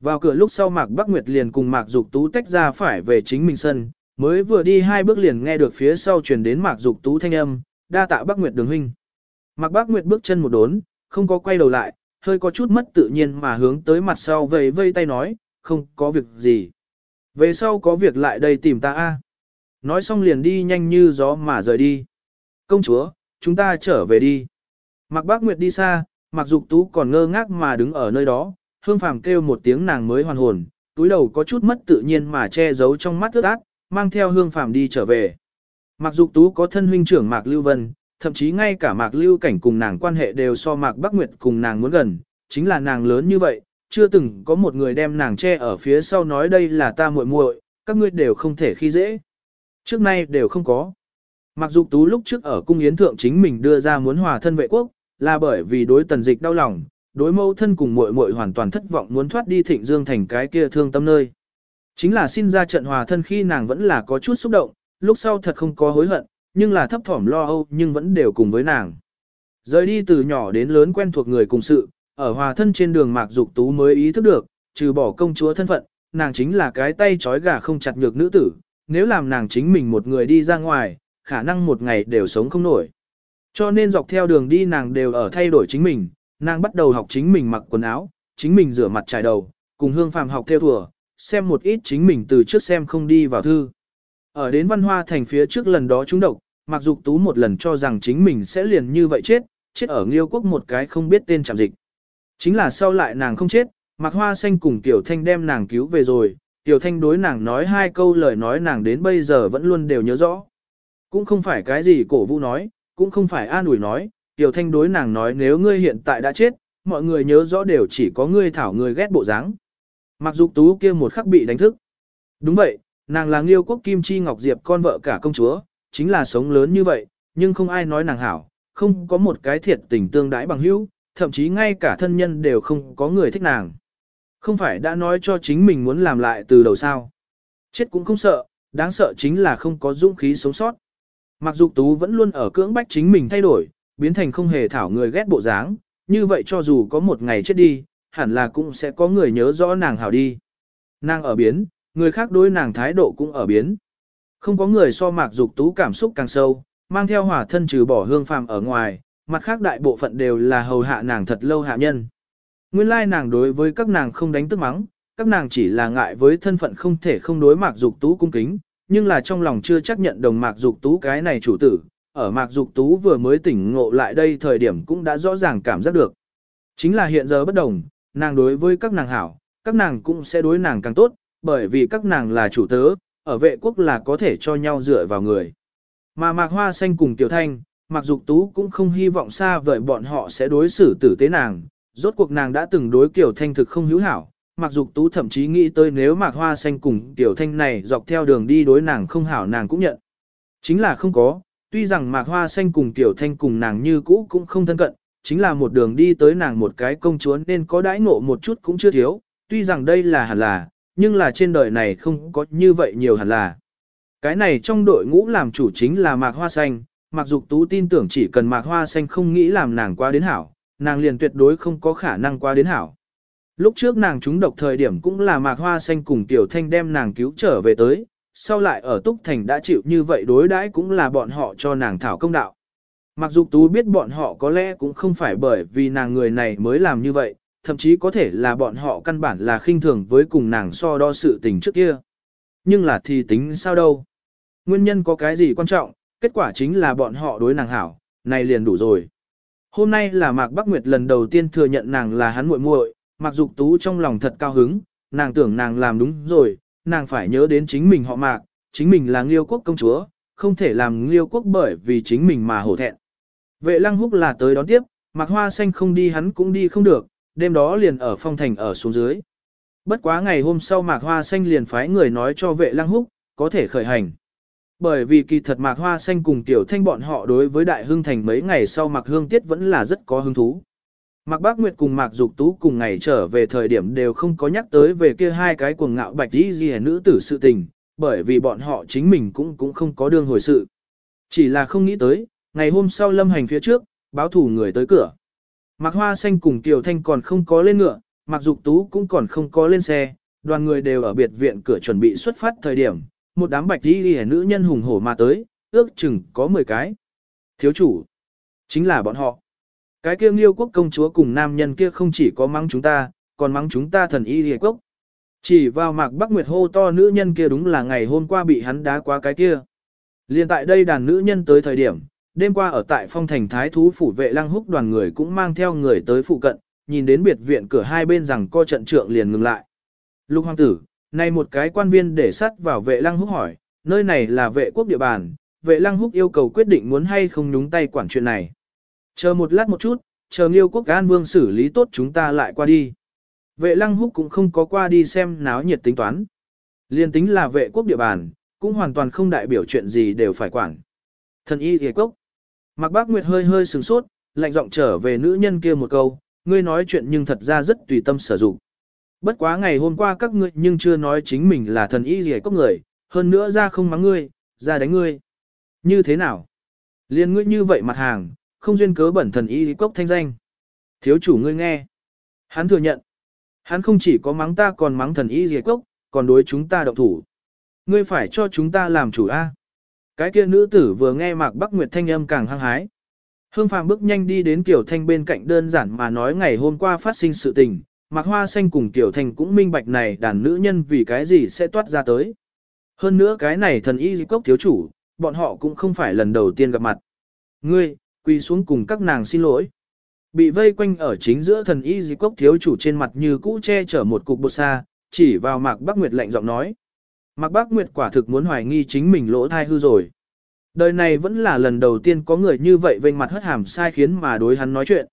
Vào cửa lúc sau Mạc Bắc Nguyệt liền cùng Mạc Dục Tú tách ra phải về chính mình sân, mới vừa đi hai bước liền nghe được phía sau truyền đến Mạc Dục Tú thanh âm, đa tạ Bắc Nguyệt đường huynh. Mạc Bác Nguyệt bước chân một đốn, không có quay đầu lại, hơi có chút mất tự nhiên mà hướng tới mặt sau vầy vây tay nói, không có việc gì. Về sau có việc lại đây tìm ta a. Nói xong liền đi nhanh như gió mà rời đi. Công chúa, chúng ta trở về đi. Mạc Bác Nguyệt đi xa, Mạc Dục Tú còn ngơ ngác mà đứng ở nơi đó, Hương Phàm kêu một tiếng nàng mới hoàn hồn, túi đầu có chút mất tự nhiên mà che giấu trong mắt ướt át, mang theo Hương Phàm đi trở về. Mạc Dục Tú có thân huynh trưởng Mạc Lưu Vân, thậm chí ngay cả Mạc Lưu Cảnh cùng nàng quan hệ đều so Mạc Bắc Nguyệt cùng nàng muốn gần, chính là nàng lớn như vậy, chưa từng có một người đem nàng che ở phía sau nói đây là ta muội muội, các ngươi đều không thể khi dễ. Trước nay đều không có. Mặc Dục Tú lúc trước ở cung yến thượng chính mình đưa ra muốn hòa thân vệ quốc, là bởi vì đối tần dịch đau lòng, đối mâu thân cùng muội muội hoàn toàn thất vọng muốn thoát đi Thịnh Dương thành cái kia thương tâm nơi. Chính là xin ra trận hòa thân khi nàng vẫn là có chút xúc động, lúc sau thật không có hối hận, nhưng là thấp thỏm lo âu nhưng vẫn đều cùng với nàng. Rời đi từ nhỏ đến lớn quen thuộc người cùng sự, ở hòa thân trên đường Mạc Dục Tú mới ý thức được, trừ bỏ công chúa thân phận, nàng chính là cái tay trói gà không chặt nhược nữ tử, nếu làm nàng chính mình một người đi ra ngoài, khả năng một ngày đều sống không nổi. Cho nên dọc theo đường đi nàng đều ở thay đổi chính mình, nàng bắt đầu học chính mình mặc quần áo, chính mình rửa mặt trải đầu, cùng hương phàm học theo thùa, xem một ít chính mình từ trước xem không đi vào thư. Ở đến văn hoa thành phía trước lần đó trúng độc, Mạc Dục Tú một lần cho rằng chính mình sẽ liền như vậy chết, chết ở Nghiêu quốc một cái không biết tên chạm dịch. Chính là sau lại nàng không chết, Mạc Hoa Xanh cùng Tiểu Thanh đem nàng cứu về rồi, Tiểu Thanh đối nàng nói hai câu lời nói nàng đến bây giờ vẫn luôn đều nhớ rõ. Cũng không phải cái gì cổ vũ nói, cũng không phải an ủi nói, Tiểu Thanh đối nàng nói nếu ngươi hiện tại đã chết, mọi người nhớ rõ đều chỉ có ngươi thảo người ghét bộ dáng. Mặc dục tú kia một khắc bị đánh thức. Đúng vậy, nàng là nghiêu quốc kim chi ngọc diệp con vợ cả công chúa, chính là sống lớn như vậy, nhưng không ai nói nàng hảo, không có một cái thiệt tình tương đãi bằng hữu, thậm chí ngay cả thân nhân đều không có người thích nàng. Không phải đã nói cho chính mình muốn làm lại từ đầu sao. Chết cũng không sợ, đáng sợ chính là không có dũng khí sống sót. Mặc dù tú vẫn luôn ở cưỡng bách chính mình thay đổi, biến thành không hề thảo người ghét bộ dáng, như vậy cho dù có một ngày chết đi, hẳn là cũng sẽ có người nhớ rõ nàng hảo đi. Nàng ở biến, người khác đối nàng thái độ cũng ở biến. Không có người so mạc dục tú cảm xúc càng sâu, mang theo hỏa thân trừ bỏ hương phàm ở ngoài, mặt khác đại bộ phận đều là hầu hạ nàng thật lâu hạ nhân. Nguyên lai nàng đối với các nàng không đánh tức mắng, các nàng chỉ là ngại với thân phận không thể không đối mạc dục tú cung kính, nhưng là trong lòng chưa chấp nhận đồng mạc dục tú cái này chủ tử, ở mạc dục tú vừa mới tỉnh ngộ lại đây thời điểm cũng đã rõ ràng cảm giác được. Chính là hiện giờ bất đồng, nàng đối với các nàng hảo, các nàng cũng sẽ đối nàng càng tốt, bởi vì các nàng là chủ tớ, ở vệ quốc là có thể cho nhau dựa vào người. Mà mạc hoa xanh cùng tiểu thanh, mạc dục tú cũng không hy vọng xa vời bọn họ sẽ đối xử tử tế nàng, rốt cuộc nàng đã từng đối Kiều thanh thực không hữu hảo, Mạc Dục Tú thậm chí nghĩ tới nếu Mạc Hoa Xanh cùng Tiểu Thanh này dọc theo đường đi đối nàng không hảo nàng cũng nhận. Chính là không có, tuy rằng Mạc Hoa Xanh cùng Tiểu Thanh cùng nàng như cũ cũng không thân cận, chính là một đường đi tới nàng một cái công chúa nên có đãi ngộ một chút cũng chưa thiếu, tuy rằng đây là hẳn là, nhưng là trên đời này không có như vậy nhiều hẳn là. Cái này trong đội ngũ làm chủ chính là Mạc Hoa Xanh, Mạc Dục Tú tin tưởng chỉ cần Mạc Hoa Xanh không nghĩ làm nàng qua đến hảo, nàng liền tuyệt đối không có khả năng qua đến hảo. Lúc trước nàng trúng độc thời điểm cũng là mạc hoa xanh cùng tiểu thanh đem nàng cứu trở về tới, sau lại ở Túc Thành đã chịu như vậy đối đãi cũng là bọn họ cho nàng thảo công đạo. Mặc dù Tú biết bọn họ có lẽ cũng không phải bởi vì nàng người này mới làm như vậy, thậm chí có thể là bọn họ căn bản là khinh thường với cùng nàng so đo sự tình trước kia. Nhưng là thì tính sao đâu. Nguyên nhân có cái gì quan trọng, kết quả chính là bọn họ đối nàng hảo, này liền đủ rồi. Hôm nay là Mạc Bắc Nguyệt lần đầu tiên thừa nhận nàng là hắn muội muội, Mạc Dục Tú trong lòng thật cao hứng, nàng tưởng nàng làm đúng rồi, nàng phải nhớ đến chính mình họ Mạc, chính mình là Nghiêu quốc công chúa, không thể làm Nghiêu quốc bởi vì chính mình mà hổ thẹn. Vệ Lăng Húc là tới đón tiếp, Mạc Hoa Xanh không đi hắn cũng đi không được, đêm đó liền ở phong thành ở xuống dưới. Bất quá ngày hôm sau Mạc Hoa Xanh liền phái người nói cho vệ Lăng Húc, có thể khởi hành. Bởi vì kỳ thật Mạc Hoa Xanh cùng Tiểu Thanh bọn họ đối với Đại Hưng Thành mấy ngày sau Mạc Hương Tiết vẫn là rất có hứng thú. Mạc Bác Nguyệt cùng Mạc Dục Tú cùng ngày trở về thời điểm đều không có nhắc tới về kia hai cái cuồng ngạo bạch đi gì nữ tử sự tình, bởi vì bọn họ chính mình cũng cũng không có đương hồi sự. Chỉ là không nghĩ tới, ngày hôm sau lâm hành phía trước, báo thủ người tới cửa. Mạc Hoa Xanh cùng Kiều Thanh còn không có lên ngựa, Mạc Dục Tú cũng còn không có lên xe, đoàn người đều ở biệt viện cửa chuẩn bị xuất phát thời điểm, một đám bạch đi hẻ nữ nhân hùng hổ mà tới, ước chừng có 10 cái. Thiếu chủ, chính là bọn họ. Cái kia nghiêu quốc công chúa cùng nam nhân kia không chỉ có mắng chúng ta, còn mắng chúng ta thần y hề quốc. Chỉ vào mạc Bắc Nguyệt hô to nữ nhân kia đúng là ngày hôm qua bị hắn đá qua cái kia. Liên tại đây đàn nữ nhân tới thời điểm, đêm qua ở tại phong thành thái thú phủ vệ lăng húc đoàn người cũng mang theo người tới phụ cận, nhìn đến biệt viện cửa hai bên rằng co trận trượng liền ngừng lại. Lục hoàng tử, nay một cái quan viên để sắt vào vệ lăng húc hỏi, nơi này là vệ quốc địa bàn, vệ lăng húc yêu cầu quyết định muốn hay không nhúng tay quản chuyện này. Chờ một lát một chút, chờ Nghiêu quốc An Vương xử lý tốt chúng ta lại qua đi. Vệ lăng húc cũng không có qua đi xem náo nhiệt tính toán. Liên tính là vệ quốc địa bàn, cũng hoàn toàn không đại biểu chuyện gì đều phải quản. Thần y thề cốc. Mạc Bác Nguyệt hơi hơi sửng sốt, lạnh giọng trở về nữ nhân kia một câu, ngươi nói chuyện nhưng thật ra rất tùy tâm sử dụng. Bất quá ngày hôm qua các ngươi nhưng chưa nói chính mình là thần y gì cốc người, hơn nữa ra không mắng ngươi, ra đánh ngươi. Như thế nào? Liên ngươi như vậy mặt hàng, không duyên cớ bẩn thần y cốc thanh danh. Thiếu chủ ngươi nghe. Hắn thừa nhận. Hắn không chỉ có mắng ta còn mắng thần y gì cốc, còn đối chúng ta động thủ. Ngươi phải cho chúng ta làm chủ A. Cái kia nữ tử vừa nghe mạc Bắc Nguyệt thanh âm càng hăng hái. Hương Phàm bước nhanh đi đến Kiều Thanh bên cạnh đơn giản mà nói ngày hôm qua phát sinh sự tình, Mạc Hoa Xanh cùng Kiều Thanh cũng minh bạch này đàn nữ nhân vì cái gì sẽ toát ra tới. Hơn nữa cái này thần y cốc thiếu chủ, bọn họ cũng không phải lần đầu tiên gặp mặt. Ngươi, quỳ xuống cùng các nàng xin lỗi. Bị vây quanh ở chính giữa thần y di cốc thiếu chủ trên mặt như cũ che chở một cục bột xa, chỉ vào Mạc Bắc Nguyệt lạnh giọng nói. Mạc Bác Nguyệt quả thực muốn hoài nghi chính mình lỗ thai hư rồi. Đời này vẫn là lần đầu tiên có người như vậy vênh mặt hất hàm sai khiến mà đối hắn nói chuyện.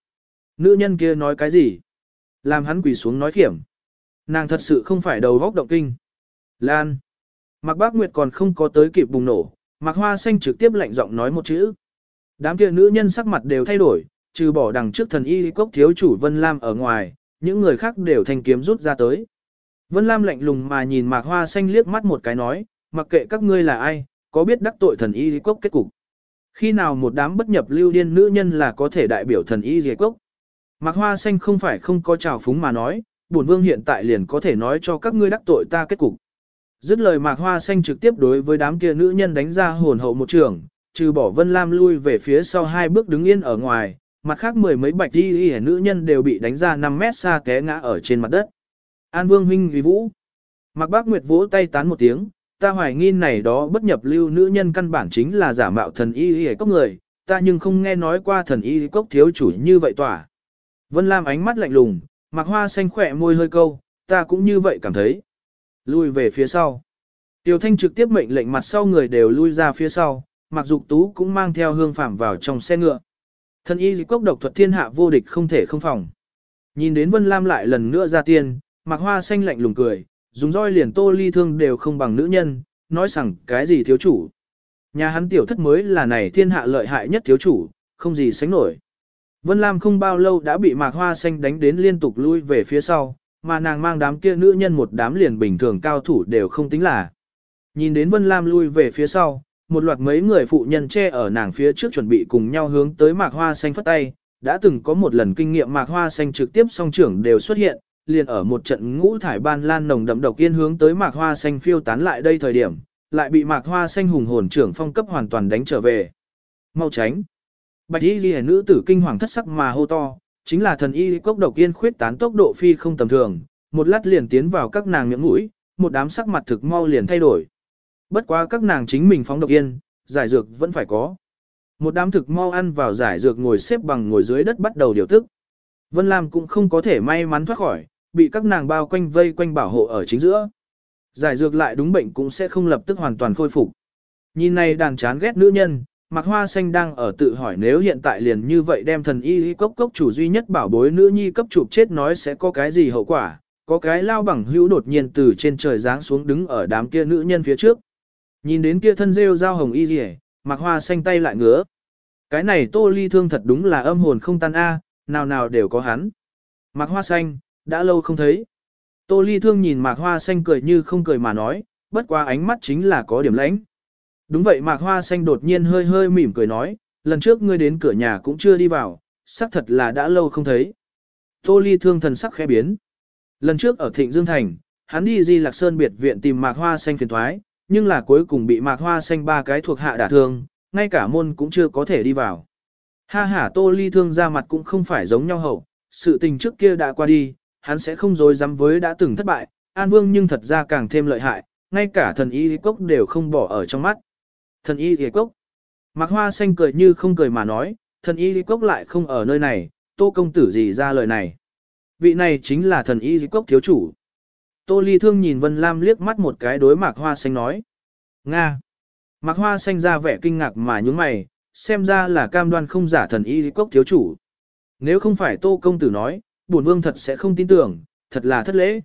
Nữ nhân kia nói cái gì? Làm hắn quỳ xuống nói khiểm. Nàng thật sự không phải đầu vóc động kinh. Lan. Mạc Bác Nguyệt còn không có tới kịp bùng nổ, Mạc Hoa Xanh trực tiếp lạnh giọng nói một chữ. Đám kia nữ nhân sắc mặt đều thay đổi, trừ bỏ đằng trước thần y cốc thiếu chủ Vân Lam ở ngoài, những người khác đều thanh kiếm rút ra tới. Vân Lam lạnh lùng mà nhìn Mạc Hoa Xanh liếc mắt một cái nói, mặc kệ các ngươi là ai, có biết đắc tội thần y cốc kết cục. Khi nào một đám bất nhập lưu điên nữ nhân là có thể đại biểu thần y cốc. Mạc Hoa Xanh không phải không có trào phúng mà nói, bổn vương hiện tại liền có thể nói cho các ngươi đắc tội ta kết cục. Dứt lời Mạc Hoa Xanh trực tiếp đối với đám kia nữ nhân đánh ra hồn hậu một trường, trừ bỏ Vân Lam lui về phía sau hai bước đứng yên ở ngoài, mặt khác mười mấy bạch y y nữ nhân đều bị đánh ra 5 mét xa té ngã ở trên mặt đất. An Vương huynh uy vũ. Mạc Bác Nguyệt vỗ tay tán một tiếng, ta hoài nghi này đó bất nhập lưu nữ nhân căn bản chính là giả mạo thần y y cốc người, ta nhưng không nghe nói qua thần y cốc thiếu chủ như vậy tỏa. Vân Lam ánh mắt lạnh lùng, Mạc Hoa xanh khỏe môi hơi câu, ta cũng như vậy cảm thấy. Lui về phía sau. Tiêu Thanh trực tiếp mệnh lệnh mặt sau người đều lui ra phía sau, Mạc Dục Tú cũng mang theo hương phạm vào trong xe ngựa. Thần y cốc độc thuật thiên hạ vô địch không thể không phòng. Nhìn đến Vân Lam lại lần nữa ra tiên, Mạc Hoa xanh lạnh lùng cười, dùng roi liền tô ly thương đều không bằng nữ nhân, nói rằng cái gì thiếu chủ. Nhà hắn tiểu thất mới là này thiên hạ lợi hại nhất thiếu chủ, không gì sánh nổi. Vân Lam không bao lâu đã bị Mạc Hoa xanh đánh đến liên tục lui về phía sau, mà nàng mang đám kia nữ nhân một đám liền bình thường cao thủ đều không tính là. Nhìn đến Vân Lam lui về phía sau, một loạt mấy người phụ nhân che ở nàng phía trước chuẩn bị cùng nhau hướng tới Mạc Hoa xanh phất tay, đã từng có một lần kinh nghiệm Mạc Hoa xanh trực tiếp song trưởng đều xuất hiện, liền ở một trận ngũ thải ban lan nồng đậm độc yên hướng tới Mạc Hoa xanh phiêu tán lại đây thời điểm, lại bị Mạc Hoa xanh hùng hồn trưởng phong cấp hoàn toàn đánh trở về. Mau tránh. Bạch y ghi nữ tử kinh hoàng thất sắc mà hô to, chính là thần y cốc độc yên khuyết tán tốc độ phi không tầm thường, một lát liền tiến vào các nàng miệng mũi, một đám sắc mặt thực mau liền thay đổi. Bất quá các nàng chính mình phóng độc yên, giải dược vẫn phải có. Một đám thực mau ăn vào giải dược ngồi xếp bằng ngồi dưới đất bắt đầu điều tức. Vân Lam cũng không có thể may mắn thoát khỏi, bị các nàng bao quanh vây quanh bảo hộ ở chính giữa. Giải dược lại đúng bệnh cũng sẽ không lập tức hoàn toàn khôi phục. Nhìn này đàn chán ghét nữ nhân, Mạc Hoa Xanh đang ở tự hỏi nếu hiện tại liền như vậy đem thần y cốc cốc chủ duy nhất bảo bối nữ nhi cấp chụp chết nói sẽ có cái gì hậu quả, có cái lao bằng hữu đột nhiên từ trên trời giáng xuống đứng ở đám kia nữ nhân phía trước. Nhìn đến kia thân rêu dao hồng y rỉ, Mạc Hoa Xanh tay lại ngứa. Cái này tô ly thương thật đúng là âm hồn không tan a, nào nào đều có hắn. Mạc Hoa Xanh, đã lâu không thấy. Tô ly thương nhìn Mạc Hoa Xanh cười như không cười mà nói, bất qua ánh mắt chính là có điểm lãnh. Đúng vậy Mạc Hoa Xanh đột nhiên hơi hơi mỉm cười nói, lần trước ngươi đến cửa nhà cũng chưa đi vào, xác thật là đã lâu không thấy. Tô Ly thương thần sắc khẽ biến. Lần trước ở Thịnh Dương Thành, hắn đi Di Lạc Sơn biệt viện tìm Mạc Hoa Xanh phiền thoái, nhưng là cuối cùng bị Mạc Hoa Xanh ba cái thuộc hạ đả thương, ngay cả môn cũng chưa có thể đi vào. Ha ha Tô Ly thương ra mặt cũng không phải giống nhau hậu, sự tình trước kia đã qua đi, hắn sẽ không dối dám với đã từng thất bại, An Vương nhưng thật ra càng thêm lợi hại, ngay cả thần y cốc đều không bỏ ở trong mắt. Thần y ghề cốc. Mạc Hoa Xanh cười như không cười mà nói, thần y cốc lại không ở nơi này, tô công tử gì ra lời này. Vị này chính là thần y cốc thiếu chủ. Tô Ly Thương nhìn Vân Lam liếc mắt một cái đối Mạc Hoa Xanh nói. Nga. Mạc Hoa Xanh ra vẻ kinh ngạc mà nhúng mày, xem ra là cam đoan không giả thần y cốc thiếu chủ. Nếu không phải tô công tử nói, bổn vương thật sẽ không tin tưởng, thật là thất lễ.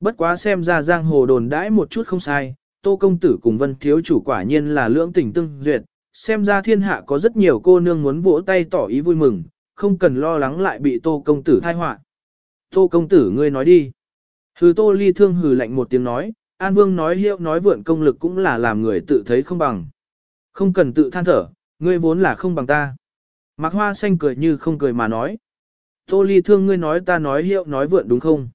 Bất quá xem ra giang hồ đồn đãi một chút không sai, tô công tử cùng vân thiếu chủ quả nhiên là lưỡng tình tương duyệt, xem ra thiên hạ có rất nhiều cô nương muốn vỗ tay tỏ ý vui mừng, không cần lo lắng lại bị tô công tử thai họa. Tô công tử ngươi nói đi. Hừ tô ly thương hừ lạnh một tiếng nói, An Vương nói hiệu nói vượn công lực cũng là làm người tự thấy không bằng. Không cần tự than thở, ngươi vốn là không bằng ta. Mạc Hoa Xanh cười như không cười mà nói. Tô ly thương ngươi nói ta nói hiệu nói vượn đúng không?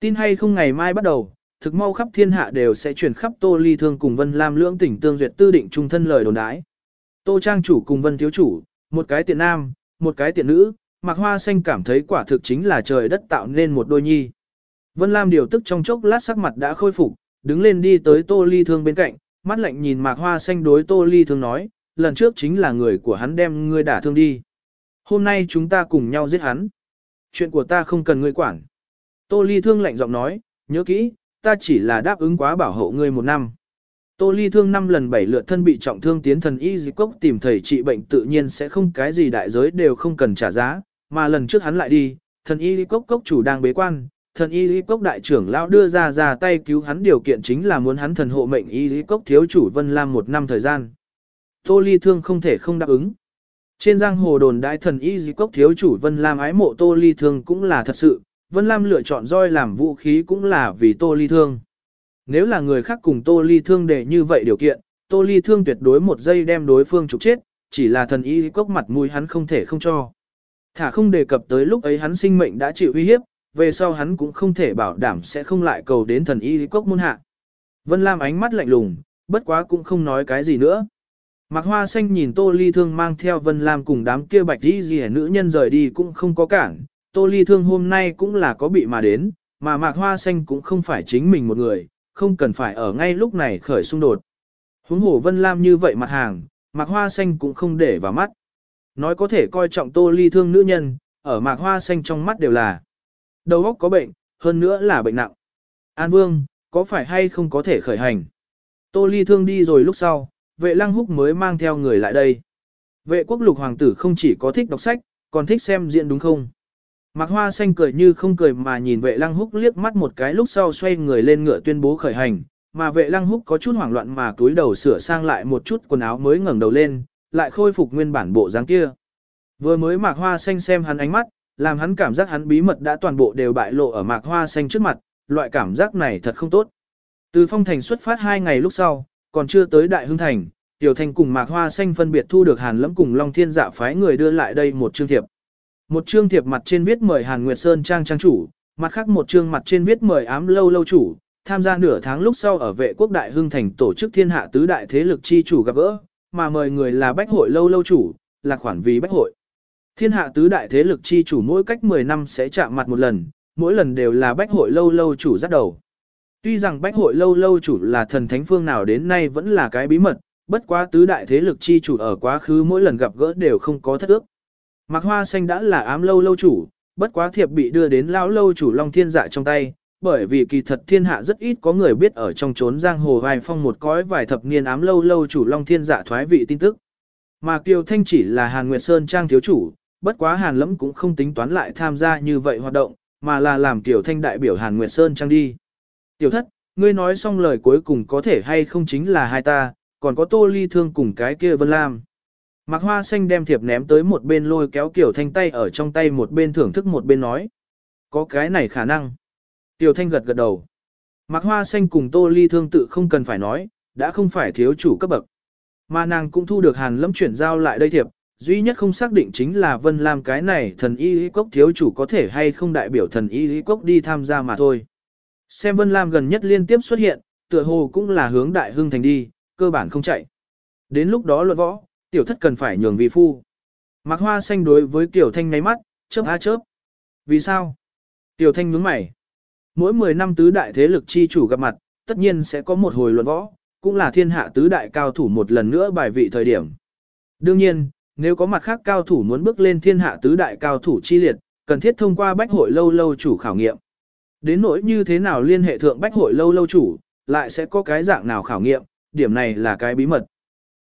Tin hay không ngày mai bắt đầu, thực mau khắp thiên hạ đều sẽ truyền khắp Tô Ly Thương cùng Vân Lam lưỡng tỉnh tương duyệt tư định trung thân lời đồn đái. Tô Trang chủ cùng Vân Thiếu chủ, một cái tiện nam, một cái tiện nữ, Mạc Hoa Xanh cảm thấy quả thực chính là trời đất tạo nên một đôi nhi. Vân Lam điều tức trong chốc lát sắc mặt đã khôi phục, đứng lên đi tới Tô Ly Thương bên cạnh, mắt lạnh nhìn Mạc Hoa Xanh đối Tô Ly Thương nói, lần trước chính là người của hắn đem ngươi đả thương đi. Hôm nay chúng ta cùng nhau giết hắn. Chuyện của ta không cần ngươi quản. Tô Ly Thương lạnh giọng nói, nhớ kỹ, ta chỉ là đáp ứng quá bảo hộ ngươi một năm. Tô Ly thương năm lần bảy lượt thân bị trọng thương tiến thần y dịch cốc tìm thầy trị bệnh tự nhiên sẽ không cái gì đại giới đều không cần trả giá, mà lần trước hắn lại đi, thần y cốc cốc chủ đang bế quan, thần y cốc đại trưởng lão đưa ra ra tay cứu hắn điều kiện chính là muốn hắn thần hộ mệnh y cốc thiếu chủ Vân Lam một năm thời gian. Tô Ly thương không thể không đáp ứng. Trên giang hồ đồn đại thần y dịch cốc thiếu chủ Vân Lam ái mộ Tô Ly thương cũng là thật sự, Vân Lam lựa chọn roi làm vũ khí cũng là vì Tô Ly Thương. Nếu là người khác cùng Tô Ly Thương để như vậy điều kiện, Tô Ly Thương tuyệt đối một giây đem đối phương trục chết, chỉ là thần y cốc mặt mũi hắn không thể không cho. Thả không đề cập tới lúc ấy hắn sinh mệnh đã chịu uy hiếp, về sau hắn cũng không thể bảo đảm sẽ không lại cầu đến thần y cốc môn hạ. Vân Lam ánh mắt lạnh lùng, bất quá cũng không nói cái gì nữa. Mạc Hoa Xanh nhìn Tô Ly Thương mang theo Vân Lam cùng đám kia bạch đi gì nữ nhân rời đi cũng không có cản. Tô Ly Thương hôm nay cũng là có bị mà đến, mà Mạc Hoa Xanh cũng không phải chính mình một người, không cần phải ở ngay lúc này khởi xung đột. Huống hồ Vân Lam như vậy mặt hàng, Mạc Hoa Xanh cũng không để vào mắt. Nói có thể coi trọng Tô Ly Thương nữ nhân, ở Mạc Hoa Xanh trong mắt đều là đầu óc có bệnh, hơn nữa là bệnh nặng. An Vương, có phải hay không có thể khởi hành? Tô Ly Thương đi rồi lúc sau, vệ lăng húc mới mang theo người lại đây. Vệ quốc lục hoàng tử không chỉ có thích đọc sách, còn thích xem diễn đúng không? Mạc Hoa Xanh cười như không cười mà nhìn vệ lăng húc liếc mắt một cái lúc sau xoay người lên ngựa tuyên bố khởi hành, mà vệ lăng húc có chút hoảng loạn mà túi đầu sửa sang lại một chút quần áo mới ngẩng đầu lên, lại khôi phục nguyên bản bộ dáng kia. Vừa mới Mạc Hoa Xanh xem hắn ánh mắt, làm hắn cảm giác hắn bí mật đã toàn bộ đều bại lộ ở Mạc Hoa Xanh trước mặt, loại cảm giác này thật không tốt. Từ phong thành xuất phát hai ngày lúc sau, còn chưa tới Đại Hưng Thành, Tiểu Thành cùng Mạc Hoa Xanh phân biệt thu được Hàn Lẫm cùng Long Thiên Dạ phái người đưa lại đây một chương thiệp. Một chương thiệp mặt trên viết mời Hàn Nguyệt Sơn trang trang chủ, mặt khác một chương mặt trên viết mời ám lâu lâu chủ, tham gia nửa tháng lúc sau ở vệ quốc Đại Hưng Thành tổ chức thiên hạ tứ đại thế lực chi chủ gặp gỡ, mà mời người là bách hội lâu lâu chủ, là khoản vì bách hội. Thiên hạ tứ đại thế lực chi chủ mỗi cách 10 năm sẽ chạm mặt một lần, mỗi lần đều là bách hội lâu lâu chủ dắt đầu. Tuy rằng bách hội lâu lâu chủ là thần thánh phương nào đến nay vẫn là cái bí mật, bất quá tứ đại thế lực chi chủ ở quá khứ mỗi lần gặp gỡ đều không có thất ước. Mạc Hoa Xanh đã là ám lâu lâu chủ, bất quá thiệp bị đưa đến lão lâu chủ Long Thiên Dạ trong tay, bởi vì kỳ thật thiên hạ rất ít có người biết ở trong chốn giang hồ vài phong một cõi vài thập niên ám lâu lâu chủ Long Thiên Dạ thoái vị tin tức. Mà Kiều Thanh chỉ là Hàn Nguyệt Sơn trang thiếu chủ, bất quá Hàn Lẫm cũng không tính toán lại tham gia như vậy hoạt động, mà là làm Kiều Thanh đại biểu Hàn Nguyệt Sơn trang đi. Tiểu thất, ngươi nói xong lời cuối cùng có thể hay không chính là hai ta, còn có tô ly thương cùng cái kia Vân Lam. Mạc Hoa Xanh đem thiệp ném tới một bên lôi kéo kiểu Thanh tay ở trong tay một bên thưởng thức một bên nói. Có cái này khả năng. Tiểu Thanh gật gật đầu. Mạc Hoa Xanh cùng Tô Ly Thương tự không cần phải nói, đã không phải thiếu chủ cấp bậc. Mà nàng cũng thu được hàn lâm chuyển giao lại đây thiệp, duy nhất không xác định chính là Vân Lam cái này thần y lý cốc thiếu chủ có thể hay không đại biểu thần y lý cốc đi tham gia mà thôi. Xem Vân Lam gần nhất liên tiếp xuất hiện, tựa hồ cũng là hướng đại hưng thành đi, cơ bản không chạy. Đến lúc đó luận võ, tiểu thất cần phải nhường vị phu. Mạc Hoa xanh đối với Tiểu Thanh nháy mắt, chớp a chớp. Vì sao? Tiểu Thanh nhướng mày. Mỗi 10 năm tứ đại thế lực chi chủ gặp mặt, tất nhiên sẽ có một hồi luận võ, cũng là thiên hạ tứ đại cao thủ một lần nữa bài vị thời điểm. Đương nhiên, nếu có mặt khác cao thủ muốn bước lên thiên hạ tứ đại cao thủ chi liệt, cần thiết thông qua bách hội lâu lâu chủ khảo nghiệm. Đến nỗi như thế nào liên hệ thượng bách hội lâu lâu chủ, lại sẽ có cái dạng nào khảo nghiệm, điểm này là cái bí mật.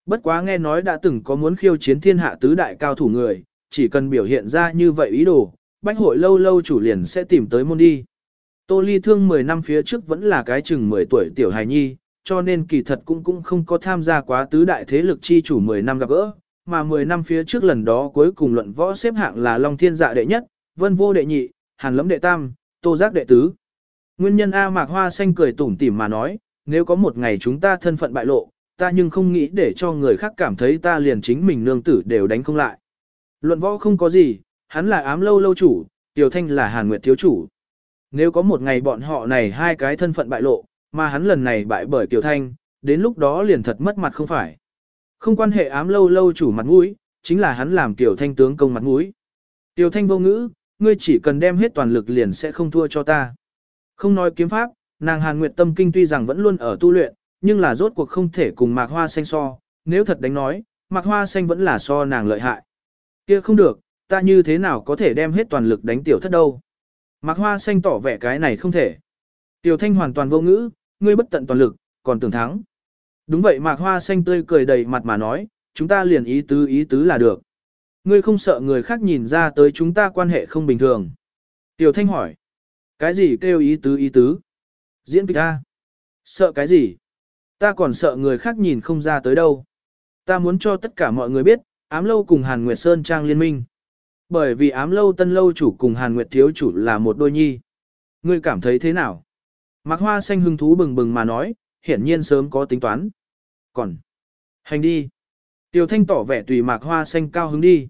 Bất quá nghe nói đã từng có muốn khiêu chiến thiên hạ tứ đại cao thủ người, chỉ cần biểu hiện ra như vậy ý đồ, bách hội lâu lâu chủ liền sẽ tìm tới môn đi. Tô Ly Thương 10 năm phía trước vẫn là cái chừng 10 tuổi tiểu hài nhi, cho nên kỳ thật cũng cũng không có tham gia quá tứ đại thế lực chi chủ 10 năm gặp gỡ, mà 10 năm phía trước lần đó cuối cùng luận võ xếp hạng là Long Thiên Dạ đệ nhất, Vân Vô đệ nhị, Hàn Lẫm đệ tam, Tô Giác đệ tứ. Nguyên nhân A Mạc Hoa Xanh cười tủm tỉm mà nói, nếu có một ngày chúng ta thân phận bại lộ, ta nhưng không nghĩ để cho người khác cảm thấy ta liền chính mình nương tử đều đánh không lại. Luận võ không có gì, hắn là ám lâu lâu chủ, Tiểu Thanh là Hàn Nguyệt thiếu chủ. Nếu có một ngày bọn họ này hai cái thân phận bại lộ, mà hắn lần này bại bởi Tiểu Thanh, đến lúc đó liền thật mất mặt không phải. Không quan hệ ám lâu lâu chủ mặt mũi, chính là hắn làm Tiểu Thanh tướng công mặt mũi. Tiểu Thanh vô ngữ, ngươi chỉ cần đem hết toàn lực liền sẽ không thua cho ta. Không nói kiếm pháp, nàng Hàn Nguyệt tâm kinh tuy rằng vẫn luôn ở tu luyện, nhưng là rốt cuộc không thể cùng Mạc Hoa Xanh so, nếu thật đánh nói, Mạc Hoa Xanh vẫn là so nàng lợi hại. Kia không được, ta như thế nào có thể đem hết toàn lực đánh tiểu thất đâu. Mạc Hoa Xanh tỏ vẻ cái này không thể. Tiểu Thanh hoàn toàn vô ngữ, ngươi bất tận toàn lực, còn tưởng thắng. Đúng vậy Mạc Hoa Xanh tươi cười đầy mặt mà nói, chúng ta liền ý tứ ý tứ là được. Ngươi không sợ người khác nhìn ra tới chúng ta quan hệ không bình thường. Tiểu Thanh hỏi, cái gì kêu ý tứ ý tứ? Diễn kịch ta. Sợ cái gì? Ta còn sợ người khác nhìn không ra tới đâu. Ta muốn cho tất cả mọi người biết, ám lâu cùng Hàn Nguyệt Sơn Trang liên minh. Bởi vì ám lâu tân lâu chủ cùng Hàn Nguyệt thiếu chủ là một đôi nhi. Ngươi cảm thấy thế nào? Mạc Hoa Xanh hưng thú bừng bừng mà nói, hiển nhiên sớm có tính toán. Còn, hành đi. Tiểu Thanh tỏ vẻ tùy Mạc Hoa Xanh cao hứng đi.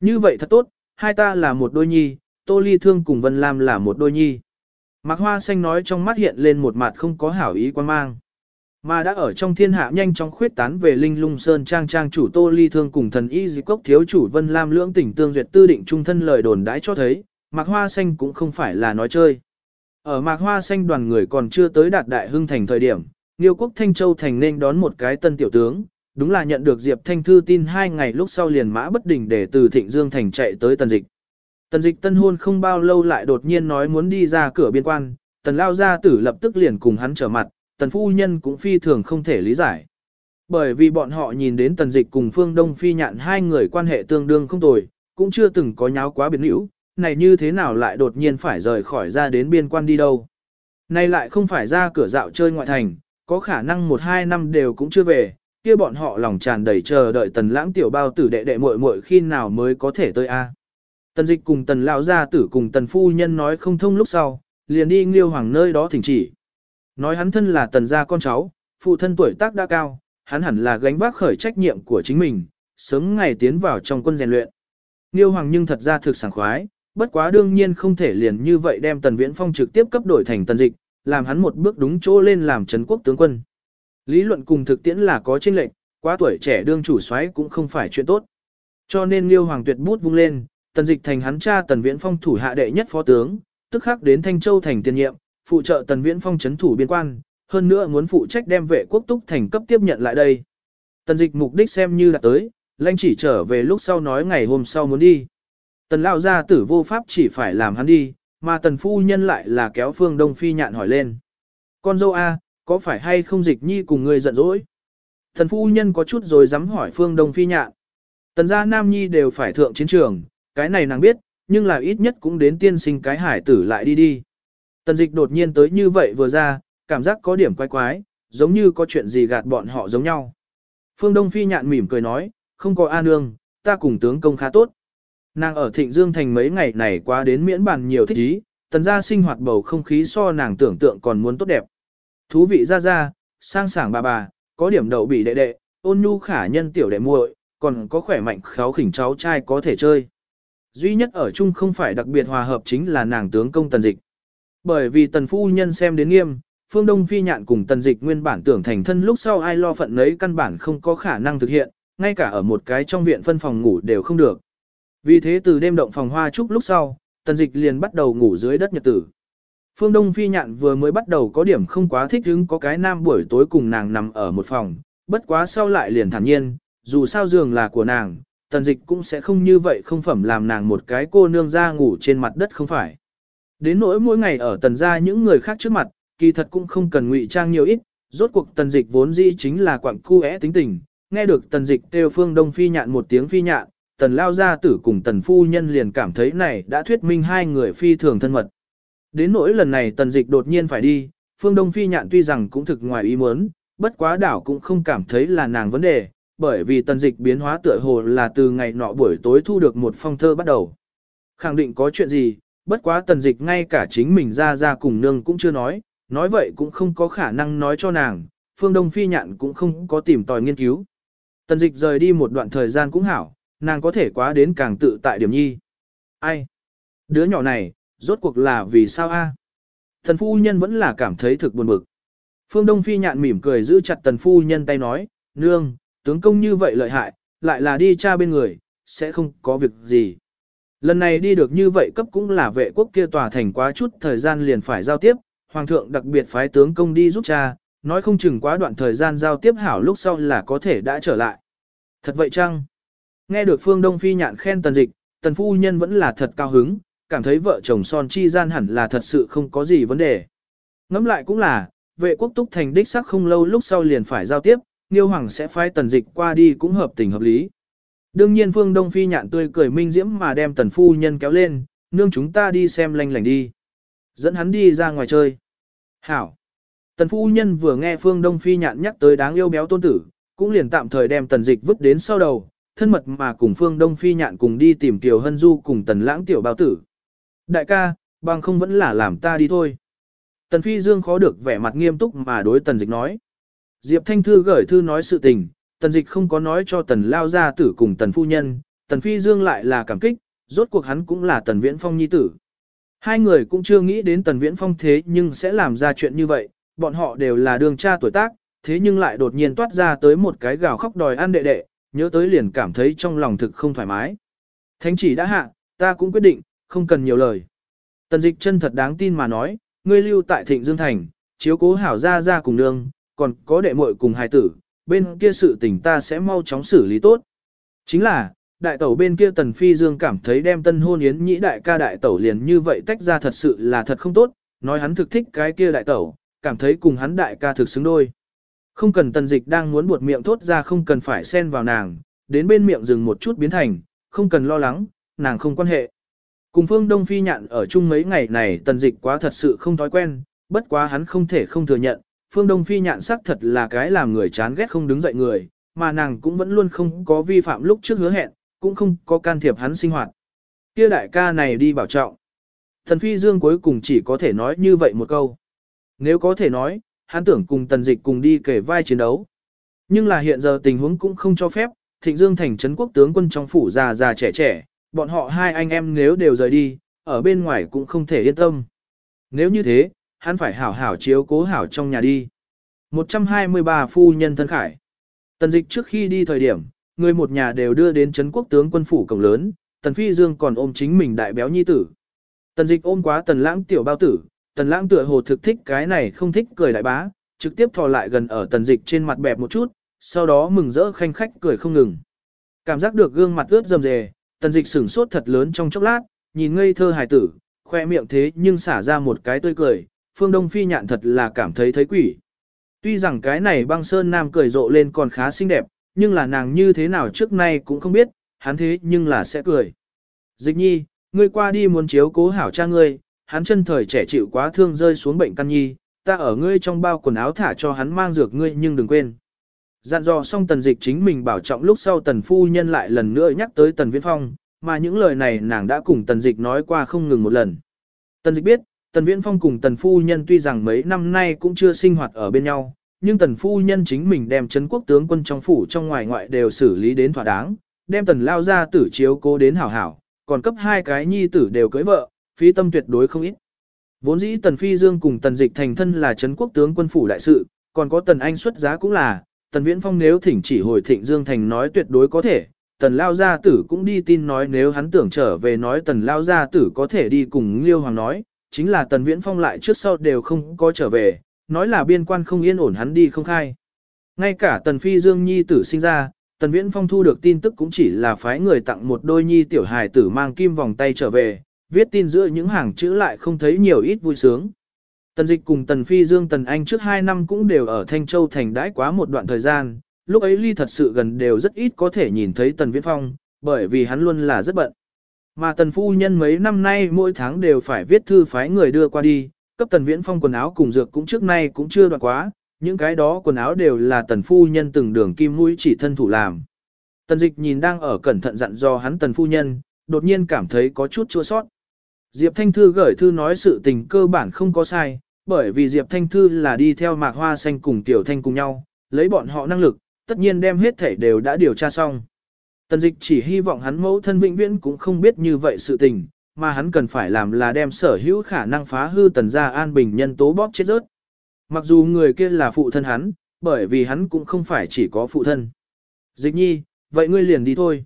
Như vậy thật tốt, hai ta là một đôi nhi, Tô Ly Thương cùng Vân Lam là một đôi nhi. Mạc Hoa Xanh nói trong mắt hiện lên một mặt không có hảo ý quan mang. Mà đã ở trong thiên hạ nhanh chóng khuyết tán về Linh Lung Sơn trang trang chủ Tô Ly Thương cùng thần y dịp cốc thiếu chủ Vân Lam lưỡng tỉnh tương duyệt tư định trung thân lời đồn đãi cho thấy, Mạc Hoa Xanh cũng không phải là nói chơi. Ở Mạc Hoa Xanh đoàn người còn chưa tới đạt đại hưng thành thời điểm, Nghiêu quốc Thanh Châu thành nên đón một cái tân tiểu tướng, đúng là nhận được Diệp Thanh Thư tin hai ngày lúc sau liền mã bất đình để từ Thịnh Dương thành chạy tới Tần Dịch. Tần Dịch tân hôn không bao lâu lại đột nhiên nói muốn đi ra cửa biên quan, Tần Lao Gia Tử lập tức liền cùng hắn trở mặt, Tần Phu Nhân cũng phi thường không thể lý giải. Bởi vì bọn họ nhìn đến Tần Dịch cùng Phương Đông Phi nhạn hai người quan hệ tương đương không tồi, cũng chưa từng có nháo quá biến hữu, này như thế nào lại đột nhiên phải rời khỏi ra đến biên quan đi đâu. Này lại không phải ra cửa dạo chơi ngoại thành, có khả năng một hai năm đều cũng chưa về, kia bọn họ lòng tràn đầy chờ đợi tần lãng tiểu bao tử đệ đệ muội muội khi nào mới có thể tới a. Tần dịch cùng tần lão gia tử cùng tần phu nhân nói không thông lúc sau, liền đi nghiêu hoàng nơi đó thỉnh chỉ. Nói hắn thân là tần gia con cháu, phụ thân tuổi tác đã cao, hắn hẳn là gánh vác khởi trách nhiệm của chính mình, sớm ngày tiến vào trong quân rèn luyện. Nghiêu hoàng nhưng thật ra thực sảng khoái, bất quá đương nhiên không thể liền như vậy đem tần viễn phong trực tiếp cấp đổi thành tần dịch, làm hắn một bước đúng chỗ lên làm trấn quốc tướng quân. Lý luận cùng thực tiễn là có chênh lệch, quá tuổi trẻ đương chủ soái cũng không phải chuyện tốt. Cho nên Liêu Hoàng tuyệt bút vung lên, tần dịch thành hắn cha tần viễn phong thủ hạ đệ nhất phó tướng, tức khắc đến Thanh Châu thành tiền nhiệm, phụ trợ tần viễn phong chấn thủ biên quan, hơn nữa muốn phụ trách đem vệ quốc túc thành cấp tiếp nhận lại đây. Tần dịch mục đích xem như đã tới, lãnh chỉ trở về lúc sau nói ngày hôm sau muốn đi. Tần lão gia tử vô pháp chỉ phải làm hắn đi, mà tần phu nhân lại là kéo phương đông phi nhạn hỏi lên. Con dâu A, có phải hay không dịch nhi cùng người giận dỗi? Thần phu nhân có chút rồi dám hỏi phương đông phi nhạn. Tần gia nam nhi đều phải thượng chiến trường, cái này nàng biết, nhưng là ít nhất cũng đến tiên sinh cái hải tử lại đi đi. Tần dịch đột nhiên tới như vậy vừa ra, cảm giác có điểm quái quái, giống như có chuyện gì gạt bọn họ giống nhau. Phương Đông Phi nhạn mỉm cười nói, không có A nương, ta cùng tướng công khá tốt. Nàng ở Thịnh Dương Thành mấy ngày này quá đến miễn bàn nhiều thích ý, tần gia sinh hoạt bầu không khí so nàng tưởng tượng còn muốn tốt đẹp. Thú vị ra ra, sang sảng bà bà, có điểm đậu bị đệ đệ, ôn nhu khả nhân tiểu đệ muội, còn có khỏe mạnh khéo khỉnh cháu trai có thể chơi. Duy nhất ở chung không phải đặc biệt hòa hợp chính là nàng tướng công tần dịch. Bởi vì tần phu nhân xem đến nghiêm, phương đông phi nhạn cùng tần dịch nguyên bản tưởng thành thân lúc sau ai lo phận nấy căn bản không có khả năng thực hiện, ngay cả ở một cái trong viện phân phòng ngủ đều không được. Vì thế từ đêm động phòng hoa trúc lúc sau, tần dịch liền bắt đầu ngủ dưới đất nhật tử. Phương Đông Phi Nhạn vừa mới bắt đầu có điểm không quá thích hứng có cái nam buổi tối cùng nàng nằm ở một phòng, bất quá sau lại liền thản nhiên, dù sao giường là của nàng, tần dịch cũng sẽ không như vậy không phẩm làm nàng một cái cô nương ra ngủ trên mặt đất không phải. Đến nỗi mỗi ngày ở tần gia những người khác trước mặt, kỳ thật cũng không cần ngụy trang nhiều ít, rốt cuộc tần dịch vốn dĩ chính là quặng cu é tính tình, nghe được tần dịch kêu phương đông phi nhạn một tiếng phi nhạn, tần lao gia tử cùng tần phu nhân liền cảm thấy này đã thuyết minh hai người phi thường thân mật. Đến nỗi lần này tần dịch đột nhiên phải đi, phương đông phi nhạn tuy rằng cũng thực ngoài ý muốn, bất quá đảo cũng không cảm thấy là nàng vấn đề, bởi vì tần dịch biến hóa tựa hồ là từ ngày nọ buổi tối thu được một phong thơ bắt đầu. Khẳng định có chuyện gì, bất quá tần dịch ngay cả chính mình ra ra cùng nương cũng chưa nói, nói vậy cũng không có khả năng nói cho nàng, phương đông phi nhạn cũng không có tìm tòi nghiên cứu. Tần dịch rời đi một đoạn thời gian cũng hảo, nàng có thể quá đến càng tự tại điểm nhi. Ai? Đứa nhỏ này, rốt cuộc là vì sao a? Thần phu nhân vẫn là cảm thấy thực buồn bực. Phương Đông Phi nhạn mỉm cười giữ chặt tần phu nhân tay nói, nương, tướng công như vậy lợi hại, lại là đi cha bên người, sẽ không có việc gì. Lần này đi được như vậy cấp cũng là vệ quốc kia tòa thành quá chút thời gian liền phải giao tiếp, hoàng thượng đặc biệt phái tướng công đi giúp cha, nói không chừng quá đoạn thời gian giao tiếp hảo lúc sau là có thể đã trở lại. Thật vậy chăng? Nghe được Phương Đông Phi nhạn khen tần dịch, tần phu nhân vẫn là thật cao hứng, cảm thấy vợ chồng son chi gian hẳn là thật sự không có gì vấn đề. Ngẫm lại cũng là, vệ quốc túc thành đích sắc không lâu lúc sau liền phải giao tiếp, Niêu Hoàng sẽ phái tần dịch qua đi cũng hợp tình hợp lý. Đương nhiên Phương Đông Phi nhạn tươi cười minh diễm mà đem tần phu nhân kéo lên, nương chúng ta đi xem lanh lành đi. Dẫn hắn đi ra ngoài chơi. Hảo. Tần phu nhân vừa nghe Phương Đông Phi nhạn nhắc tới đáng yêu béo tôn tử, cũng liền tạm thời đem tần dịch vứt đến sau đầu, thân mật mà cùng Phương Đông Phi nhạn cùng đi tìm Tiểu Hân Du cùng tần lãng tiểu bao tử. Đại ca, bằng không vẫn là làm ta đi thôi. Tần Phi Dương khó được vẻ mặt nghiêm túc mà đối tần dịch nói. Diệp Thanh Thư gửi thư nói sự tình, tần dịch không có nói cho tần lao gia tử cùng tần phu nhân, tần Phi Dương lại là cảm kích, rốt cuộc hắn cũng là tần viễn phong nhi tử. Hai người cũng chưa nghĩ đến tần viễn phong thế nhưng sẽ làm ra chuyện như vậy, bọn họ đều là đường cha tuổi tác, thế nhưng lại đột nhiên toát ra tới một cái gào khóc đòi ăn đệ đệ, nhớ tới liền cảm thấy trong lòng thực không thoải mái. Thánh chỉ đã hạ, ta cũng quyết định, không cần nhiều lời. Tần dịch chân thật đáng tin mà nói, ngươi lưu tại thịnh Dương Thành, chiếu cố hảo ra ra cùng nương, còn có đệ muội cùng hài tử, bên kia sự tình ta sẽ mau chóng xử lý tốt. Chính là, đại tẩu bên kia Tần Phi Dương cảm thấy đem tân hôn yến nhĩ đại ca đại tẩu liền như vậy tách ra thật sự là thật không tốt, nói hắn thực thích cái kia đại tẩu, cảm thấy cùng hắn đại ca thực xứng đôi. Không cần tần dịch đang muốn buột miệng thốt ra không cần phải xen vào nàng, đến bên miệng dừng một chút biến thành, không cần lo lắng, nàng không quan hệ. Cùng phương Đông Phi nhạn ở chung mấy ngày này tần dịch quá thật sự không thói quen, bất quá hắn không thể không thừa nhận, phương Đông Phi nhạn xác thật là cái làm người chán ghét không đứng dậy người, mà nàng cũng vẫn luôn không có vi phạm lúc trước hứa hẹn, cũng không có can thiệp hắn sinh hoạt. Kia đại ca này đi bảo trọng. Thần Phi Dương cuối cùng chỉ có thể nói như vậy một câu. Nếu có thể nói, hắn tưởng cùng tần dịch cùng đi kể vai chiến đấu. Nhưng là hiện giờ tình huống cũng không cho phép, Thịnh Dương thành trấn quốc tướng quân trong phủ già già trẻ trẻ, bọn họ hai anh em nếu đều rời đi, ở bên ngoài cũng không thể yên tâm. Nếu như thế, hắn phải hảo hảo chiếu cố hảo trong nhà đi. 123 phu nhân thân khải. Tần dịch trước khi đi thời điểm, người một nhà đều đưa đến trấn quốc tướng quân phủ cổng lớn, tần phi dương còn ôm chính mình đại béo nhi tử. Tần dịch ôm quá tần lãng tiểu bao tử, tần lãng tựa hồ thực thích cái này không thích cười đại bá, trực tiếp thò lại gần ở tần dịch trên mặt bẹp một chút, sau đó mừng rỡ khanh khách cười không ngừng. Cảm giác được gương mặt ướt rầm rề, tần dịch sửng sốt thật lớn trong chốc lát, nhìn ngây thơ hài tử, khoe miệng thế nhưng xả ra một cái tươi cười, phương đông phi nhạn thật là cảm thấy thấy quỷ. Tuy rằng cái này băng sơn nam cười rộ lên còn khá xinh đẹp, nhưng là nàng như thế nào trước nay cũng không biết, hắn thế nhưng là sẽ cười. Dịch nhi, ngươi qua đi muốn chiếu cố hảo cha ngươi, hắn chân thời trẻ chịu quá thương rơi xuống bệnh căn nhi, ta ở ngươi trong bao quần áo thả cho hắn mang dược ngươi nhưng đừng quên. Dặn dò xong tần dịch chính mình bảo trọng lúc sau tần phu nhân lại lần nữa nhắc tới tần viễn phong, mà những lời này nàng đã cùng tần dịch nói qua không ngừng một lần. Tần dịch biết, tần viễn phong cùng tần phu nhân tuy rằng mấy năm nay cũng chưa sinh hoạt ở bên nhau, nhưng tần phu nhân chính mình đem chấn quốc tướng quân trong phủ trong ngoài ngoại đều xử lý đến thỏa đáng, đem tần lao ra tử chiếu cố đến hảo hảo, còn cấp hai cái nhi tử đều cưới vợ, phí tâm tuyệt đối không ít. Vốn dĩ tần phi dương cùng tần dịch thành thân là chấn quốc tướng quân phủ đại sự, còn có tần anh xuất giá cũng là, tần viễn phong nếu thỉnh chỉ hồi thịnh dương thành nói tuyệt đối có thể, tần lao gia tử cũng đi tin nói nếu hắn tưởng trở về nói tần lao gia tử có thể đi cùng liêu hoàng nói, chính là tần viễn phong lại trước sau đều không có trở về, nói là biên quan không yên ổn hắn đi không khai. Ngay cả tần phi dương nhi tử sinh ra, tần viễn phong thu được tin tức cũng chỉ là phái người tặng một đôi nhi tiểu hài tử mang kim vòng tay trở về, viết tin giữa những hàng chữ lại không thấy nhiều ít vui sướng. Tần dịch cùng tần phi dương tần anh trước hai năm cũng đều ở Thanh Châu thành đãi quá một đoạn thời gian, lúc ấy ly thật sự gần đều rất ít có thể nhìn thấy tần viễn phong, bởi vì hắn luôn là rất bận. Mà tần phu nhân mấy năm nay mỗi tháng đều phải viết thư phái người đưa qua đi, cấp tần viễn phong quần áo cùng dược cũng trước nay cũng chưa đoạn quá, những cái đó quần áo đều là tần phu nhân từng đường kim mũi chỉ thân thủ làm. Tần dịch nhìn đang ở cẩn thận dặn do hắn tần phu nhân, đột nhiên cảm thấy có chút chua sót. Diệp Thanh Thư gửi thư nói sự tình cơ bản không có sai, bởi vì Diệp Thanh Thư là đi theo mạc hoa xanh cùng Tiểu Thanh cùng nhau, lấy bọn họ năng lực, tất nhiên đem hết thể đều đã điều tra xong. Tần dịch chỉ hy vọng hắn mẫu thân vĩnh viễn cũng không biết như vậy sự tình, mà hắn cần phải làm là đem sở hữu khả năng phá hư tần gia an bình nhân tố bóp chết rớt. Mặc dù người kia là phụ thân hắn, bởi vì hắn cũng không phải chỉ có phụ thân. Dịch nhi, vậy ngươi liền đi thôi.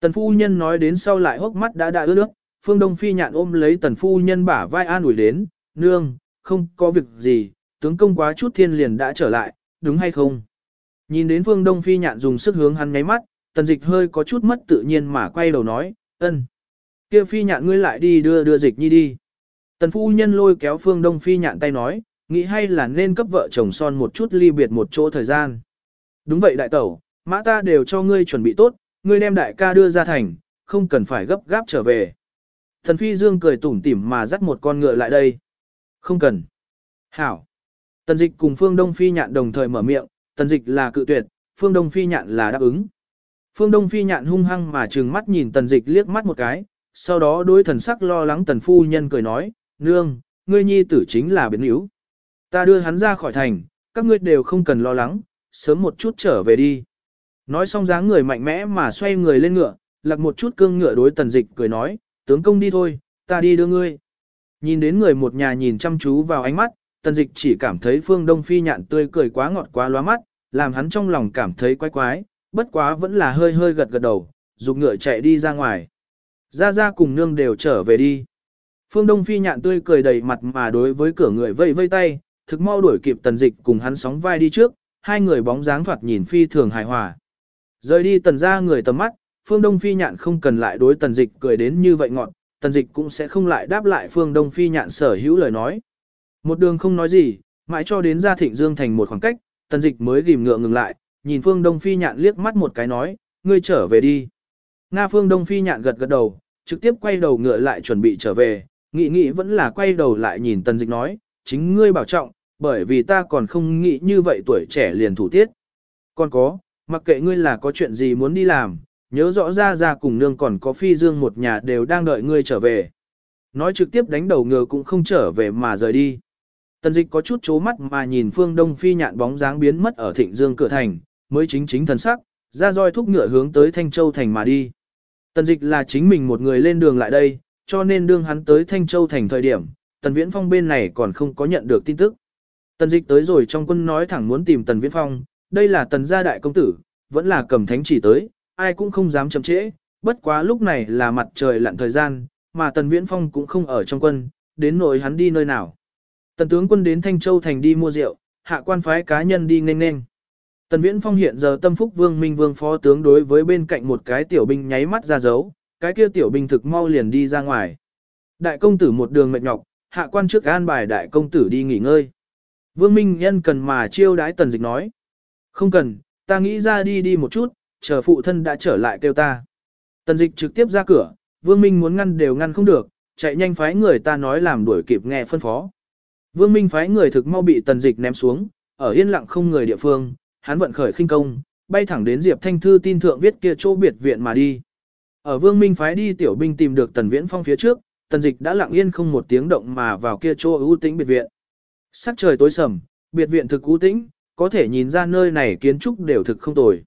Tần phu nhân nói đến sau lại hốc mắt đã đã ướt nước, phương đông phi nhạn ôm lấy tần phu nhân bả vai an ủi đến, nương, không có việc gì, tướng công quá chút thiên liền đã trở lại, đúng hay không? Nhìn đến phương đông phi nhạn dùng sức hướng hắn nháy mắt, tần dịch hơi có chút mất tự nhiên mà quay đầu nói, ân. kia phi nhạn ngươi lại đi đưa đưa dịch nhi đi. Tần phu nhân lôi kéo phương đông phi nhạn tay nói, nghĩ hay là nên cấp vợ chồng son một chút ly biệt một chỗ thời gian. Đúng vậy đại tẩu, mã ta đều cho ngươi chuẩn bị tốt, ngươi đem đại ca đưa ra thành, không cần phải gấp gáp trở về. Thần phi dương cười tủm tỉm mà dắt một con ngựa lại đây. Không cần. Hảo. Tần dịch cùng phương đông phi nhạn đồng thời mở miệng, tần dịch là cự tuyệt, phương đông phi nhạn là đáp ứng. Phương đông phi nhạn hung hăng mà trừng mắt nhìn tần dịch liếc mắt một cái, sau đó đối thần sắc lo lắng tần phu nhân cười nói, nương, ngươi nhi tử chính là biến yếu. Ta đưa hắn ra khỏi thành, các ngươi đều không cần lo lắng, sớm một chút trở về đi. Nói xong dáng người mạnh mẽ mà xoay người lên ngựa, lật một chút cương ngựa đối tần dịch cười nói, tướng công đi thôi, ta đi đưa ngươi. Nhìn đến người một nhà nhìn chăm chú vào ánh mắt, tần dịch chỉ cảm thấy phương đông phi nhạn tươi cười quá ngọt quá lóa mắt, làm hắn trong lòng cảm thấy quái quái, bất quá vẫn là hơi hơi gật gật đầu, dục ngựa chạy đi ra ngoài. Ra ra cùng nương đều trở về đi. Phương Đông Phi nhạn tươi cười đầy mặt mà đối với cửa người vây vây tay, thực mau đuổi kịp tần dịch cùng hắn sóng vai đi trước, hai người bóng dáng thoạt nhìn phi thường hài hòa. Rời đi tần ra người tầm mắt, Phương Đông Phi nhạn không cần lại đối tần dịch cười đến như vậy ngọn, tần dịch cũng sẽ không lại đáp lại Phương Đông Phi nhạn sở hữu lời nói. Một đường không nói gì, mãi cho đến ra thịnh dương thành một khoảng cách, tần dịch mới ghim ngựa ngừng lại, nhìn Phương Đông Phi nhạn liếc mắt một cái nói, ngươi trở về đi. Nga Phương Đông Phi nhạn gật gật đầu, trực tiếp quay đầu ngựa lại chuẩn bị trở về, nghĩ nghĩ vẫn là quay đầu lại nhìn tần dịch nói, chính ngươi bảo trọng, bởi vì ta còn không nghĩ như vậy tuổi trẻ liền thủ tiết. Còn có, mặc kệ ngươi là có chuyện gì muốn đi làm, nhớ rõ ra ra cùng nương còn có phi dương một nhà đều đang đợi ngươi trở về. Nói trực tiếp đánh đầu ngờ cũng không trở về mà rời đi. Tần dịch có chút chố mắt mà nhìn phương đông phi nhạn bóng dáng biến mất ở thịnh dương cửa thành, mới chính chính thần sắc, ra roi thúc ngựa hướng tới Thanh Châu thành mà đi. Tần dịch là chính mình một người lên đường lại đây, cho nên đương hắn tới Thanh Châu thành thời điểm, Tần Viễn Phong bên này còn không có nhận được tin tức. Tần dịch tới rồi trong quân nói thẳng muốn tìm Tần Viễn Phong, đây là Tần gia đại công tử, vẫn là cầm thánh chỉ tới, ai cũng không dám chậm trễ, bất quá lúc này là mặt trời lặn thời gian, mà Tần Viễn Phong cũng không ở trong quân, đến nỗi hắn đi nơi nào. Tần tướng quân đến Thanh Châu thành đi mua rượu, hạ quan phái cá nhân đi nênh nênh. Tần Viễn Phong hiện giờ tâm phúc vương minh vương phó tướng đối với bên cạnh một cái tiểu binh nháy mắt ra dấu, cái kia tiểu binh thực mau liền đi ra ngoài. Đại công tử một đường mệt nhọc, hạ quan trước an bài đại công tử đi nghỉ ngơi. Vương Minh Nhân cần mà chiêu đái tần dịch nói. Không cần, ta nghĩ ra đi đi một chút, chờ phụ thân đã trở lại kêu ta. Tần dịch trực tiếp ra cửa, Vương Minh muốn ngăn đều ngăn không được, chạy nhanh phái người ta nói làm đuổi kịp nghe phân phó. Vương Minh phái người thực mau bị tần dịch ném xuống, ở yên lặng không người địa phương, hắn vận khởi khinh công, bay thẳng đến Diệp Thanh Thư tin thượng viết kia chỗ biệt viện mà đi. Ở Vương Minh phái đi tiểu binh tìm được Tần Viễn Phong phía trước, Tần Dịch đã lặng yên không một tiếng động mà vào kia chỗ ưu tĩnh biệt viện. Sắc trời tối sầm, biệt viện thực ưu tĩnh, có thể nhìn ra nơi này kiến trúc đều thực không tồi.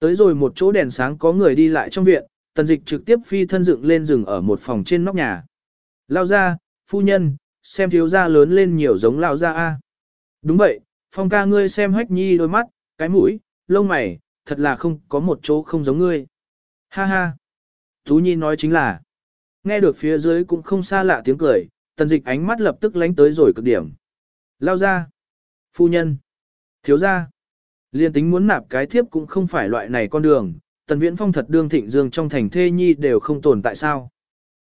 Tới rồi một chỗ đèn sáng có người đi lại trong viện, Tần Dịch trực tiếp phi thân dựng lên rừng ở một phòng trên nóc nhà. Lao ra, phu nhân, xem thiếu gia lớn lên nhiều giống lao ra a. Đúng vậy, Phong ca ngươi xem hách nhi đôi mắt, cái mũi, lông mày, thật là không có một chỗ không giống ngươi. Ha ha. Tú Nhi nói chính là, nghe được phía dưới cũng không xa lạ tiếng cười, tần dịch ánh mắt lập tức lánh tới rồi cực điểm. Lao ra. Phu nhân. Thiếu gia Liên tính muốn nạp cái thiếp cũng không phải loại này con đường, tần viễn phong thật đương thịnh dương trong thành thê nhi đều không tồn tại sao.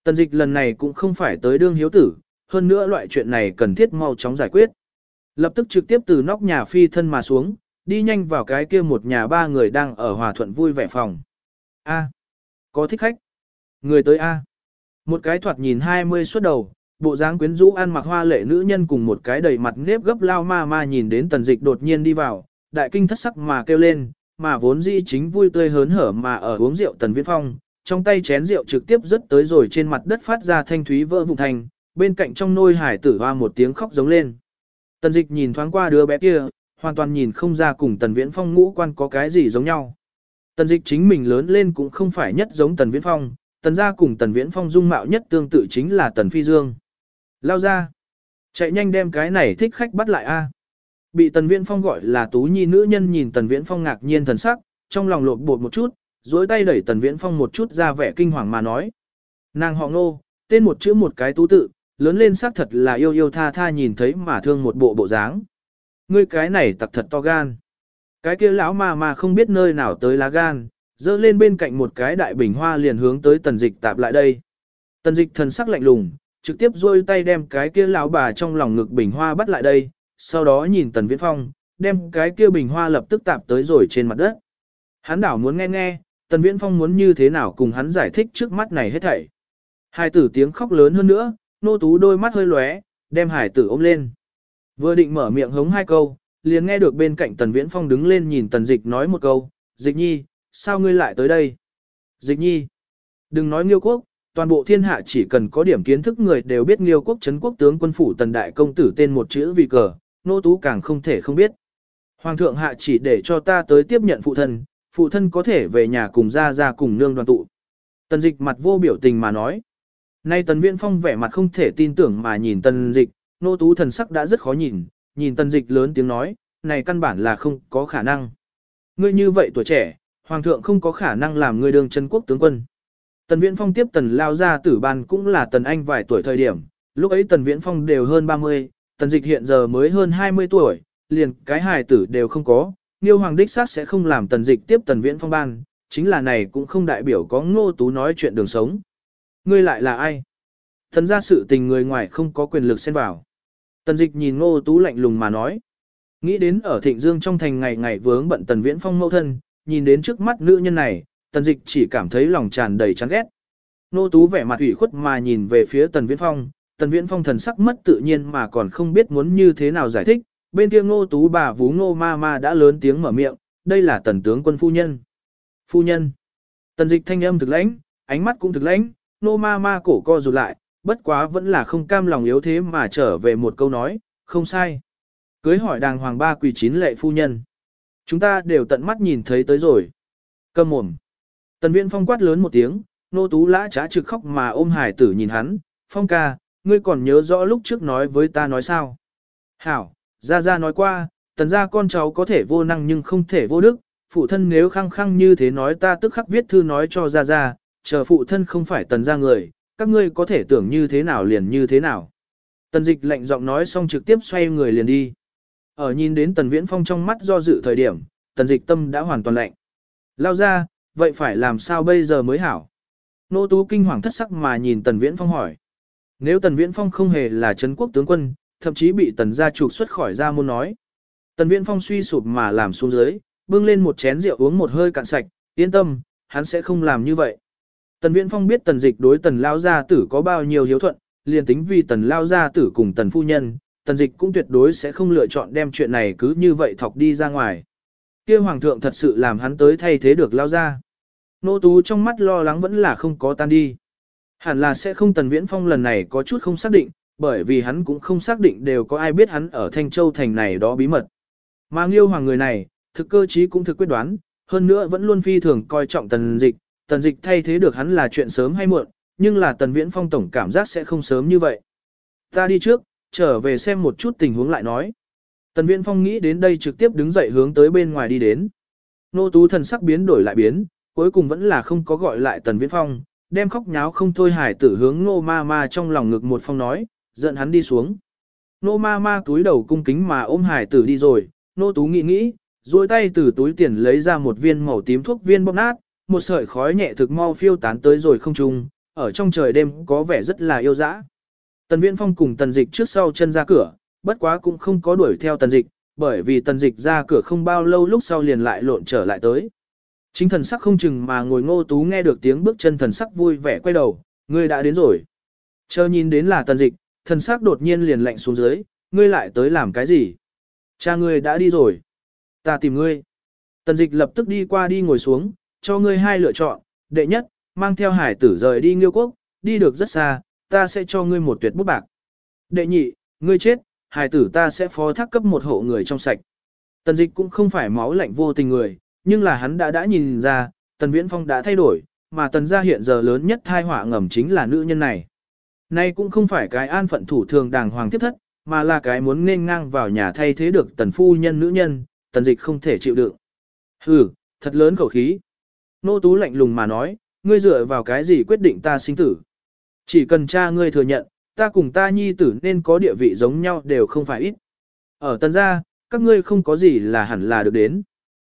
Tần dịch lần này cũng không phải tới đương hiếu tử, hơn nữa loại chuyện này cần thiết mau chóng giải quyết. Lập tức trực tiếp từ nóc nhà phi thân mà xuống, đi nhanh vào cái kia một nhà ba người đang ở hòa thuận vui vẻ phòng. A. có thích khách. Người tới A. Một cái thoạt nhìn 20 suốt đầu, bộ dáng quyến rũ ăn mặc hoa lệ nữ nhân cùng một cái đầy mặt nếp gấp lao ma ma nhìn đến tần dịch đột nhiên đi vào, đại kinh thất sắc mà kêu lên, mà vốn dĩ chính vui tươi hớn hở mà ở uống rượu tần viễn phong, trong tay chén rượu trực tiếp rớt tới rồi trên mặt đất phát ra thanh thúy vỡ vụn thành, bên cạnh trong nôi hải tử hoa một tiếng khóc giống lên. Tần dịch nhìn thoáng qua đứa bé kia, hoàn toàn nhìn không ra cùng tần viễn phong ngũ quan có cái gì giống nhau. Tần dịch chính mình lớn lên cũng không phải nhất giống tần viễn phong, tần gia cùng tần viễn phong dung mạo nhất tương tự chính là tần phi dương. Lao ra. Chạy nhanh đem cái này thích khách bắt lại a. Bị tần viễn phong gọi là tú nhi nữ nhân nhìn tần viễn phong ngạc nhiên thần sắc, trong lòng lột bột một chút, dối tay đẩy tần viễn phong một chút ra vẻ kinh hoàng mà nói. Nàng họ ngô, tên một chữ một cái tú tự, lớn lên xác thật là yêu yêu tha tha nhìn thấy mà thương một bộ bộ dáng. Ngươi cái này tặc thật to gan. Cái kia lão mà mà không biết nơi nào tới lá gan, dơ lên bên cạnh một cái đại bình hoa liền hướng tới tần dịch tạp lại đây. Tần dịch thần sắc lạnh lùng, trực tiếp rôi tay đem cái kia lão bà trong lòng ngực bình hoa bắt lại đây, sau đó nhìn tần viễn phong, đem cái kia bình hoa lập tức tạp tới rồi trên mặt đất. Hắn đảo muốn nghe nghe, tần viễn phong muốn như thế nào cùng hắn giải thích trước mắt này hết thảy. Hải tử tiếng khóc lớn hơn nữa, nô tú đôi mắt hơi lóe, đem hải tử ôm lên. Vừa định mở miệng hống hai câu, liền nghe được bên cạnh tần viễn phong đứng lên nhìn tần dịch nói một câu, dịch nhi, sao ngươi lại tới đây? Dịch nhi, đừng nói nghiêu quốc, toàn bộ thiên hạ chỉ cần có điểm kiến thức người đều biết nghiêu quốc chấn quốc tướng quân phủ tần đại công tử tên một chữ vì cờ, nô tú càng không thể không biết. Hoàng thượng hạ chỉ để cho ta tới tiếp nhận phụ thân, phụ thân có thể về nhà cùng ra ra cùng nương đoàn tụ. Tần dịch mặt vô biểu tình mà nói. Nay tần viễn phong vẻ mặt không thể tin tưởng mà nhìn tần dịch, Nô tú thần sắc đã rất khó nhìn, nhìn tần dịch lớn tiếng nói, này căn bản là không có khả năng. Ngươi như vậy tuổi trẻ, hoàng thượng không có khả năng làm ngươi đương chân quốc tướng quân. Tần Viễn Phong tiếp tần lao ra tử ban cũng là tần anh vài tuổi thời điểm, lúc ấy tần Viễn Phong đều hơn 30, tần dịch hiện giờ mới hơn 20 tuổi, liền cái hài tử đều không có, Niêu Hoàng đích xác sẽ không làm tần dịch tiếp tần Viễn Phong ban, chính là này cũng không đại biểu có ngô tú nói chuyện đường sống. Ngươi lại là ai? Thần ra sự tình người ngoài không có quyền lực xen vào. Tần dịch nhìn ngô tú lạnh lùng mà nói. Nghĩ đến ở thịnh dương trong thành ngày ngày vướng bận tần viễn phong mẫu thân, nhìn đến trước mắt nữ nhân này, tần dịch chỉ cảm thấy lòng tràn đầy chán ghét. Nô tú vẻ mặt ủy khuất mà nhìn về phía tần viễn phong, tần viễn phong thần sắc mất tự nhiên mà còn không biết muốn như thế nào giải thích, bên kia ngô tú bà vú ngô ma ma đã lớn tiếng mở miệng, đây là tần tướng quân phu nhân. Phu nhân. Tần dịch thanh âm thực lãnh, ánh mắt cũng thực lãnh, ngô ma ma cổ co rụt lại, bất quá vẫn là không cam lòng yếu thế mà trở về một câu nói, không sai. Cưới hỏi đàng hoàng ba quỳ chín lệ phu nhân. Chúng ta đều tận mắt nhìn thấy tới rồi. Cầm mồm. Tần viễn phong quát lớn một tiếng, nô tú lã trá trực khóc mà ôm hải tử nhìn hắn, phong ca, ngươi còn nhớ rõ lúc trước nói với ta nói sao. Hảo, Gia Gia nói qua, tần gia con cháu có thể vô năng nhưng không thể vô đức, phụ thân nếu khăng khăng như thế nói ta tức khắc viết thư nói cho Gia Gia, chờ phụ thân không phải tần gia người, các ngươi có thể tưởng như thế nào liền như thế nào. Tần dịch lạnh giọng nói xong trực tiếp xoay người liền đi. Ở nhìn đến tần viễn phong trong mắt do dự thời điểm, tần dịch tâm đã hoàn toàn lạnh. Lao ra, vậy phải làm sao bây giờ mới hảo? Nô tú kinh hoàng thất sắc mà nhìn tần viễn phong hỏi. Nếu tần viễn phong không hề là Trấn quốc tướng quân, thậm chí bị tần gia trục xuất khỏi gia môn nói. Tần viễn phong suy sụp mà làm xuống dưới, bưng lên một chén rượu uống một hơi cạn sạch, yên tâm, hắn sẽ không làm như vậy. Tần viễn phong biết tần dịch đối tần lao gia tử có bao nhiêu hiếu thuận, liền tính vì tần lao gia tử cùng tần phu nhân, tần dịch cũng tuyệt đối sẽ không lựa chọn đem chuyện này cứ như vậy thọc đi ra ngoài. kia hoàng thượng thật sự làm hắn tới thay thế được lao gia, Nô tú trong mắt lo lắng vẫn là không có tan đi. Hẳn là sẽ không tần viễn phong lần này có chút không xác định, bởi vì hắn cũng không xác định đều có ai biết hắn ở Thanh Châu thành này đó bí mật. Mà Nghiêu Hoàng người này, thực cơ trí cũng thực quyết đoán, hơn nữa vẫn luôn phi thường coi trọng tần dịch, tần dịch thay thế được hắn là chuyện sớm hay muộn, nhưng là tần viễn phong tổng cảm giác sẽ không sớm như vậy. Ta đi trước, trở về xem một chút tình huống lại nói. Tần viễn phong nghĩ đến đây trực tiếp đứng dậy hướng tới bên ngoài đi đến. Nô tú thần sắc biến đổi lại biến, cuối cùng vẫn là không có gọi lại tần viễn phong, đem khóc nháo không thôi hải tử hướng nô ma ma trong lòng ngực một phong nói, giận hắn đi xuống. Nô ma ma túi đầu cung kính mà ôm hải tử đi rồi, nô tú nghĩ nghĩ, duỗi tay từ túi tiền lấy ra một viên màu tím thuốc viên bóp nát, một sợi khói nhẹ thực mau phiêu tán tới rồi không trung, ở trong trời đêm có vẻ rất là yêu dã. Tần Viễn Phong cùng Tần Dịch trước sau chân ra cửa, bất quá cũng không có đuổi theo Tần Dịch, bởi vì Tần Dịch ra cửa không bao lâu lúc sau liền lại lộn trở lại tới. Chính thần sắc không chừng mà ngồi ngô tú nghe được tiếng bước chân thần sắc vui vẻ quay đầu, ngươi đã đến rồi. Chờ nhìn đến là Tần Dịch, thần sắc đột nhiên liền lạnh xuống dưới, ngươi lại tới làm cái gì? Cha ngươi đã đi rồi. Ta tìm ngươi. Tần Dịch lập tức đi qua đi ngồi xuống, cho ngươi hai lựa chọn, đệ nhất, mang theo hải tử rời đi nghiêu quốc, đi được rất xa, ta sẽ cho ngươi một tuyệt bút bạc. Đệ nhị, ngươi chết, hải tử ta sẽ phó thác cấp một hộ người trong sạch. Tần dịch cũng không phải máu lạnh vô tình người, nhưng là hắn đã đã nhìn ra, tần viễn phong đã thay đổi, mà tần gia hiện giờ lớn nhất thai họa ngầm chính là nữ nhân này. Nay cũng không phải cái an phận thủ thường đàng hoàng tiếp thất, mà là cái muốn nên ngang vào nhà thay thế được tần phu nhân nữ nhân, tần dịch không thể chịu đựng. Hừ, thật lớn khẩu khí. Nô tú lạnh lùng mà nói, ngươi dựa vào cái gì quyết định ta sinh tử. Chỉ cần cha ngươi thừa nhận, ta cùng ta nhi tử nên có địa vị giống nhau đều không phải ít. Ở tần gia, các ngươi không có gì là hẳn là được đến.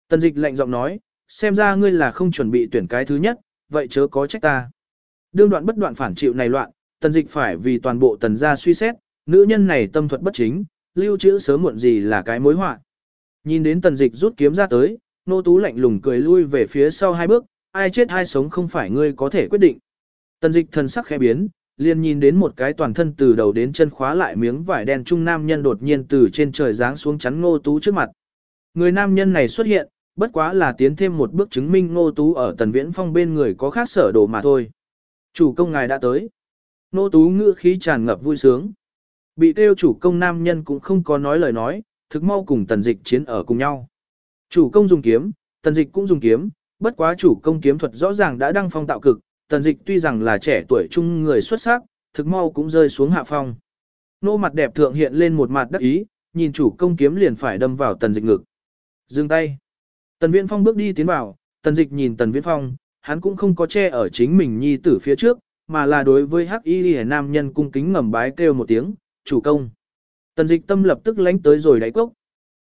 Tần dịch lạnh giọng nói, xem ra ngươi là không chuẩn bị tuyển cái thứ nhất, vậy chớ có trách ta. Đương đoạn bất đoạn phản chịu này loạn, tần dịch phải vì toàn bộ tần gia suy xét, nữ nhân này tâm thuật bất chính, lưu trữ sớm muộn gì là cái mối họa. Nhìn đến tần dịch rút kiếm ra tới, nô tú lạnh lùng cười lui về phía sau hai bước, ai chết ai sống không phải ngươi có thể quyết định. Tần dịch thần sắc khẽ biến, liền nhìn đến một cái toàn thân từ đầu đến chân khóa lại miếng vải đen trung nam nhân đột nhiên từ trên trời giáng xuống chắn ngô tú trước mặt. Người nam nhân này xuất hiện, bất quá là tiến thêm một bước chứng minh ngô tú ở tần viễn phong bên người có khác sở đồ mà thôi. Chủ công ngài đã tới. Ngô tú ngữ khí tràn ngập vui sướng. Bị tiêu chủ công nam nhân cũng không có nói lời nói, thực mau cùng tần dịch chiến ở cùng nhau. Chủ công dùng kiếm, tần dịch cũng dùng kiếm, bất quá chủ công kiếm thuật rõ ràng đã đăng phong tạo cực, tần dịch tuy rằng là trẻ tuổi trung người xuất sắc, thực mau cũng rơi xuống hạ phong. Nô mặt đẹp thượng hiện lên một mặt đắc ý, nhìn chủ công kiếm liền phải đâm vào tần dịch ngực. Dừng tay. Tần Viễn Phong bước đi tiến vào, tần dịch nhìn tần Viễn Phong, hắn cũng không có che ở chính mình nhi tử phía trước, mà là đối với hắc y Liễu nam nhân cung kính ngầm bái kêu một tiếng, chủ công. Tần dịch tâm lập tức lánh tới rồi đáy cốc.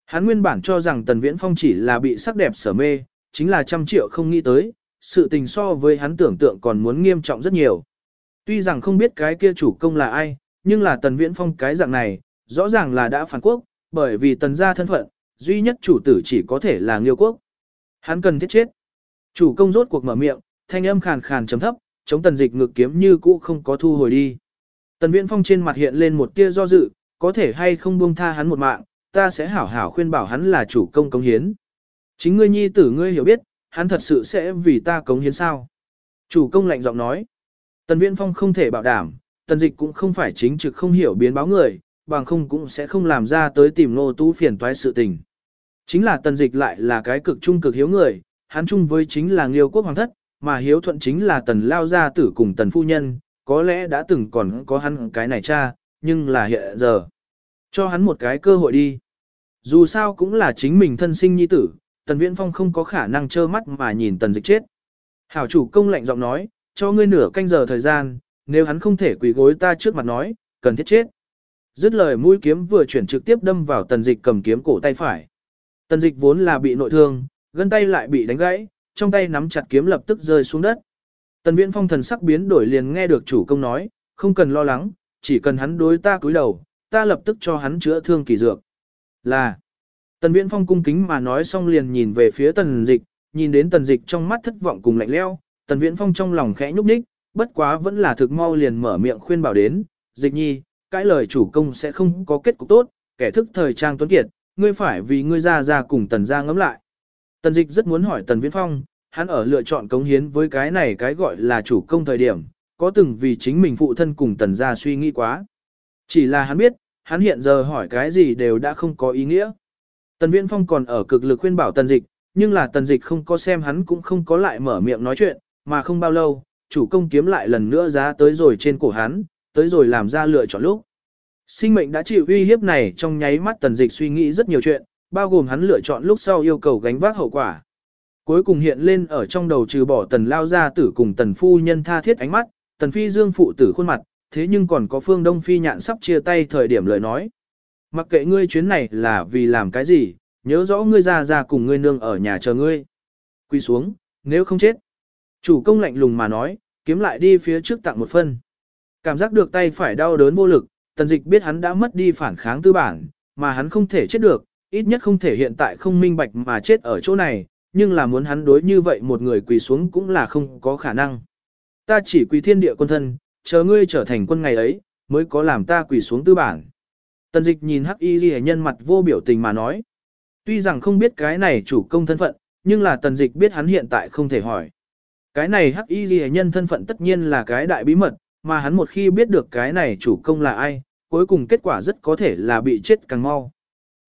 Hắn nguyên bản cho rằng tần Viễn Phong chỉ là bị sắc đẹp sở mê, chính là trăm triệu không nghĩ tới, sự tình so với hắn tưởng tượng còn muốn nghiêm trọng rất nhiều. Tuy rằng không biết cái kia chủ công là ai, nhưng là tần viễn phong cái dạng này, rõ ràng là đã phản quốc, bởi vì tần gia thân phận, duy nhất chủ tử chỉ có thể là nghiêu quốc. Hắn cần thiết chết. Chủ công rốt cuộc mở miệng, thanh âm khàn khàn chấm thấp, chống tần dịch ngược kiếm như cũ không có thu hồi đi. Tần viễn phong trên mặt hiện lên một tia do dự, có thể hay không buông tha hắn một mạng, ta sẽ hảo hảo khuyên bảo hắn là chủ công cống hiến. Chính ngươi nhi tử ngươi hiểu biết, hắn thật sự sẽ vì ta cống hiến sao. Chủ công lạnh giọng nói. Tần Viễn Phong không thể bảo đảm, tần dịch cũng không phải chính trực không hiểu biến báo người, bằng không cũng sẽ không làm ra tới tìm nô tú phiền toái sự tình. Chính là tần dịch lại là cái cực trung cực hiếu người, hắn chung với chính là nghiêu quốc hoàng thất, mà hiếu thuận chính là tần lao gia tử cùng tần phu nhân, có lẽ đã từng còn có hắn cái này cha, nhưng là hiện giờ. Cho hắn một cái cơ hội đi. Dù sao cũng là chính mình thân sinh nhi tử, tần viễn phong không có khả năng trơ mắt mà nhìn tần dịch chết. Hảo chủ công lạnh giọng nói, cho ngươi nửa canh giờ thời gian, nếu hắn không thể quỳ gối ta trước mặt nói, cần thiết chết. Dứt lời mũi kiếm vừa chuyển trực tiếp đâm vào tần dịch cầm kiếm cổ tay phải. Tần dịch vốn là bị nội thương, gân tay lại bị đánh gãy, trong tay nắm chặt kiếm lập tức rơi xuống đất. Tần viễn phong thần sắc biến đổi liền nghe được chủ công nói, không cần lo lắng, chỉ cần hắn đối ta cúi đầu, ta lập tức cho hắn chữa thương kỳ dược. Là, tần viễn phong cung kính mà nói xong liền nhìn về phía tần dịch, nhìn đến tần dịch trong mắt thất vọng cùng lạnh leo, tần viễn phong trong lòng khẽ nhúc nhích, bất quá vẫn là thực mau liền mở miệng khuyên bảo đến, dịch nhi, cãi lời chủ công sẽ không có kết cục tốt, kẻ thức thời trang tuấn kiệt, ngươi phải vì ngươi ra ra cùng tần ra ngẫm lại. Tần dịch rất muốn hỏi tần viễn phong, hắn ở lựa chọn cống hiến với cái này cái gọi là chủ công thời điểm, có từng vì chính mình phụ thân cùng tần ra suy nghĩ quá. Chỉ là hắn biết, hắn hiện giờ hỏi cái gì đều đã không có ý nghĩa. Tần viễn phong còn ở cực lực khuyên bảo tần dịch, nhưng là tần dịch không có xem hắn cũng không có lại mở miệng nói chuyện, mà không bao lâu, chủ công kiếm lại lần nữa giá tới rồi trên cổ hắn, tới rồi làm ra lựa chọn lúc. Sinh mệnh đã chịu uy hiếp này trong nháy mắt tần dịch suy nghĩ rất nhiều chuyện, bao gồm hắn lựa chọn lúc sau yêu cầu gánh vác hậu quả. Cuối cùng hiện lên ở trong đầu trừ bỏ tần lao gia tử cùng tần phu nhân tha thiết ánh mắt, tần phi dương phụ tử khuôn mặt, thế nhưng còn có phương đông phi nhạn sắp chia tay thời điểm lời nói. Mặc kệ ngươi chuyến này là vì làm cái gì, nhớ rõ ngươi ra ra cùng ngươi nương ở nhà chờ ngươi. Quy xuống, nếu không chết. Chủ công lạnh lùng mà nói, kiếm lại đi phía trước tặng một phân. Cảm giác được tay phải đau đớn vô lực, tần dịch biết hắn đã mất đi phản kháng tư bản, mà hắn không thể chết được, ít nhất không thể hiện tại không minh bạch mà chết ở chỗ này, nhưng là muốn hắn đối như vậy một người quỳ xuống cũng là không có khả năng. Ta chỉ quỳ thiên địa quân thân, chờ ngươi trở thành quân ngày ấy, mới có làm ta quỳ xuống tư bản. Tần dịch nhìn hắc y ghi nhân mặt vô biểu tình mà nói. Tuy rằng không biết cái này chủ công thân phận, nhưng là tần dịch biết hắn hiện tại không thể hỏi. Cái này hắc y ghi nhân thân phận tất nhiên là cái đại bí mật, mà hắn một khi biết được cái này chủ công là ai, cuối cùng kết quả rất có thể là bị chết càng mau.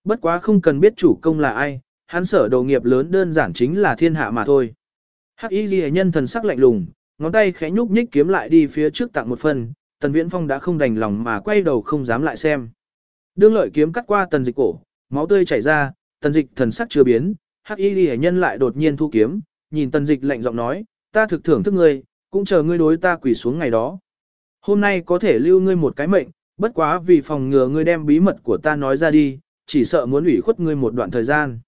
Bất quá không cần biết chủ công là ai, hắn sở đồ nghiệp lớn đơn giản chính là thiên hạ mà thôi. Hắc y Lệ nhân thần sắc lạnh lùng, ngón tay khẽ nhúc nhích kiếm lại đi phía trước tặng một phần, tần viễn phong đã không đành lòng mà quay đầu không dám lại xem. Đương lợi kiếm cắt qua tần dịch cổ, máu tươi chảy ra, tần dịch thần sắc chưa biến, hắc y Lệ nhân lại đột nhiên thu kiếm, nhìn tần dịch lạnh giọng nói, ta thực thưởng thức ngươi, cũng chờ ngươi đối ta quỳ xuống ngày đó. Hôm nay có thể lưu ngươi một cái mệnh, bất quá vì phòng ngừa ngươi đem bí mật của ta nói ra đi, chỉ sợ muốn ủy khuất ngươi một đoạn thời gian.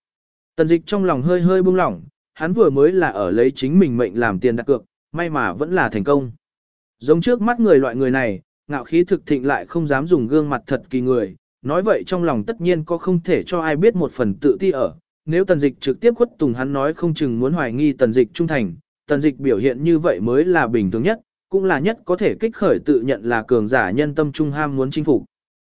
Tần dịch trong lòng hơi hơi buông lỏng, hắn vừa mới là ở lấy chính mình mệnh làm tiền đặt cược, may mà vẫn là thành công. Giống trước mắt người loại người này, ngạo khí thực thịnh lại không dám dùng gương mặt thật kỳ người, nói vậy trong lòng tất nhiên có không thể cho ai biết một phần tự ti ở. Nếu tần dịch trực tiếp khuất tùng hắn nói không chừng muốn hoài nghi tần dịch trung thành, tần dịch biểu hiện như vậy mới là bình thường nhất, cũng là nhất có thể kích khởi tự nhận là cường giả nhân tâm trung ham muốn chinh phục.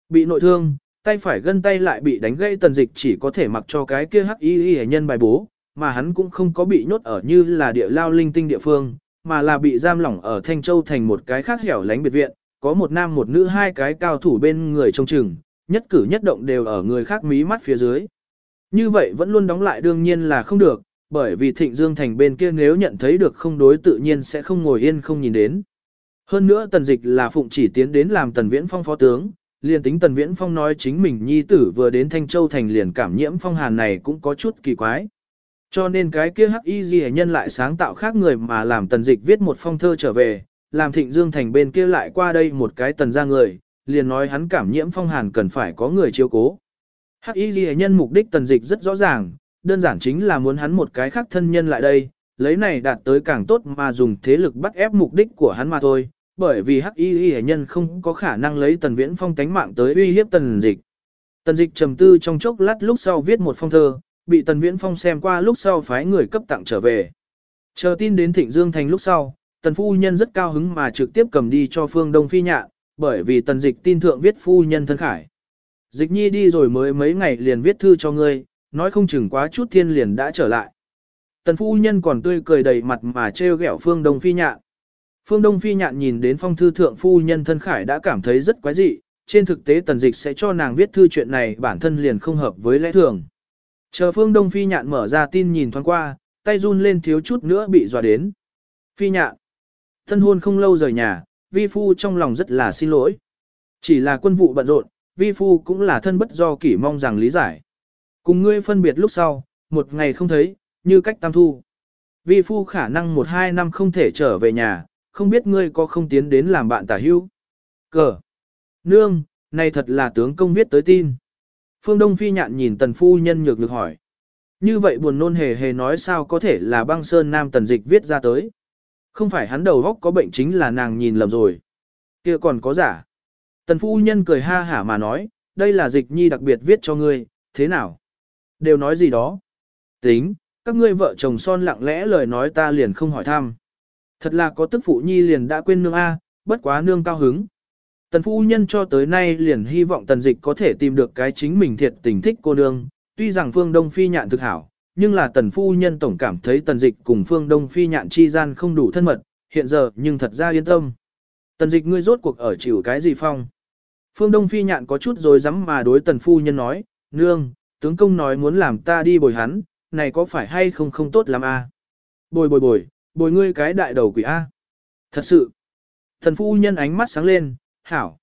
Bị nội thương, tay phải gân tay lại bị đánh gãy tần dịch chỉ có thể mặc cho cái kia hắc y y nhân bài bố, mà hắn cũng không có bị nhốt ở như là địa lao linh tinh địa phương, mà là bị giam lỏng ở Thanh Châu thành một cái khác hẻo lánh biệt viện, có một nam một nữ hai cái cao thủ bên người trông chừng, nhất cử nhất động đều ở người khác mí mắt phía dưới. Như vậy vẫn luôn đóng lại đương nhiên là không được, bởi vì thịnh dương thành bên kia nếu nhận thấy được không đối tự nhiên sẽ không ngồi yên không nhìn đến. Hơn nữa tần dịch là phụng chỉ tiến đến làm tần viễn phong phó tướng, liền tính Tần Viễn Phong nói chính mình nhi tử vừa đến Thanh Châu thành liền cảm nhiễm phong hàn này cũng có chút kỳ quái. Cho nên cái kia hắc y gì nhân lại sáng tạo khác người mà làm tần dịch viết một phong thơ trở về, làm thịnh dương thành bên kia lại qua đây một cái tần ra người, liền nói hắn cảm nhiễm phong hàn cần phải có người chiếu cố. Hắc y gì nhân mục đích tần dịch rất rõ ràng, đơn giản chính là muốn hắn một cái khác thân nhân lại đây, lấy này đạt tới càng tốt mà dùng thế lực bắt ép mục đích của hắn mà thôi, bởi vì hắc y ghi nhân không có khả năng lấy tần viễn phong tánh mạng tới uy hiếp tần dịch. Tần dịch trầm tư trong chốc lát lúc sau viết một phong thơ, bị tần viễn phong xem qua lúc sau phái người cấp tặng trở về. Chờ tin đến thịnh dương thành lúc sau, tần phu nhân rất cao hứng mà trực tiếp cầm đi cho phương đông phi nhạ, bởi vì tần dịch tin thượng viết phu nhân thân khải. Dịch nhi đi rồi mới mấy ngày liền viết thư cho ngươi, nói không chừng quá chút thiên liền đã trở lại. Tần phu nhân còn tươi cười đầy mặt mà trêu ghẹo phương đông phi nhạn. Phương Đông Phi nhạn nhìn đến phong thư thượng phu nhân thân khải đã cảm thấy rất quái dị, trên thực tế tần dịch sẽ cho nàng viết thư chuyện này bản thân liền không hợp với lẽ thường. Chờ Phương Đông Phi nhạn mở ra tin nhìn thoáng qua, tay run lên thiếu chút nữa bị dọa đến. Phi nhạn, thân hôn không lâu rời nhà, vi phu trong lòng rất là xin lỗi. Chỉ là quân vụ bận rộn, vi phu cũng là thân bất do kỷ mong rằng lý giải. Cùng ngươi phân biệt lúc sau, một ngày không thấy, như cách tam thu. Vi phu khả năng một hai năm không thể trở về nhà, không biết ngươi có không tiến đến làm bạn tả hữu. Cờ. Nương, này thật là tướng công viết tới tin. Phương Đông Phi nhạn nhìn tần phu nhân nhược được hỏi. Như vậy buồn nôn hề hề nói sao có thể là băng sơn nam tần dịch viết ra tới. Không phải hắn đầu góc có bệnh chính là nàng nhìn lầm rồi. kia còn có giả. Tần phu nhân cười ha hả mà nói, đây là dịch nhi đặc biệt viết cho ngươi, thế nào? Đều nói gì đó? Tính, các ngươi vợ chồng son lặng lẽ lời nói ta liền không hỏi thăm. Thật là có tức phụ nhi liền đã quên nương A, bất quá nương cao hứng. Tần phu nhân cho tới nay liền hy vọng tần dịch có thể tìm được cái chính mình thiệt tình thích cô nương, tuy rằng phương Đông Phi nhạn thực hảo, nhưng là tần phu nhân tổng cảm thấy tần dịch cùng phương Đông Phi nhạn chi gian không đủ thân mật, hiện giờ nhưng thật ra yên tâm. Tần dịch ngươi rốt cuộc ở chịu cái gì phong? Phương Đông Phi nhạn có chút rồi dám mà đối tần phu nhân nói, nương, tướng công nói muốn làm ta đi bồi hắn, này có phải hay không không tốt lắm a? Bồi bồi bồi, bồi ngươi cái đại đầu quỷ A. Thật sự. Thần phu nhân ánh mắt sáng lên, hảo.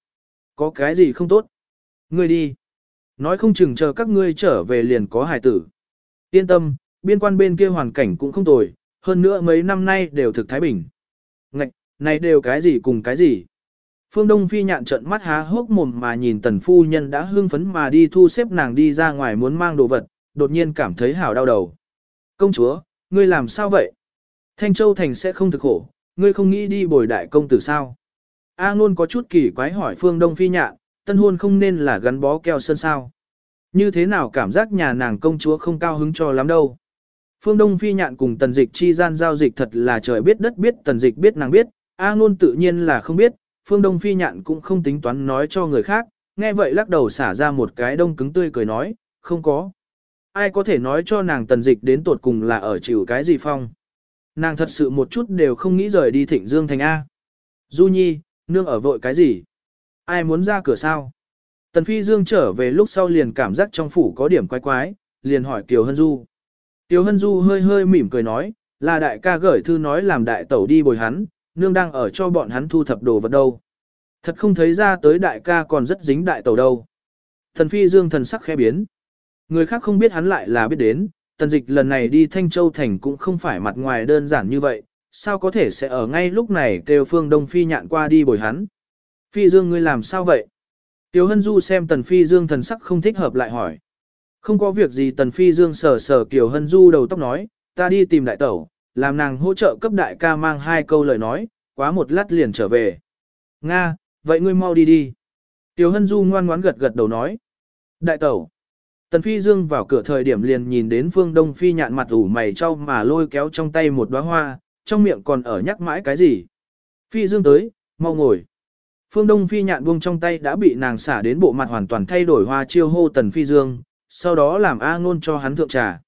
Có cái gì không tốt? Ngươi đi. Nói không chừng chờ các ngươi trở về liền có hài tử. Yên tâm, biên quan bên kia hoàn cảnh cũng không tồi, hơn nữa mấy năm nay đều thực thái bình. Ngạch, này đều cái gì cùng cái gì? Phương Đông Phi nhạn trận mắt há hốc mồm mà nhìn tần phu nhân đã hưng phấn mà đi thu xếp nàng đi ra ngoài muốn mang đồ vật, đột nhiên cảm thấy hảo đau đầu. Công chúa, ngươi làm sao vậy? Thanh Châu Thành sẽ không thực khổ, ngươi không nghĩ đi bồi đại công tử sao? A luôn có chút kỳ quái hỏi Phương Đông Phi nhạn, tân hôn không nên là gắn bó keo sơn sao? Như thế nào cảm giác nhà nàng công chúa không cao hứng cho lắm đâu? Phương Đông Phi nhạn cùng tần dịch chi gian giao dịch thật là trời biết đất biết tần dịch biết nàng biết, A luôn tự nhiên là không biết, Phương Đông Phi nhạn cũng không tính toán nói cho người khác, nghe vậy lắc đầu xả ra một cái đông cứng tươi cười nói, không có. Ai có thể nói cho nàng tần dịch đến tột cùng là ở chịu cái gì phong? Nàng thật sự một chút đều không nghĩ rời đi thịnh dương thành A. Du nhi, nương ở vội cái gì? Ai muốn ra cửa sao? Tần Phi Dương trở về lúc sau liền cảm giác trong phủ có điểm quái quái, liền hỏi Kiều Hân Du. Kiều Hân Du hơi hơi mỉm cười nói, là đại ca gửi thư nói làm đại tẩu đi bồi hắn, nương đang ở cho bọn hắn thu thập đồ vật đâu. Thật không thấy ra tới đại ca còn rất dính đại tẩu đâu. Thần Phi Dương thần sắc khẽ biến. Người khác không biết hắn lại là biết đến, tần dịch lần này đi Thanh Châu Thành cũng không phải mặt ngoài đơn giản như vậy, sao có thể sẽ ở ngay lúc này kêu phương Đông Phi nhạn qua đi bồi hắn. Phi Dương ngươi làm sao vậy? Tiêu Hân Du xem Tần Phi Dương thần sắc không thích hợp lại hỏi. Không có việc gì Tần Phi Dương sờ sờ Kiều Hân Du đầu tóc nói, ta đi tìm đại tẩu, làm nàng hỗ trợ cấp đại ca mang hai câu lời nói, quá một lát liền trở về. Nga, vậy ngươi mau đi đi. Tiêu Hân Du ngoan ngoãn gật gật đầu nói. Đại tẩu. Tần Phi Dương vào cửa thời điểm liền nhìn đến Phương Đông Phi nhạn mặt ủ mày trao mà lôi kéo trong tay một đóa hoa, trong miệng còn ở nhắc mãi cái gì. Phi Dương tới, mau ngồi. Phương Đông Phi nhạn buông trong tay đã bị nàng xả đến bộ mặt hoàn toàn thay đổi hoa chiêu hô Tần Phi Dương, sau đó làm A Ngôn cho hắn thượng trà.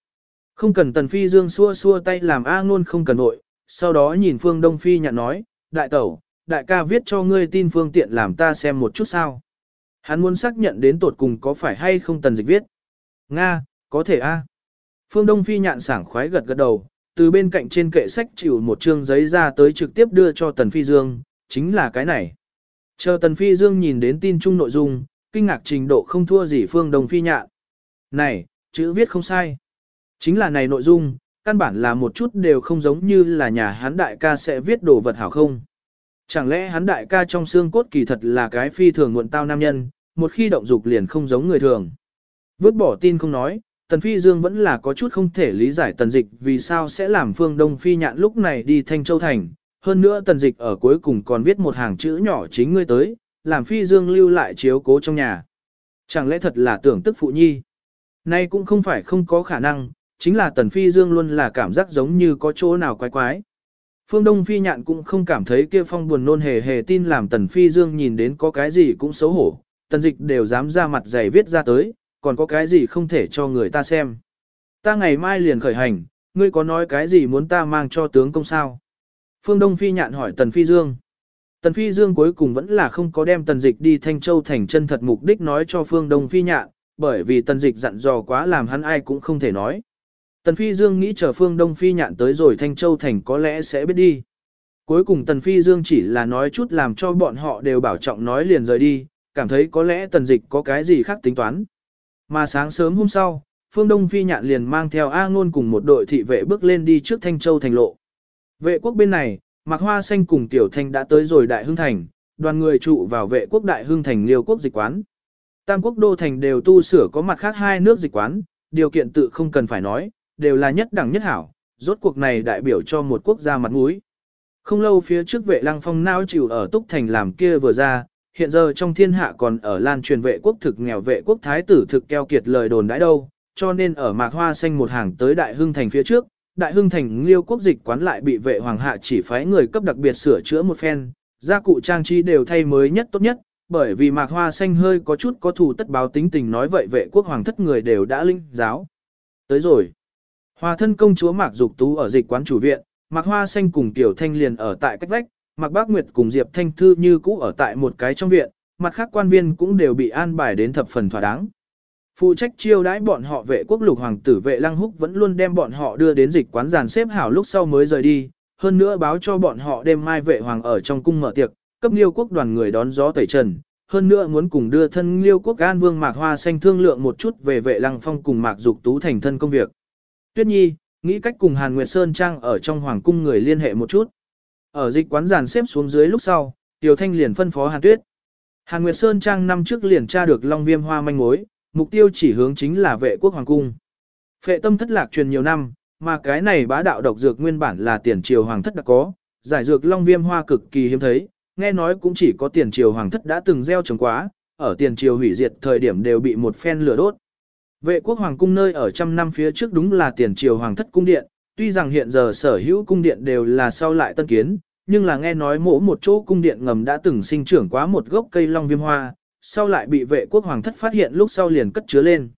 Không cần Tần Phi Dương xua xua tay làm A Ngôn không cần nội, sau đó nhìn Phương Đông Phi nhạn nói, đại tẩu, đại ca viết cho ngươi tin phương tiện làm ta xem một chút sao. Hắn muốn xác nhận đến tột cùng có phải hay không Tần Dịch viết. Nga, có thể a. Phương Đông Phi nhạn sảng khoái gật gật đầu, từ bên cạnh trên kệ sách chịu một chương giấy ra tới trực tiếp đưa cho Tần Phi Dương, chính là cái này. Chờ Tần Phi Dương nhìn đến tin chung nội dung, kinh ngạc trình độ không thua gì phương Đông Phi nhạn. Này, chữ viết không sai. Chính là này nội dung, căn bản là một chút đều không giống như là nhà hắn đại ca sẽ viết đồ vật hảo không. Chẳng lẽ hắn đại ca trong xương cốt kỳ thật là cái phi thường muộn tao nam nhân, một khi động dục liền không giống người thường. Vứt bỏ tin không nói, Tần Phi Dương vẫn là có chút không thể lý giải tần dịch vì sao sẽ làm phương Đông Phi nhạn lúc này đi Thanh Châu Thành. Hơn nữa tần dịch ở cuối cùng còn viết một hàng chữ nhỏ chính ngươi tới, làm Phi Dương lưu lại chiếu cố trong nhà. Chẳng lẽ thật là tưởng tức phụ nhi? Nay cũng không phải không có khả năng, chính là tần Phi Dương luôn là cảm giác giống như có chỗ nào quái quái. Phương Đông Phi nhạn cũng không cảm thấy kia phong buồn nôn hề hề tin làm tần Phi Dương nhìn đến có cái gì cũng xấu hổ, tần dịch đều dám ra mặt dày viết ra tới, còn có cái gì không thể cho người ta xem. Ta ngày mai liền khởi hành, ngươi có nói cái gì muốn ta mang cho tướng công sao? Phương Đông Phi nhạn hỏi Tần Phi Dương. Tần Phi Dương cuối cùng vẫn là không có đem Tần Dịch đi Thanh Châu thành chân thật mục đích nói cho Phương Đông Phi nhạn, bởi vì Tần Dịch dặn dò quá làm hắn ai cũng không thể nói. Tần Phi Dương nghĩ chờ Phương Đông Phi nhạn tới rồi Thanh Châu thành có lẽ sẽ biết đi. Cuối cùng Tần Phi Dương chỉ là nói chút làm cho bọn họ đều bảo trọng nói liền rời đi, cảm thấy có lẽ Tần Dịch có cái gì khác tính toán. Mà sáng sớm hôm sau, Phương Đông Phi Nhạn liền mang theo A Ngôn cùng một đội thị vệ bước lên đi trước Thanh Châu thành lộ. Vệ quốc bên này, Mạc Hoa Xanh cùng Tiểu Thanh đã tới rồi Đại Hưng Thành, đoàn người trụ vào vệ quốc Đại Hưng Thành liêu quốc dịch quán. Tam quốc đô thành đều tu sửa có mặt khác hai nước dịch quán, điều kiện tự không cần phải nói, đều là nhất đẳng nhất hảo, rốt cuộc này đại biểu cho một quốc gia mặt mũi. Không lâu phía trước vệ lăng phong nao chịu ở Túc Thành làm kia vừa ra, hiện giờ trong thiên hạ còn ở lan truyền vệ quốc thực nghèo vệ quốc thái tử thực keo kiệt lời đồn đãi đâu, cho nên ở mạc hoa xanh một hàng tới đại hưng thành phía trước, đại hưng thành liêu quốc dịch quán lại bị vệ hoàng hạ chỉ phái người cấp đặc biệt sửa chữa một phen, gia cụ trang trí đều thay mới nhất tốt nhất, bởi vì mạc hoa xanh hơi có chút có thù tất báo tính tình nói vậy vệ quốc hoàng thất người đều đã linh giáo. Tới rồi. Hòa thân công chúa mạc dục tú ở dịch quán chủ viện, mạc hoa xanh cùng tiểu thanh liền ở tại cách vách, Mạc Bác Nguyệt cùng Diệp Thanh Thư như cũ ở tại một cái trong viện, mặt khác quan viên cũng đều bị an bài đến thập phần thỏa đáng. Phụ trách chiêu đãi bọn họ vệ quốc lục hoàng tử vệ lăng húc vẫn luôn đem bọn họ đưa đến dịch quán giàn xếp hảo lúc sau mới rời đi, hơn nữa báo cho bọn họ đêm mai vệ hoàng ở trong cung mở tiệc, cấp liêu quốc đoàn người đón gió tẩy trần, hơn nữa muốn cùng đưa thân liêu quốc an vương mạc hoa xanh thương lượng một chút về vệ lăng phong cùng mạc dục tú thành thân công việc. Tuyết nhi, nghĩ cách cùng Hàn Nguyệt Sơn Trang ở trong hoàng cung người liên hệ một chút. Ở dịch quán giàn xếp xuống dưới lúc sau, Tiểu Thanh liền phân phó Hàn Tuyết. Hàn Nguyệt Sơn Trang năm trước liền tra được Long Viêm Hoa manh mối, mục tiêu chỉ hướng chính là vệ quốc hoàng cung. Phệ tâm thất lạc truyền nhiều năm, mà cái này bá đạo độc dược nguyên bản là tiền triều hoàng thất đã có, giải dược Long Viêm Hoa cực kỳ hiếm thấy, nghe nói cũng chỉ có tiền triều hoàng thất đã từng gieo trồng quá, ở tiền triều hủy diệt thời điểm đều bị một phen lửa đốt. Vệ quốc hoàng cung nơi ở trăm năm phía trước đúng là tiền triều hoàng thất cung điện, Tuy rằng hiện giờ sở hữu cung điện đều là sau lại tân kiến, nhưng là nghe nói mỗi một chỗ cung điện ngầm đã từng sinh trưởng quá một gốc cây long viêm hoa, sau lại bị vệ quốc hoàng thất phát hiện lúc sau liền cất chứa lên.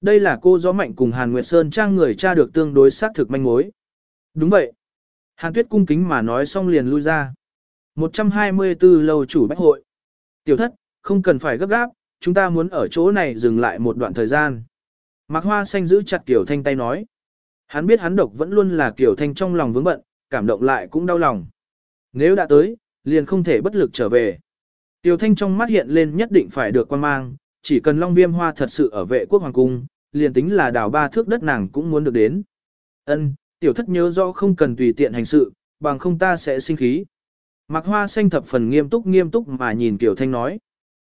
Đây là cô gió mạnh cùng Hàn Nguyệt Sơn trang người cha được tương đối xác thực manh mối. Đúng vậy. Hàn Tuyết cung kính mà nói xong liền lui ra. 124 lâu chủ bách hội. Tiểu thất, không cần phải gấp gáp, chúng ta muốn ở chỗ này dừng lại một đoạn thời gian. Mạc Hoa Xanh giữ chặt Tiểu Thanh tay nói. Hắn biết hắn độc vẫn luôn là kiểu thanh trong lòng vướng bận, cảm động lại cũng đau lòng. Nếu đã tới, liền không thể bất lực trở về. Tiểu thanh trong mắt hiện lên nhất định phải được quan mang, chỉ cần long viêm hoa thật sự ở vệ quốc hoàng cung, liền tính là đào ba thước đất nàng cũng muốn được đến. Ân, tiểu thất nhớ rõ không cần tùy tiện hành sự, bằng không ta sẽ sinh khí. Mạc hoa xanh thập phần nghiêm túc nghiêm túc mà nhìn tiểu thanh nói.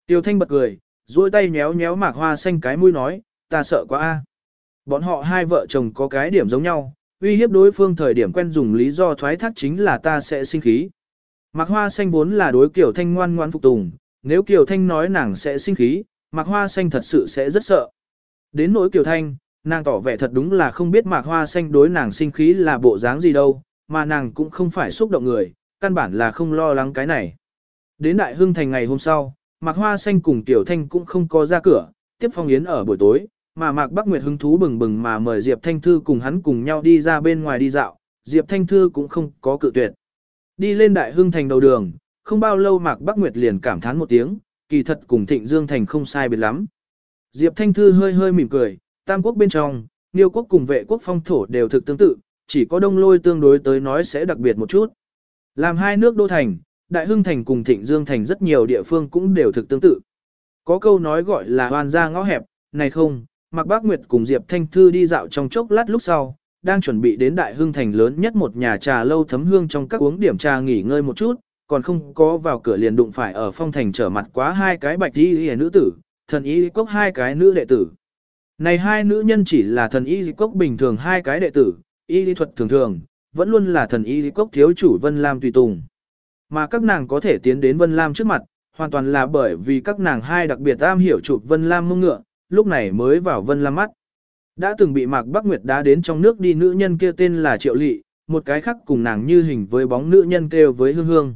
Tiểu thanh bật cười, duỗi tay nhéo nhéo mạc hoa xanh cái mũi nói, ta sợ quá a. Bọn họ hai vợ chồng có cái điểm giống nhau, uy hiếp đối phương thời điểm quen dùng lý do thoái thác chính là ta sẽ sinh khí. Mạc Hoa Xanh vốn là đối Kiều Thanh ngoan ngoan phục tùng, nếu Kiều Thanh nói nàng sẽ sinh khí, Mạc Hoa Xanh thật sự sẽ rất sợ. Đến nỗi Kiều Thanh, nàng tỏ vẻ thật đúng là không biết Mạc Hoa Xanh đối nàng sinh khí là bộ dáng gì đâu, mà nàng cũng không phải xúc động người, căn bản là không lo lắng cái này. Đến Đại Hưng Thành ngày hôm sau, Mạc Hoa Xanh cùng Kiều Thanh cũng không có ra cửa, tiếp phong yến ở buổi tối, mà Mạc Bắc Nguyệt hứng thú bừng bừng mà mời Diệp Thanh Thư cùng hắn cùng nhau đi ra bên ngoài đi dạo, Diệp Thanh Thư cũng không có cự tuyệt. Đi lên Đại Hưng Thành đầu đường, không bao lâu Mạc Bắc Nguyệt liền cảm thán một tiếng, kỳ thật cùng Thịnh Dương Thành không sai biệt lắm. Diệp Thanh Thư hơi hơi mỉm cười, Tam Quốc bên trong, Niêu Quốc cùng vệ quốc phong thổ đều thực tương tự, chỉ có đông lôi tương đối tới nói sẽ đặc biệt một chút. Làm hai nước đô thành, Đại Hưng Thành cùng Thịnh Dương Thành rất nhiều địa phương cũng đều thực tương tự. Có câu nói gọi là hoàn ra ngõ hẹp, này không, Mạc Bác Nguyệt cùng Diệp Thanh Thư đi dạo trong chốc lát lúc sau, đang chuẩn bị đến đại hương thành lớn nhất một nhà trà lâu thấm hương trong các uống điểm trà nghỉ ngơi một chút, còn không có vào cửa liền đụng phải ở phong thành trở mặt quá hai cái bạch y hề nữ tử, thần y cốc hai cái nữ đệ tử. Này hai nữ nhân chỉ là thần y cốc bình thường hai cái đệ tử, y lý thuật thường thường, vẫn luôn là thần y cốc thiếu chủ Vân Lam tùy tùng. Mà các nàng có thể tiến đến Vân Lam trước mặt, hoàn toàn là bởi vì các nàng hai đặc biệt am hiểu chụp Vân Lam mông ngựa, lúc này mới vào Vân Lam mắt. Đã từng bị Mạc Bắc Nguyệt đá đến trong nước đi nữ nhân kia tên là Triệu Lị, một cái khác cùng nàng như hình với bóng nữ nhân kêu với hương hương.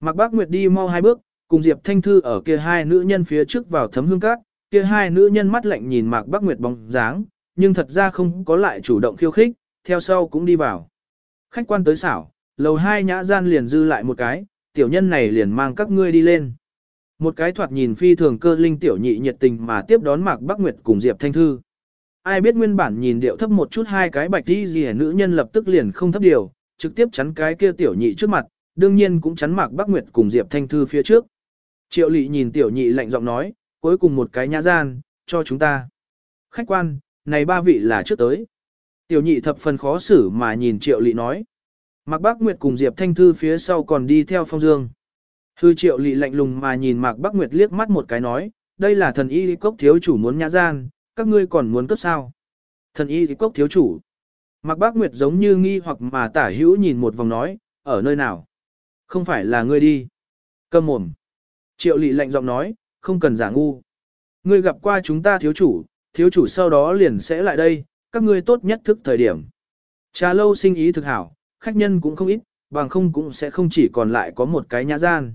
Mạc Bắc Nguyệt đi mau hai bước, cùng Diệp Thanh Thư ở kia hai nữ nhân phía trước vào thấm hương cát, kia hai nữ nhân mắt lạnh nhìn Mạc Bắc Nguyệt bóng dáng, nhưng thật ra không có lại chủ động khiêu khích, theo sau cũng đi vào. Khách quan tới xảo, lầu hai nhã gian liền dư lại một cái, tiểu nhân này liền mang các ngươi đi lên. Một cái thoạt nhìn phi thường cơ linh tiểu nhị nhiệt tình mà tiếp đón Mạc Bắc Nguyệt cùng Diệp Thanh Thư. Ai biết nguyên bản nhìn điệu thấp một chút hai cái bạch đi gì nữ nhân lập tức liền không thấp điều, trực tiếp chắn cái kia tiểu nhị trước mặt, đương nhiên cũng chắn Mạc Bắc Nguyệt cùng Diệp Thanh Thư phía trước. Triệu lị nhìn tiểu nhị lạnh giọng nói, cuối cùng một cái nhã gian, cho chúng ta. Khách quan, này ba vị là trước tới. Tiểu nhị thập phần khó xử mà nhìn triệu lị nói. Mạc Bắc Nguyệt cùng Diệp Thanh Thư phía sau còn đi theo phong dương. Hư triệu lị lạnh lùng mà nhìn Mạc Bắc Nguyệt liếc mắt một cái nói, đây là thần y cốc thiếu chủ muốn nhã gian, các ngươi còn muốn cấp sao? Thần y cốc thiếu chủ. Mạc Bắc Nguyệt giống như nghi hoặc mà tả hữu nhìn một vòng nói, ở nơi nào? Không phải là ngươi đi. Cầm mồm. Triệu lị lạnh giọng nói, không cần giả ngu. Ngươi gặp qua chúng ta thiếu chủ, thiếu chủ sau đó liền sẽ lại đây, các ngươi tốt nhất thức thời điểm. Trà lâu sinh ý thực hảo, khách nhân cũng không ít, bằng không cũng sẽ không chỉ còn lại có một cái nhã gian.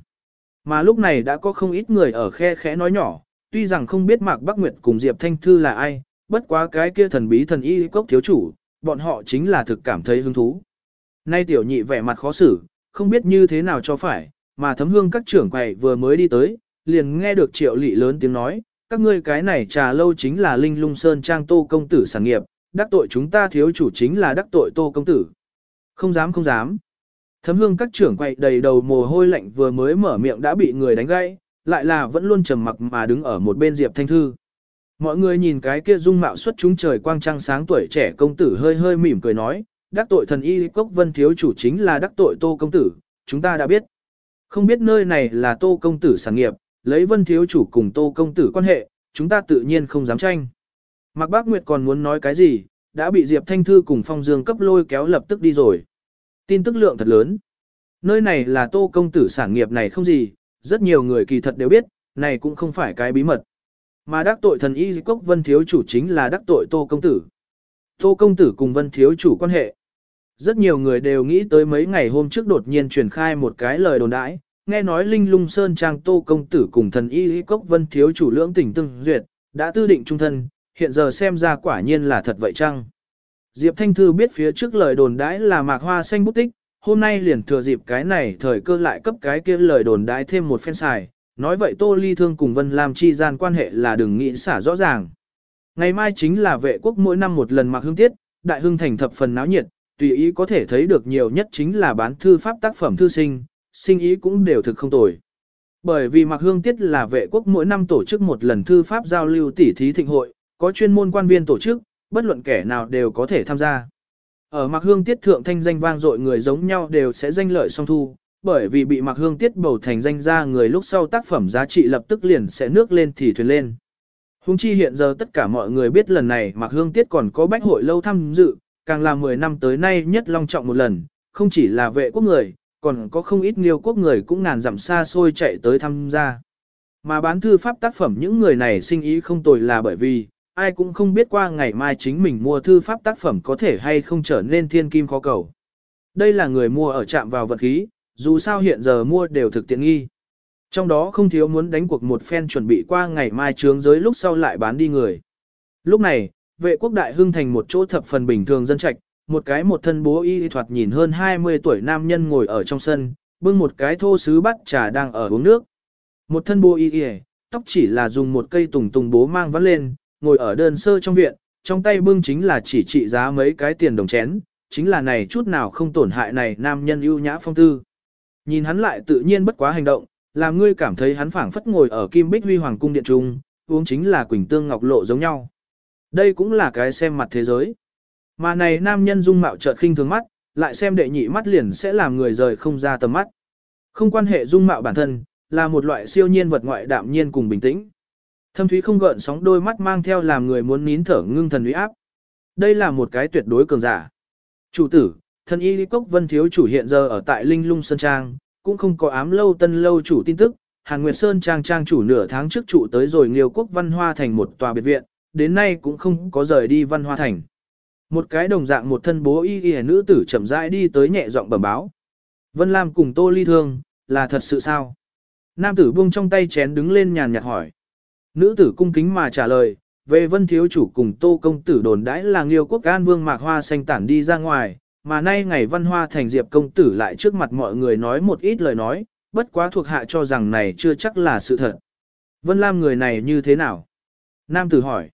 Mà lúc này đã có không ít người ở khe khẽ nói nhỏ, tuy rằng không biết Mạc Bắc Nguyệt cùng Diệp Thanh Thư là ai, bất quá cái kia thần bí thần y cốc thiếu chủ, bọn họ chính là thực cảm thấy hứng thú. Nay tiểu nhị vẻ mặt khó xử, không biết như thế nào cho phải, mà thấm hương các trưởng quầy vừa mới đi tới, liền nghe được triệu lị lớn tiếng nói, các ngươi cái này trà lâu chính là linh lung sơn trang tô công tử sản nghiệp, đắc tội chúng ta thiếu chủ chính là đắc tội tô công tử. Không dám không dám. Thấm hương các trưởng quậy đầy đầu mồ hôi lạnh vừa mới mở miệng đã bị người đánh gãy, lại là vẫn luôn trầm mặc mà đứng ở một bên Diệp Thanh Thư. Mọi người nhìn cái kia dung mạo xuất chúng trời quang trăng sáng tuổi trẻ công tử hơi hơi mỉm cười nói, đắc tội thần y cốc vân thiếu chủ chính là đắc tội tô công tử, chúng ta đã biết. Không biết nơi này là tô công tử sản nghiệp, lấy vân thiếu chủ cùng tô công tử quan hệ, chúng ta tự nhiên không dám tranh. Mạc Bác Nguyệt còn muốn nói cái gì, đã bị Diệp Thanh Thư cùng Phong Dương cấp lôi kéo lập tức đi rồi. Tin tức lượng thật lớn. Nơi này là tô công tử sản nghiệp này không gì, rất nhiều người kỳ thật đều biết, này cũng không phải cái bí mật. Mà đắc tội thần y cốc vân thiếu chủ chính là đắc tội tô công tử. Tô công tử cùng vân thiếu chủ quan hệ. Rất nhiều người đều nghĩ tới mấy ngày hôm trước đột nhiên truyền khai một cái lời đồn đãi, nghe nói Linh Lung Sơn Trang Tô Công Tử cùng thần y cốc vân thiếu chủ lưỡng tình tương duyệt, đã tư định trung thân, hiện giờ xem ra quả nhiên là thật vậy chăng? Diệp Thanh Thư biết phía trước lời đồn đãi là mạc hoa xanh bút tích, hôm nay liền thừa dịp cái này thời cơ lại cấp cái kia lời đồn đãi thêm một phen xài, nói vậy Tô Ly Thương cùng Vân Lam chi gian quan hệ là đừng nghĩ xả rõ ràng. Ngày mai chính là vệ quốc mỗi năm một lần mạc hương tiết, đại hương thành thập phần náo nhiệt, tùy ý có thể thấy được nhiều nhất chính là bán thư pháp tác phẩm thư sinh, sinh ý cũng đều thực không tồi. Bởi vì Mạc Hương Tiết là vệ quốc mỗi năm tổ chức một lần thư pháp giao lưu tỉ thí thịnh hội, có chuyên môn quan viên tổ chức, bất luận kẻ nào đều có thể tham gia. Ở Mạc Hương Tiết thượng thanh danh vang dội người giống nhau đều sẽ danh lợi song thu, bởi vì bị Mạc Hương Tiết bầu thành danh ra người lúc sau tác phẩm giá trị lập tức liền sẽ nước lên thì thuyền lên. Hùng chi hiện giờ tất cả mọi người biết lần này Mạc Hương Tiết còn có bách hội lâu tham dự, càng là 10 năm tới nay nhất long trọng một lần, không chỉ là vệ quốc người, còn có không ít nghiêu quốc người cũng ngàn dặm xa xôi chạy tới tham gia. Mà bán thư pháp tác phẩm những người này sinh ý không tồi là bởi vì, ai cũng không biết qua ngày mai chính mình mua thư pháp tác phẩm có thể hay không trở nên thiên kim khó cầu. Đây là người mua ở chạm vào vật khí, dù sao hiện giờ mua đều thực tiện nghi. Trong đó không thiếu muốn đánh cuộc một phen chuẩn bị qua ngày mai trướng giới lúc sau lại bán đi người. Lúc này, vệ quốc đại hưng thành một chỗ thập phần bình thường dân trạch, một cái một thân bố y thoạt nhìn hơn 20 tuổi nam nhân ngồi ở trong sân, bưng một cái thô sứ bắt trà đang ở uống nước. Một thân bố y y, tóc chỉ là dùng một cây tùng tùng bố mang vắt lên, ngồi ở đơn sơ trong viện, trong tay bưng chính là chỉ trị giá mấy cái tiền đồng chén, chính là này chút nào không tổn hại này nam nhân ưu nhã phong tư. Nhìn hắn lại tự nhiên bất quá hành động, làm ngươi cảm thấy hắn phảng phất ngồi ở Kim Bích Huy Hoàng cung điện trung, uống chính là Quỳnh Tương Ngọc Lộ giống nhau. Đây cũng là cái xem mặt thế giới. Mà này nam nhân dung mạo chợt khinh thường mắt, lại xem đệ nhị mắt liền sẽ làm người rời không ra tầm mắt. Không quan hệ dung mạo bản thân, là một loại siêu nhiên vật ngoại đạm nhiên cùng bình tĩnh. Thâm thúy không gợn sóng đôi mắt mang theo làm người muốn nín thở ngưng thần uy áp. Đây là một cái tuyệt đối cường giả. Chủ tử, thần y lý cốc vân thiếu chủ hiện giờ ở tại Linh Lung Sơn Trang, cũng không có ám lâu tân lâu chủ tin tức. Hàn Nguyệt Sơn Trang Trang chủ nửa tháng trước trụ tới rồi Nghiêu Quốc Văn Hoa thành một tòa biệt viện, đến nay cũng không có rời đi Văn Hoa thành. Một cái đồng dạng một thân bố y y nữ tử chậm rãi đi tới nhẹ giọng bẩm báo. Vân Lam cùng Tô Ly Thương, là thật sự sao? Nam tử buông trong tay chén đứng lên nhàn nhạt hỏi. Nữ tử cung kính mà trả lời, về vân thiếu chủ cùng tô công tử đồn đãi là nghiêu quốc an vương mạc hoa xanh tản đi ra ngoài, mà nay ngày văn hoa thành diệp công tử lại trước mặt mọi người nói một ít lời nói, bất quá thuộc hạ cho rằng này chưa chắc là sự thật. Vân Lam người này như thế nào? Nam tử hỏi.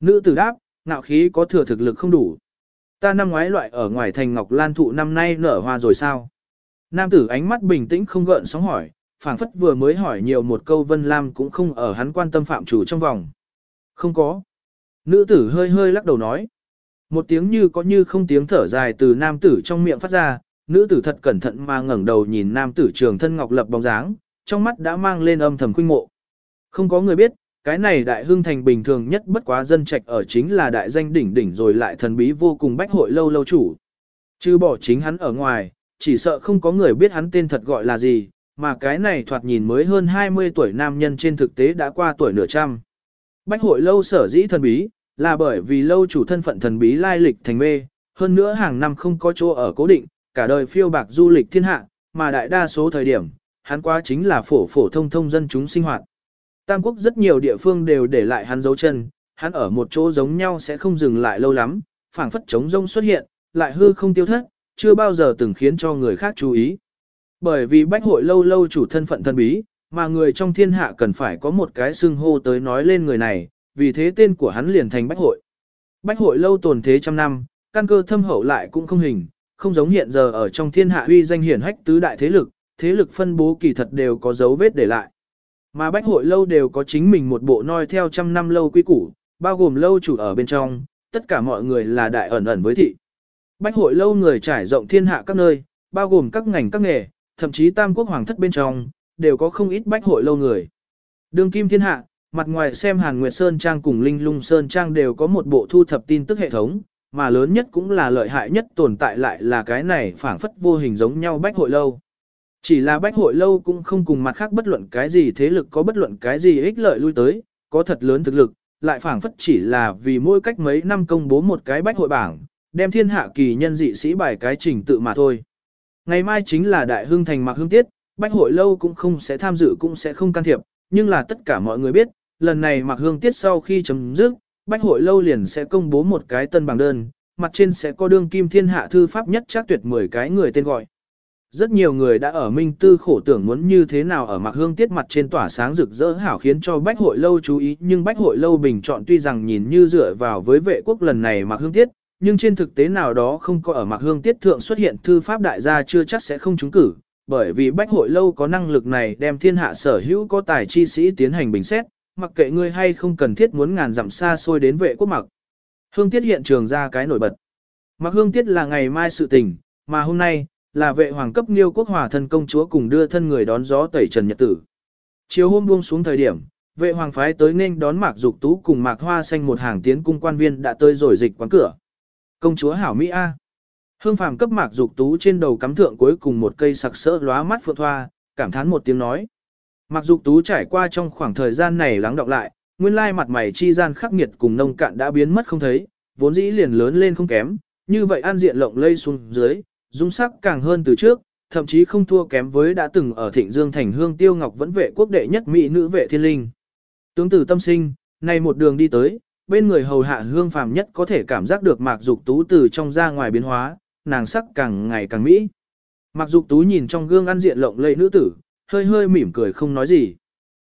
Nữ tử đáp, ngạo khí có thừa thực lực không đủ. Ta năm ngoái loại ở ngoài thành Ngọc Lan thụ năm nay nở hoa rồi sao? Nam tử ánh mắt bình tĩnh không gợn sóng hỏi, phảng phất vừa mới hỏi nhiều một câu Vân Lam cũng không ở hắn quan tâm phạm chủ trong vòng. Không có. Nữ tử hơi hơi lắc đầu nói. Một tiếng như có như không tiếng thở dài từ nam tử trong miệng phát ra, nữ tử thật cẩn thận mà ngẩng đầu nhìn nam tử trường thân ngọc lập bóng dáng, trong mắt đã mang lên âm thầm khuynh mộ. Không có người biết, cái này đại hương thành bình thường nhất bất quá dân trạch ở chính là đại danh đỉnh đỉnh rồi lại thần bí vô cùng bách hội lâu lâu chủ. Chứ bỏ chính hắn ở ngoài, chỉ sợ không có người biết hắn tên thật gọi là gì, mà cái này thoạt nhìn mới hơn 20 tuổi nam nhân trên thực tế đã qua tuổi nửa trăm. Bách hội lâu sở dĩ thần bí, là bởi vì lâu chủ thân phận thần bí lai lịch thành mê, hơn nữa hàng năm không có chỗ ở cố định, cả đời phiêu bạc du lịch thiên hạ, mà đại đa số thời điểm, hắn qua chính là phổ phổ thông thông dân chúng sinh hoạt. Tam quốc rất nhiều địa phương đều để lại hắn dấu chân, hắn ở một chỗ giống nhau sẽ không dừng lại lâu lắm, phảng phất chống rông xuất hiện, lại hư không tiêu thất, chưa bao giờ từng khiến cho người khác chú ý. Bởi vì bách hội lâu lâu chủ thân phận thân bí, mà người trong thiên hạ cần phải có một cái xưng hô tới nói lên người này, vì thế tên của hắn liền thành bách hội. Bách hội lâu tồn thế trăm năm, căn cơ thâm hậu lại cũng không hình, không giống hiện giờ ở trong thiên hạ uy danh hiển hách tứ đại thế lực, thế lực phân bố kỳ thật đều có dấu vết để lại. Mà bách hội lâu đều có chính mình một bộ noi theo trăm năm lâu quy củ, bao gồm lâu chủ ở bên trong, tất cả mọi người là đại ẩn ẩn với thị. Bách hội lâu người trải rộng thiên hạ các nơi, bao gồm các ngành các nghề, thậm chí tam quốc hoàng thất bên trong, đều có không ít bách hội lâu người. Đường kim thiên hạ, mặt ngoài xem Hàn Nguyệt Sơn Trang cùng Linh Lung Sơn Trang đều có một bộ thu thập tin tức hệ thống, mà lớn nhất cũng là lợi hại nhất tồn tại lại là cái này phảng phất vô hình giống nhau bách hội lâu. Chỉ là bách hội lâu cũng không cùng mặt khác bất luận cái gì thế lực có bất luận cái gì ích lợi lui tới, có thật lớn thực lực, lại phảng phất chỉ là vì mỗi cách mấy năm công bố một cái bách hội bảng, đem thiên hạ kỳ nhân dị sĩ bài cái trình tự mà thôi. Ngày mai chính là đại hương thành mạc hương tiết, bách hội lâu cũng không sẽ tham dự cũng sẽ không can thiệp, nhưng là tất cả mọi người biết, lần này mạc hương tiết sau khi chấm dứt, bách hội lâu liền sẽ công bố một cái tân bảng đơn, mặt trên sẽ có đương kim thiên hạ thư pháp nhất chắc tuyệt 10 cái người tên gọi. Rất nhiều người đã ở minh tư khổ tưởng muốn như thế nào ở mạc hương tiết mặt trên tỏa sáng rực rỡ hảo khiến cho bách hội lâu chú ý nhưng bách hội lâu bình chọn tuy rằng nhìn như dựa vào với vệ quốc lần này mạc hương tiết, nhưng trên thực tế nào đó không có ở mạc hương tiết thượng xuất hiện thư pháp đại gia chưa chắc sẽ không trúng cử, bởi vì bách hội lâu có năng lực này đem thiên hạ sở hữu có tài chi sĩ tiến hành bình xét, mặc kệ ngươi hay không cần thiết muốn ngàn dặm xa xôi đến vệ quốc mặc. Hương tiết hiện trường ra cái nổi bật. Mặc hương tiết là ngày mai sự tình, mà hôm nay, là vệ hoàng cấp nghiêu quốc hòa thân công chúa cùng đưa thân người đón gió tẩy trần nhật tử. Chiều hôm buông xuống thời điểm, vệ hoàng phái tới nên đón mạc dục tú cùng mạc hoa xanh một hàng tiến cung quan viên đã tới rồi dịch quán cửa. Công chúa hảo Mỹ A. Hương phàm cấp mạc dục tú trên đầu cắm thượng cuối cùng một cây sặc sỡ lóa mắt phượng thoa, cảm thán một tiếng nói. Mạc dục tú trải qua trong khoảng thời gian này lắng đọng lại, nguyên lai mặt mày chi gian khắc nghiệt cùng nông cạn đã biến mất không thấy, vốn dĩ liền lớn lên không kém, như vậy an diện lộng lây xuống dưới, dung sắc càng hơn từ trước, thậm chí không thua kém với đã từng ở Thịnh Dương thành hương tiêu ngọc vẫn vệ quốc đệ nhất mỹ nữ vệ thiên linh. Tướng tử tâm sinh, nay một đường đi tới, bên người hầu hạ hương phàm nhất có thể cảm giác được mạc dục tú từ trong ra ngoài biến hóa, nàng sắc càng ngày càng mỹ. Mạc dục tú nhìn trong gương ăn diện lộng lẫy nữ tử, hơi hơi mỉm cười không nói gì.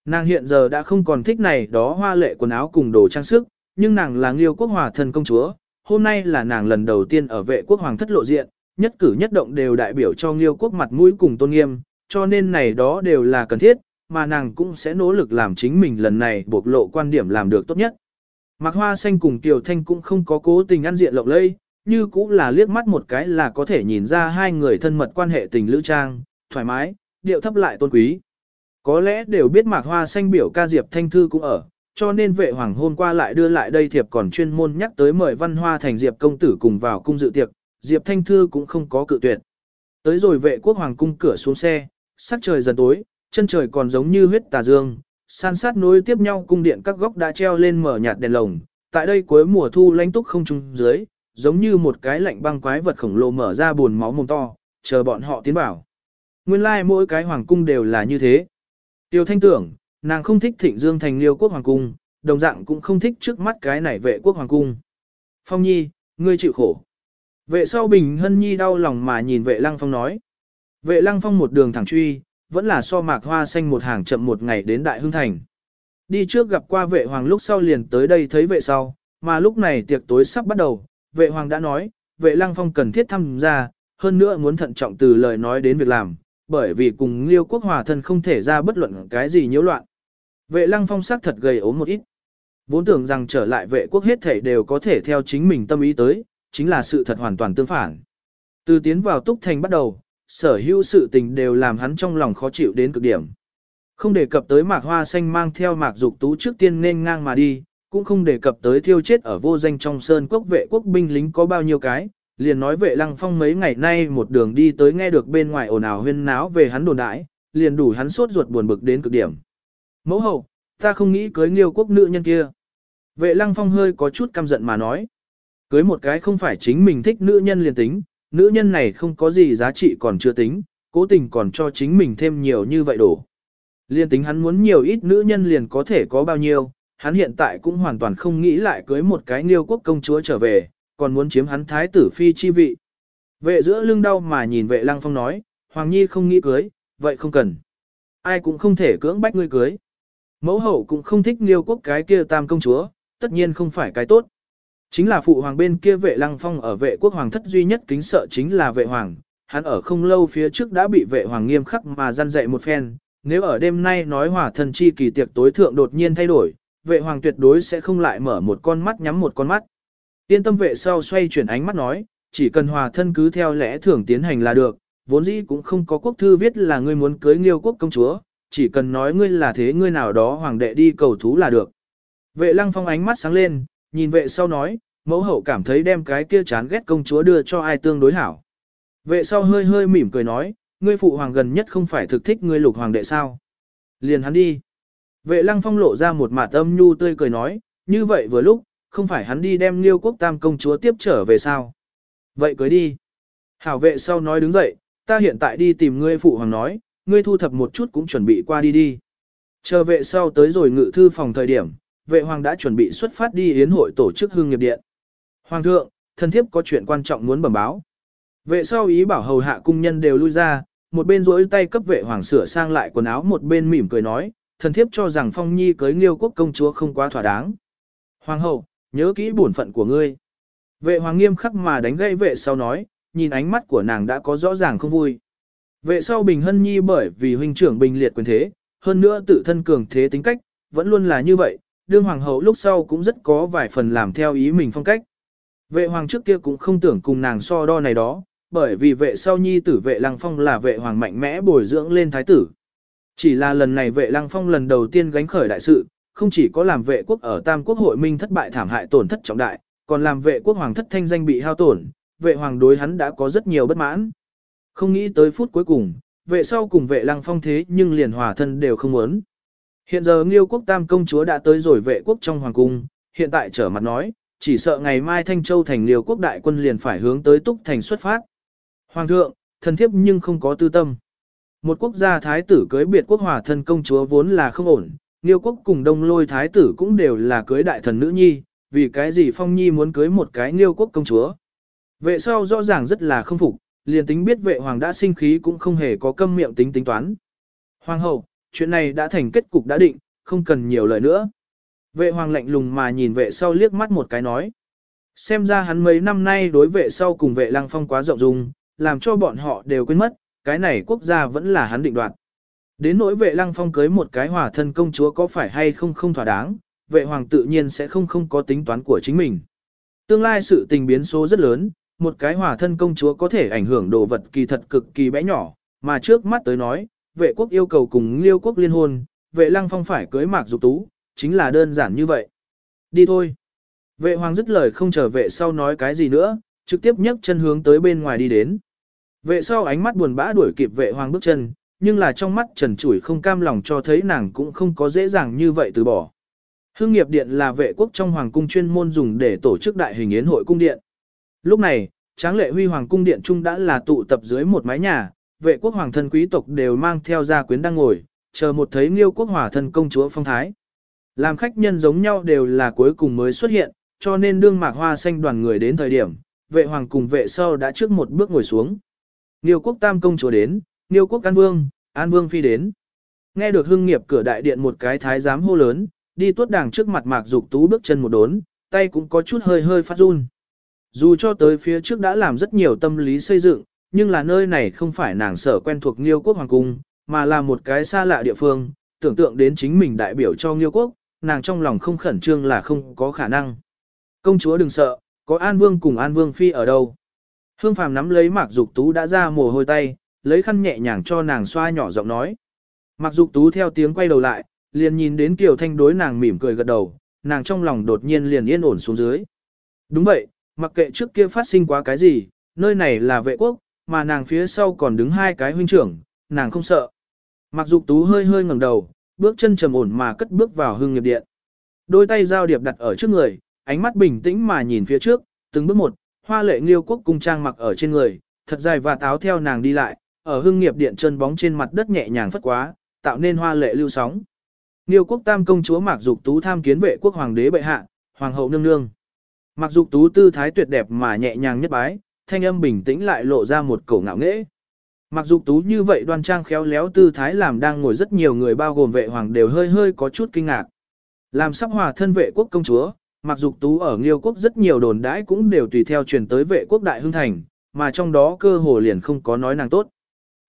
Nàng hiện giờ đã không còn thích này đó hoa lệ quần áo cùng đồ trang sức, nhưng nàng là nghiêu quốc hòa thân công chúa, hôm nay là nàng lần đầu tiên ở vệ quốc hoàng thất lộ diện, nhất cử nhất động đều đại biểu cho nghiêu quốc mặt mũi cùng tôn nghiêm, cho nên này đó đều là cần thiết, mà nàng cũng sẽ nỗ lực làm chính mình lần này bộc lộ quan điểm làm được tốt nhất. Mạc Hoa Xanh cùng Tiểu Thanh cũng không có cố tình ăn diện lộng lây, như cũng là liếc mắt một cái là có thể nhìn ra hai người thân mật quan hệ tình lữ trang, thoải mái, điệu thấp lại tôn quý. Có lẽ đều biết Mạc Hoa Xanh biểu ca Diệp Thanh Thư cũng ở, cho nên vệ hoàng hôm qua lại đưa lại đây thiệp còn chuyên môn nhắc tới mời văn hoa thành Diệp công tử cùng vào cung dự tiệc, Diệp Thanh Thư cũng không có cự tuyệt. Tới rồi vệ quốc hoàng cung cửa xuống xe, sắc trời dần tối, chân trời còn giống như huyết tà dương, san sát nối tiếp nhau cung điện các góc đã treo lên mở nhạt đèn lồng, tại đây cuối mùa thu lãnh túc không trung dưới, giống như một cái lạnh băng quái vật khổng lồ mở ra buồn máu mồm to, chờ bọn họ tiến vào. Nguyên lai like mỗi cái hoàng cung đều là như thế. Tiêu thanh tưởng, nàng không thích thịnh dương thành liêu quốc hoàng cung, đồng dạng cũng không thích trước mắt cái này vệ quốc hoàng cung. Phong nhi, ngươi chịu khổ. Vệ sau bình hân nhi đau lòng mà nhìn vệ lăng phong nói. Vệ lăng phong một đường thẳng truy, vẫn là so mạc hoa xanh một hàng chậm một ngày đến đại hưng thành. Đi trước gặp qua vệ hoàng lúc sau liền tới đây thấy vệ sau, mà lúc này tiệc tối sắp bắt đầu, vệ hoàng đã nói, vệ lăng phong cần thiết tham gia, hơn nữa muốn thận trọng từ lời nói đến việc làm, bởi vì cùng liêu quốc hòa thân không thể ra bất luận cái gì nhiễu loạn. Vệ lăng phong sắc thật gầy ốm một ít. Vốn tưởng rằng trở lại vệ quốc hết thể đều có thể theo chính mình tâm ý tới, chính là sự thật hoàn toàn tương phản. Từ tiến vào túc thành bắt đầu, sở hữu sự tình đều làm hắn trong lòng khó chịu đến cực điểm. Không đề cập tới mạc hoa xanh mang theo mạc dục tú trước tiên nên ngang mà đi, cũng không đề cập tới thiêu chết ở vô danh trong sơn quốc vệ quốc binh lính có bao nhiêu cái, liền nói vệ lăng phong mấy ngày nay một đường đi tới nghe được bên ngoài ồn ào huyên náo về hắn đồn đãi, liền đủ hắn sốt ruột buồn bực đến cực điểm. Mẫu hậu, ta không nghĩ cưới nghiêu quốc nữ nhân kia. Vệ lăng phong hơi có chút căm giận mà nói. Cưới một cái không phải chính mình thích nữ nhân liền tính, nữ nhân này không có gì giá trị còn chưa tính, cố tình còn cho chính mình thêm nhiều như vậy đổ. Liên tính hắn muốn nhiều ít nữ nhân liền có thể có bao nhiêu, hắn hiện tại cũng hoàn toàn không nghĩ lại cưới một cái nghiêu quốc công chúa trở về, còn muốn chiếm hắn thái tử phi chi vị. Vệ giữa lưng đau mà nhìn vệ lăng phong nói, Hoàng Nhi không nghĩ cưới, vậy không cần. Ai cũng không thể cưỡng bách ngươi cưới. Mẫu hậu cũng không thích nghiêu quốc cái kia tam công chúa, tất nhiên không phải cái tốt. Chính là phụ hoàng bên kia vệ lăng phong ở vệ quốc hoàng thất duy nhất kính sợ chính là vệ hoàng, hắn ở không lâu phía trước đã bị vệ hoàng nghiêm khắc mà gian dạy một phen, nếu ở đêm nay nói hỏa thần chi kỳ tiệc tối thượng đột nhiên thay đổi, vệ hoàng tuyệt đối sẽ không lại mở một con mắt nhắm một con mắt. Tiên tâm vệ sau xoay chuyển ánh mắt nói, chỉ cần hòa thân cứ theo lẽ thường tiến hành là được, vốn dĩ cũng không có quốc thư viết là ngươi muốn cưới nghiêu quốc công chúa, chỉ cần nói ngươi là thế ngươi nào đó hoàng đệ đi cầu thú là được. Vệ lăng phong ánh mắt sáng lên, nhìn vệ sau nói, mẫu hậu cảm thấy đem cái kia chán ghét công chúa đưa cho ai tương đối hảo. Vệ sau hơi hơi mỉm cười nói, ngươi phụ hoàng gần nhất không phải thực thích ngươi lục hoàng đệ sao. Liền hắn đi. Vệ lăng phong lộ ra một mạt âm nhu tươi cười nói, như vậy vừa lúc, không phải hắn đi đem liêu quốc tam công chúa tiếp trở về sao. Vậy cưới đi. Hảo vệ sau nói đứng dậy, ta hiện tại đi tìm ngươi phụ hoàng nói, ngươi thu thập một chút cũng chuẩn bị qua đi đi. Chờ vệ sau tới rồi ngự thư phòng thời điểm, vệ hoàng đã chuẩn bị xuất phát đi yến hội tổ chức hương nghiệp điện. Hoàng thượng, thân thiếp có chuyện quan trọng muốn bẩm báo. Vệ sau ý bảo hầu hạ cung nhân đều lui ra, một bên rỗi tay cấp vệ hoàng sửa sang lại quần áo một bên mỉm cười nói, thần thiếp cho rằng phong nhi cưới nghiêu quốc công chúa không quá thỏa đáng. Hoàng hậu, nhớ kỹ bổn phận của ngươi. Vệ hoàng nghiêm khắc mà đánh gãy vệ sau nói, nhìn ánh mắt của nàng đã có rõ ràng không vui. Vệ sau bình hân nhi bởi vì huynh trưởng bình liệt quyền thế, hơn nữa tự thân cường thế tính cách, vẫn luôn là như vậy, đương hoàng hậu lúc sau cũng rất có vài phần làm theo ý mình phong cách. Vệ hoàng trước kia cũng không tưởng cùng nàng so đo này đó, bởi vì vệ sau nhi tử vệ lăng phong là vệ hoàng mạnh mẽ bồi dưỡng lên thái tử. Chỉ là lần này vệ lăng phong lần đầu tiên gánh khởi đại sự, không chỉ có làm vệ quốc ở Tam Quốc hội minh thất bại thảm hại tổn thất trọng đại, còn làm vệ quốc hoàng thất thanh danh bị hao tổn, vệ hoàng đối hắn đã có rất nhiều bất mãn. Không nghĩ tới phút cuối cùng, vệ sau cùng vệ lăng phong thế nhưng liền hòa thân đều không muốn. Hiện giờ Nghiêu quốc tam công chúa đã tới rồi vệ quốc trong hoàng cung, hiện tại trở mặt nói, chỉ sợ ngày mai Thanh Châu thành liều quốc đại quân liền phải hướng tới Túc thành xuất phát. Hoàng thượng, thần thiếp nhưng không có tư tâm. Một quốc gia thái tử cưới biệt quốc hòa thân công chúa vốn là không ổn, liêu quốc cùng đông lôi thái tử cũng đều là cưới đại thần nữ nhi, vì cái gì phong nhi muốn cưới một cái liêu quốc công chúa. Vệ sau rõ ràng rất là không phục, liền tính biết vệ hoàng đã sinh khí cũng không hề có câm miệng tính tính toán. Hoàng hậu, chuyện này đã thành kết cục đã định, không cần nhiều lời nữa. Vệ hoàng lạnh lùng mà nhìn vệ sau liếc mắt một cái nói. Xem ra hắn mấy năm nay đối vệ sau cùng vệ lăng phong quá rộng dung, làm cho bọn họ đều quên mất, cái này quốc gia vẫn là hắn định đoạt. Đến nỗi vệ lăng phong cưới một cái hòa thân công chúa có phải hay không không thỏa đáng, vệ hoàng tự nhiên sẽ không không có tính toán của chính mình. Tương lai sự tình biến số rất lớn, một cái hòa thân công chúa có thể ảnh hưởng đồ vật kỳ thật cực kỳ bé nhỏ, mà trước mắt tới nói, vệ quốc yêu cầu cùng liêu quốc liên hôn, vệ lăng phong phải cưới mạc dục tú, chính là đơn giản như vậy. Đi thôi. Vệ hoàng dứt lời không trở vệ sau nói cái gì nữa, trực tiếp nhấc chân hướng tới bên ngoài đi đến. Vệ sau ánh mắt buồn bã đuổi kịp vệ hoàng bước chân, nhưng là trong mắt trần chủi không cam lòng cho thấy nàng cũng không có dễ dàng như vậy từ bỏ. Hương nghiệp điện là vệ quốc trong hoàng cung chuyên môn dùng để tổ chức đại hình yến hội cung điện. Lúc này, tráng lệ huy hoàng cung điện trung đã là tụ tập dưới một mái nhà, vệ quốc hoàng thân quý tộc đều mang theo gia quyến đang ngồi, chờ một thấy nghiêu quốc hòa thân công chúa phong thái. Làm khách nhân giống nhau đều là cuối cùng mới xuất hiện, cho nên đương mạc hoa xanh đoàn người đến thời điểm, vệ hoàng cùng vệ sau đã trước một bước ngồi xuống. Niêu quốc tam công chúa đến, Niêu quốc an vương, an vương phi đến. Nghe được hưng nghiệp cửa đại điện một cái thái giám hô lớn, đi tuốt đàng trước mặt mạc dục tú bước chân một đốn, tay cũng có chút hơi hơi phát run. Dù cho tới phía trước đã làm rất nhiều tâm lý xây dựng, nhưng là nơi này không phải nàng sở quen thuộc Nghiêu quốc hoàng cung, mà là một cái xa lạ địa phương, tưởng tượng đến chính mình đại biểu cho Nghiêu quốc, nàng trong lòng không khẩn trương là không có khả năng. Công chúa đừng sợ, có An Vương cùng An Vương Phi ở đâu. Hương Phàm nắm lấy Mạc Dục Tú đã ra mồ hôi tay, lấy khăn nhẹ nhàng cho nàng xoa nhỏ giọng nói. Mạc Dục Tú theo tiếng quay đầu lại, liền nhìn đến Kiều Thanh đối nàng mỉm cười gật đầu, nàng trong lòng đột nhiên liền yên ổn xuống dưới. Đúng vậy, mặc kệ trước kia phát sinh quá cái gì, nơi này là vệ quốc, mà nàng phía sau còn đứng hai cái huynh trưởng, nàng không sợ. Mặc dục tú hơi hơi ngẩng đầu, bước chân trầm ổn mà cất bước vào hương nghiệp điện. Đôi tay giao điệp đặt ở trước người, ánh mắt bình tĩnh mà nhìn phía trước, từng bước một, hoa lệ nghiêu quốc cung trang mặc ở trên người, thật dài và táo theo nàng đi lại, ở hương nghiệp điện chân bóng trên mặt đất nhẹ nhàng phất quá, tạo nên hoa lệ lưu sóng. Nghiêu quốc tam công chúa Mạc Dục Tú tham kiến vệ quốc hoàng đế bệ hạ, hoàng hậu nương nương. Mạc Dục Tú tư thái tuyệt đẹp mà nhẹ nhàng nhất bái, thanh âm bình tĩnh lại lộ ra một cổ ngạo nghễ. Mặc dục tú như vậy đoan trang khéo léo tư thái làm đang ngồi rất nhiều người bao gồm vệ hoàng đều hơi hơi có chút kinh ngạc. Làm sắp hòa thân vệ quốc công chúa, mặc dục tú ở Nghiêu quốc rất nhiều đồn đãi cũng đều tùy theo truyền tới vệ quốc đại hưng thành, mà trong đó cơ hồ liền không có nói nàng tốt.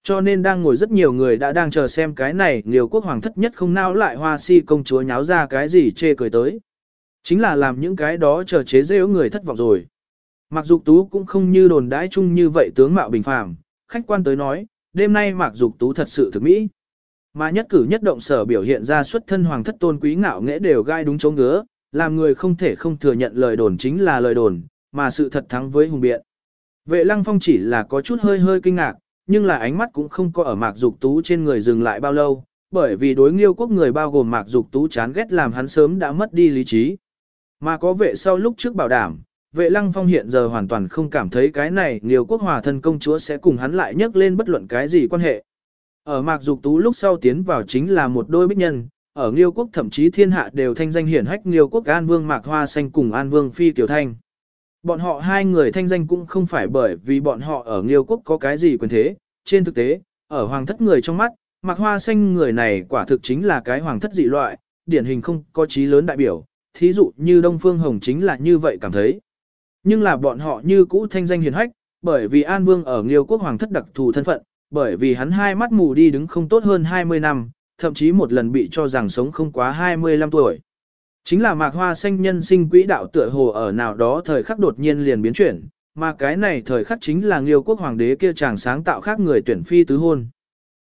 Cho nên đang ngồi rất nhiều người đã đang chờ xem cái này Nghiêu quốc hoàng thất nhất không nao lại hoa si công chúa nháo ra cái gì chê cười tới. Chính là làm những cái đó chờ chế rêu người thất vọng rồi. Mặc Dục Tú cũng không như đồn đãi chung như vậy tướng mạo bình phàm, khách quan tới nói, đêm nay Mạc Dục Tú thật sự thực mỹ. Mà nhất cử nhất động sở biểu hiện ra xuất thân hoàng thất tôn quý ngạo nghễ đều gai đúng chỗ ngứa, làm người không thể không thừa nhận lời đồn chính là lời đồn, mà sự thật thắng với hùng biện. Vệ Lăng Phong chỉ là có chút hơi hơi kinh ngạc, nhưng là ánh mắt cũng không có ở Mạc Dục Tú trên người dừng lại bao lâu, bởi vì đối Nghiêu quốc người bao gồm Mạc Dục Tú chán ghét làm hắn sớm đã mất đi lý trí. Mà có vệ sau lúc trước bảo đảm, Vệ lăng phong hiện giờ hoàn toàn không cảm thấy cái này Nghiêu quốc hòa thân công chúa sẽ cùng hắn lại nhắc lên bất luận cái gì quan hệ. Ở mạc dục tú lúc sau tiến vào chính là một đôi bích nhân, ở Nghiêu quốc thậm chí thiên hạ đều thanh danh hiển hách Nghiêu quốc An Vương Mạc Hoa Xanh cùng An Vương Phi Tiểu Thanh. Bọn họ hai người thanh danh cũng không phải bởi vì bọn họ ở Nghiêu quốc có cái gì quyền thế, trên thực tế, ở hoàng thất người trong mắt, Mạc Hoa Xanh người này quả thực chính là cái hoàng thất dị loại, điển hình không có trí lớn đại biểu, thí dụ như Đông Phương Hồng chính là như vậy cảm thấy. Nhưng là bọn họ như cũ thanh danh hiền hách, bởi vì An Vương ở Nghiêu quốc hoàng thất đặc thù thân phận, bởi vì hắn hai mắt mù đi đứng không tốt hơn 20 năm, thậm chí một lần bị cho rằng sống không quá 25 tuổi. Chính là mạc hoa xanh nhân sinh quỹ đạo tựa hồ ở nào đó thời khắc đột nhiên liền biến chuyển, mà cái này thời khắc chính là Nghiêu quốc hoàng đế kia chàng sáng tạo khác người tuyển phi tứ hôn.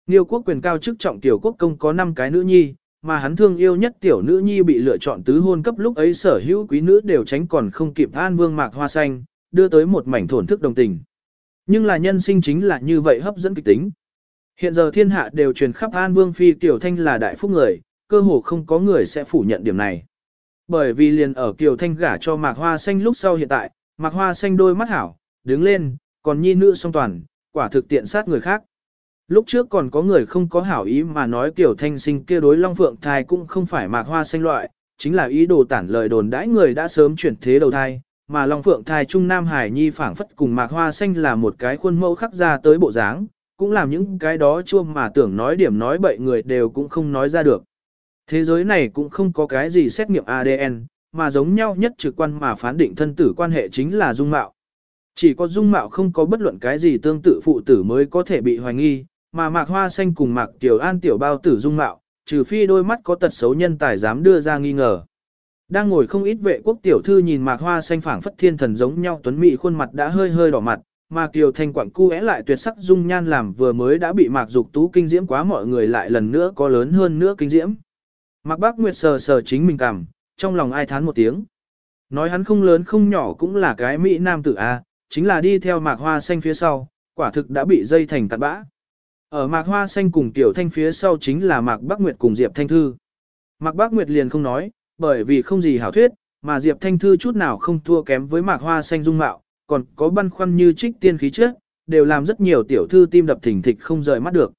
Nghiêu quốc quyền cao chức trọng tiểu quốc công có 5 cái nữ nhi, mà hắn thương yêu nhất tiểu nữ nhi bị lựa chọn tứ hôn cấp lúc ấy sở hữu quý nữ đều tránh còn không kịp an vương mạc hoa xanh, đưa tới một mảnh thổn thức đồng tình. Nhưng là nhân sinh chính là như vậy hấp dẫn kịch tính. Hiện giờ thiên hạ đều truyền khắp an vương phi tiểu thanh là đại phúc người, cơ hồ không có người sẽ phủ nhận điểm này. Bởi vì liền ở kiều thanh gả cho mạc hoa xanh lúc sau hiện tại, mạc hoa xanh đôi mắt hảo, đứng lên, còn nhi nữ song toàn, quả thực tiện sát người khác. Lúc trước còn có người không có hảo ý mà nói kiểu thanh sinh kia đối long phượng thai cũng không phải mạc hoa xanh loại, chính là ý đồ tản lời đồn đãi người đã sớm chuyển thế đầu thai, mà long phượng thai trung nam hải nhi phảng phất cùng mạc hoa xanh là một cái khuôn mẫu khắc ra tới bộ dáng, cũng làm những cái đó chua mà tưởng nói điểm nói bậy người đều cũng không nói ra được. Thế giới này cũng không có cái gì xét nghiệm ADN, mà giống nhau nhất trực quan mà phán định thân tử quan hệ chính là dung mạo. Chỉ có dung mạo không có bất luận cái gì tương tự phụ tử mới có thể bị hoài nghi, mà mạc hoa xanh cùng mạc tiểu an tiểu bao tử dung mạo, trừ phi đôi mắt có tật xấu nhân tài dám đưa ra nghi ngờ. Đang ngồi không ít vệ quốc tiểu thư nhìn mạc hoa xanh phảng phất thiên thần giống nhau tuấn mỹ khuôn mặt đã hơi hơi đỏ mặt, mà kiều thanh quặng cu é lại tuyệt sắc dung nhan làm vừa mới đã bị mạc dục tú kinh diễm quá mọi người lại lần nữa có lớn hơn nữa kinh diễm. Mạc bác nguyệt sờ sờ chính mình cảm, trong lòng ai thán một tiếng. Nói hắn không lớn không nhỏ cũng là cái mỹ nam tử A, chính là đi theo mạc hoa xanh phía sau, quả thực đã bị dây thành tạt bã. Ở mạc hoa xanh cùng tiểu thanh phía sau chính là mạc bác nguyệt cùng diệp thanh thư. Mạc bác nguyệt liền không nói, bởi vì không gì hảo thuyết, mà Diệp Thanh Thư chút nào không thua kém với mạc hoa xanh dung mạo, còn có băn khoăn như trích tiên khí trước, đều làm rất nhiều tiểu thư tim đập thình thịch không rời mắt được.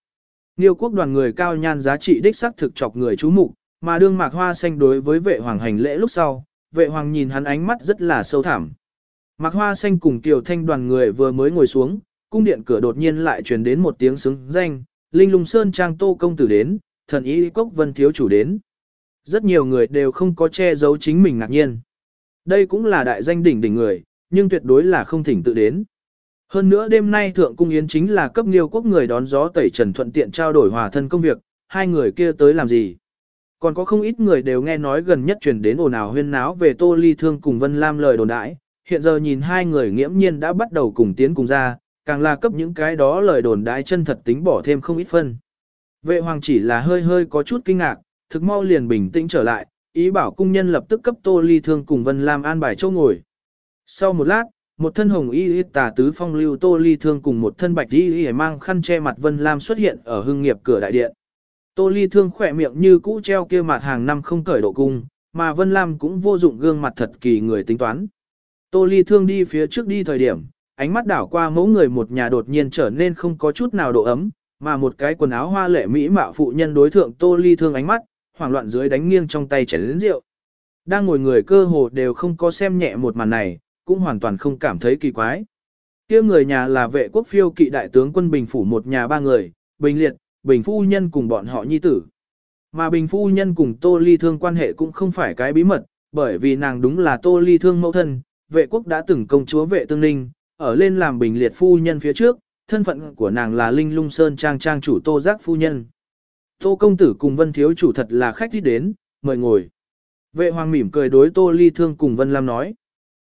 Niêu quốc đoàn người cao nhan giá trị đích sắc thực chọc người chú mục, mà đương mạc hoa xanh đối với vệ hoàng hành lễ lúc sau, vệ hoàng nhìn hắn ánh mắt rất là sâu thẳm. Mạc hoa xanh cùng tiểu thanh đoàn người vừa mới ngồi xuống, cung điện cửa đột nhiên lại truyền đến một tiếng xứng danh, Linh Lung Sơn Trang Tô Công Tử đến, thần ý cốc vân thiếu chủ đến. Rất nhiều người đều không có che giấu chính mình ngạc nhiên. Đây cũng là đại danh đỉnh đỉnh người, nhưng tuyệt đối là không thỉnh tự đến. Hơn nữa đêm nay Thượng Cung Yến chính là cấp nghiêu quốc người đón gió tẩy trần thuận tiện trao đổi hòa thân công việc, hai người kia tới làm gì. Còn có không ít người đều nghe nói gần nhất truyền đến ồn ào huyên náo về Tô Ly Thương cùng Vân Lam lời đồn đãi, hiện giờ nhìn hai người nghiễm nhiên đã bắt đầu cùng tiến cùng ra, càng là cấp những cái đó lời đồn đái chân thật tính bỏ thêm không ít phân. Vệ hoàng chỉ là hơi hơi có chút kinh ngạc, thực mau liền bình tĩnh trở lại, ý bảo cung nhân lập tức cấp Tô Ly Thương cùng Vân Lam an bài châu ngồi. Sau một lát, một thân hồng y y tà tứ phong lưu Tô Ly Thương cùng một thân bạch y y mang khăn che mặt Vân Lam xuất hiện ở hưng nghiệp cửa đại điện. Tô Ly Thương khỏe miệng như cũ treo kia mặt hàng năm không cởi độ cung, mà Vân Lam cũng vô dụng gương mặt thật kỳ người tính toán. Tô Ly Thương đi phía trước đi thời điểm, ánh mắt đảo qua mẫu người một nhà đột nhiên trở nên không có chút nào độ ấm, mà một cái quần áo hoa lệ mỹ mạo phụ nhân đối thượng Tô Ly Thương ánh mắt, hoảng loạn dưới đánh nghiêng trong tay chén lớn rượu. Đang ngồi người cơ hồ đều không có xem nhẹ một màn này, cũng hoàn toàn không cảm thấy kỳ quái. kia người nhà là vệ quốc phiêu kỵ đại tướng quân Bình Phủ một nhà ba người, Bình Liệt, Bình Phu Nhân cùng bọn họ nhi tử. Mà Bình Phu Nhân cùng Tô Ly Thương quan hệ cũng không phải cái bí mật, bởi vì nàng đúng là Tô Ly Thương mẫu thân, vệ quốc đã từng công chúa vệ tương linh, ở lên làm Bình Liệt Phu Nhân phía trước, thân phận của nàng là Linh Lung Sơn Trang Trang chủ Tô Giác Phu Nhân. Tô công tử cùng Vân thiếu chủ thật là khách đi đến, mời ngồi. Vệ hoàng mỉm cười đối Tô Ly Thương cùng Vân Lam nói.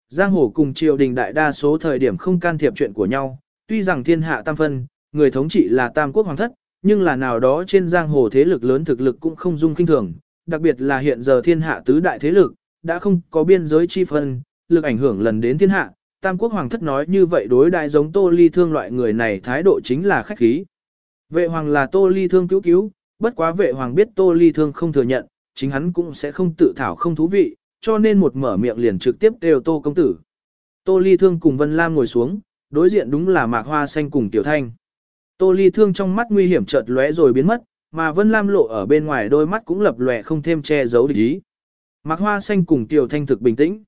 Giang hồ cùng triều đình đại đa số thời điểm không can thiệp chuyện của nhau, tuy rằng thiên hạ tam phân, người thống trị là tam quốc hoàng thất, nhưng là nào đó trên giang hồ thế lực lớn thực lực cũng không dung kinh thường, đặc biệt là hiện giờ thiên hạ tứ đại thế lực, đã không có biên giới chi phân, lực ảnh hưởng lần đến thiên hạ, tam quốc hoàng thất nói như vậy đối đại giống Tô Ly Thương loại người này thái độ chính là khách khí. Vệ hoàng là Tô Ly Thương cứu cứu, bất quá vệ hoàng biết Tô Ly Thương không thừa nhận, chính hắn cũng sẽ không tự thảo không thú vị, cho nên một mở miệng liền trực tiếp đều Tô công tử. Tô Ly Thương cùng Vân Lam ngồi xuống, đối diện đúng là Mạc Hoa Xanh cùng Tiểu Thanh. Tô Ly Thương trong mắt nguy hiểm chợt lóe rồi biến mất, mà Vân Lam lộ ở bên ngoài đôi mắt cũng lập lòe không thêm che giấu địch ý. Mạc Hoa Xanh cùng Tiểu Thanh thực bình tĩnh.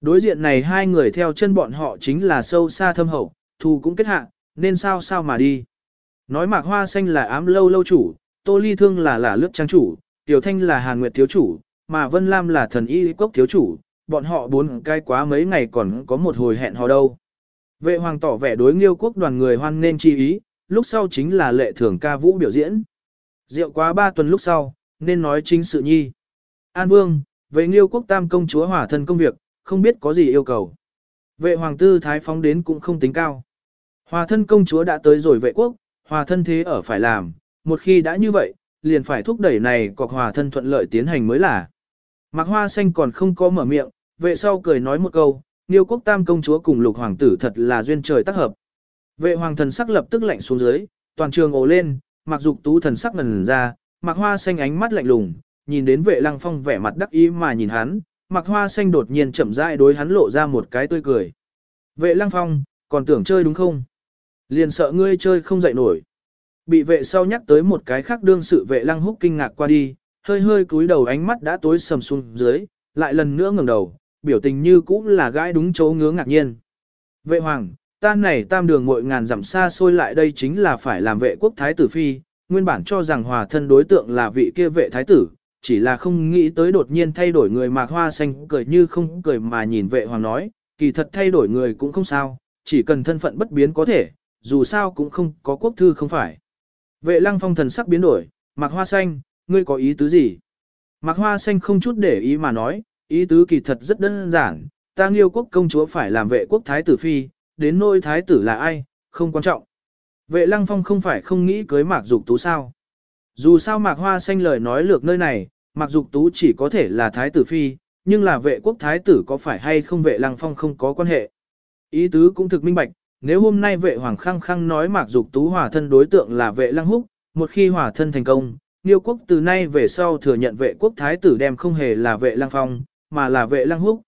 Đối diện này hai người theo chân bọn họ chính là sâu xa thâm hậu, thù cũng kết hạ, nên sao sao mà đi. Nói Mạc Hoa Xanh là ám lâu lâu chủ, Tô Ly Thương là là lướt trang chủ, Tiểu Thanh là Hàn Nguyệt thiếu chủ, mà Vân Lam là thần y cốc thiếu chủ, bọn họ bốn cái quá mấy ngày còn có một hồi hẹn hò đâu. Vệ hoàng tỏ vẻ đối nghiêu quốc đoàn người hoan nên chi ý, lúc sau chính là lệ thường ca vũ biểu diễn. Rượu quá ba tuần lúc sau, nên nói chính sự nhi. An Vương, về nghiêu quốc tam công chúa hỏa thân công việc, không biết có gì yêu cầu. Vệ hoàng tư thái phóng đến cũng không tính cao. Hòa thân công chúa đã tới rồi vệ quốc, hòa thân thế ở phải làm, một khi đã như vậy, liền phải thúc đẩy này cọc hòa thân thuận lợi tiến hành mới là. Mạc Hoa Xanh còn không có mở miệng, vệ sau cười nói một câu, Niêu quốc tam công chúa cùng lục hoàng tử thật là duyên trời tác hợp. Vệ hoàng thần sắc lập tức lạnh xuống dưới, toàn trường ồ lên, mặc dục tú thần sắc ngần ra, Mạc Hoa Xanh ánh mắt lạnh lùng, nhìn đến vệ lăng phong vẻ mặt đắc ý mà nhìn hắn, mặc Hoa Xanh đột nhiên chậm rãi đối hắn lộ ra một cái tươi cười. Vệ lăng phong, còn tưởng chơi đúng không? Liền sợ ngươi chơi không dậy nổi. Bị vệ sau nhắc tới một cái khác đương sự vệ lăng húc kinh ngạc qua đi, hơi hơi cúi đầu ánh mắt đã tối sầm xuống dưới, lại lần nữa ngẩng đầu, biểu tình như cũng là gãi đúng chỗ ngứa ngạc nhiên. Vệ hoàng, ta này tam đường muội ngàn dặm xa xôi lại đây chính là phải làm vệ quốc thái tử phi, nguyên bản cho rằng hòa thân đối tượng là vị kia vệ thái tử, chỉ là không nghĩ tới đột nhiên thay đổi người mạc hoa xanh cười như không cười mà nhìn vệ hoàng nói, kỳ thật thay đổi người cũng không sao, chỉ cần thân phận bất biến có thể, dù sao cũng không có quốc thư không phải. Vệ lăng phong thần sắc biến đổi, mạc hoa xanh, ngươi có ý tứ gì? Mạc hoa xanh không chút để ý mà nói, ý tứ kỳ thật rất đơn giản, ta nghiêu quốc công chúa phải làm vệ quốc thái tử phi, đến nôi thái tử là ai, không quan trọng. Vệ lăng phong không phải không nghĩ cưới mạc dục tú sao. Dù sao mạc hoa xanh lời nói lược nơi này, Mặc dục tú chỉ có thể là thái tử phi, nhưng là vệ quốc thái tử có phải hay không vệ lăng phong không có quan hệ. Ý tứ cũng thực minh bạch, nếu hôm nay vệ hoàng khăng khăng nói Mặc dục tú hòa thân đối tượng là vệ lăng húc, một khi hòa thân thành công, Niêu quốc từ nay về sau thừa nhận vệ quốc thái tử đem không hề là vệ lăng phong, mà là vệ lăng húc.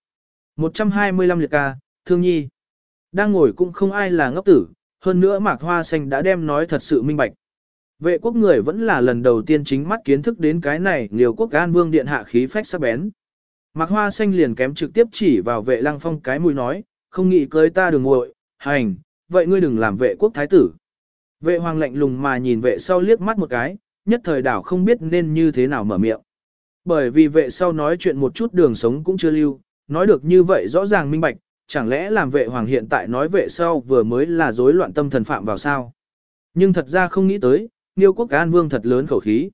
125 liệt ca, thương nhi. Đang ngồi cũng không ai là ngốc tử, hơn nữa mạc hoa xanh đã đem nói thật sự minh bạch. Vệ quốc người vẫn là lần đầu tiên chính mắt kiến thức đến cái này liều quốc an vương điện hạ khí phách sắc bén. Mạc hoa xanh liền kém trực tiếp chỉ vào vệ lăng phong cái mũi nói, không nghĩ cưới ta đừng ngội, hành, vậy ngươi đừng làm vệ quốc thái tử. Vệ hoàng lạnh lùng mà nhìn vệ sau liếc mắt một cái, nhất thời đảo không biết nên như thế nào mở miệng. Bởi vì vệ sau nói chuyện một chút đường sống cũng chưa lưu, nói được như vậy rõ ràng minh bạch, chẳng lẽ làm vệ hoàng hiện tại nói vệ sau vừa mới là rối loạn tâm thần phạm vào sao. Nhưng thật ra không nghĩ tới, Niêu quốc an vương thật lớn khẩu khí.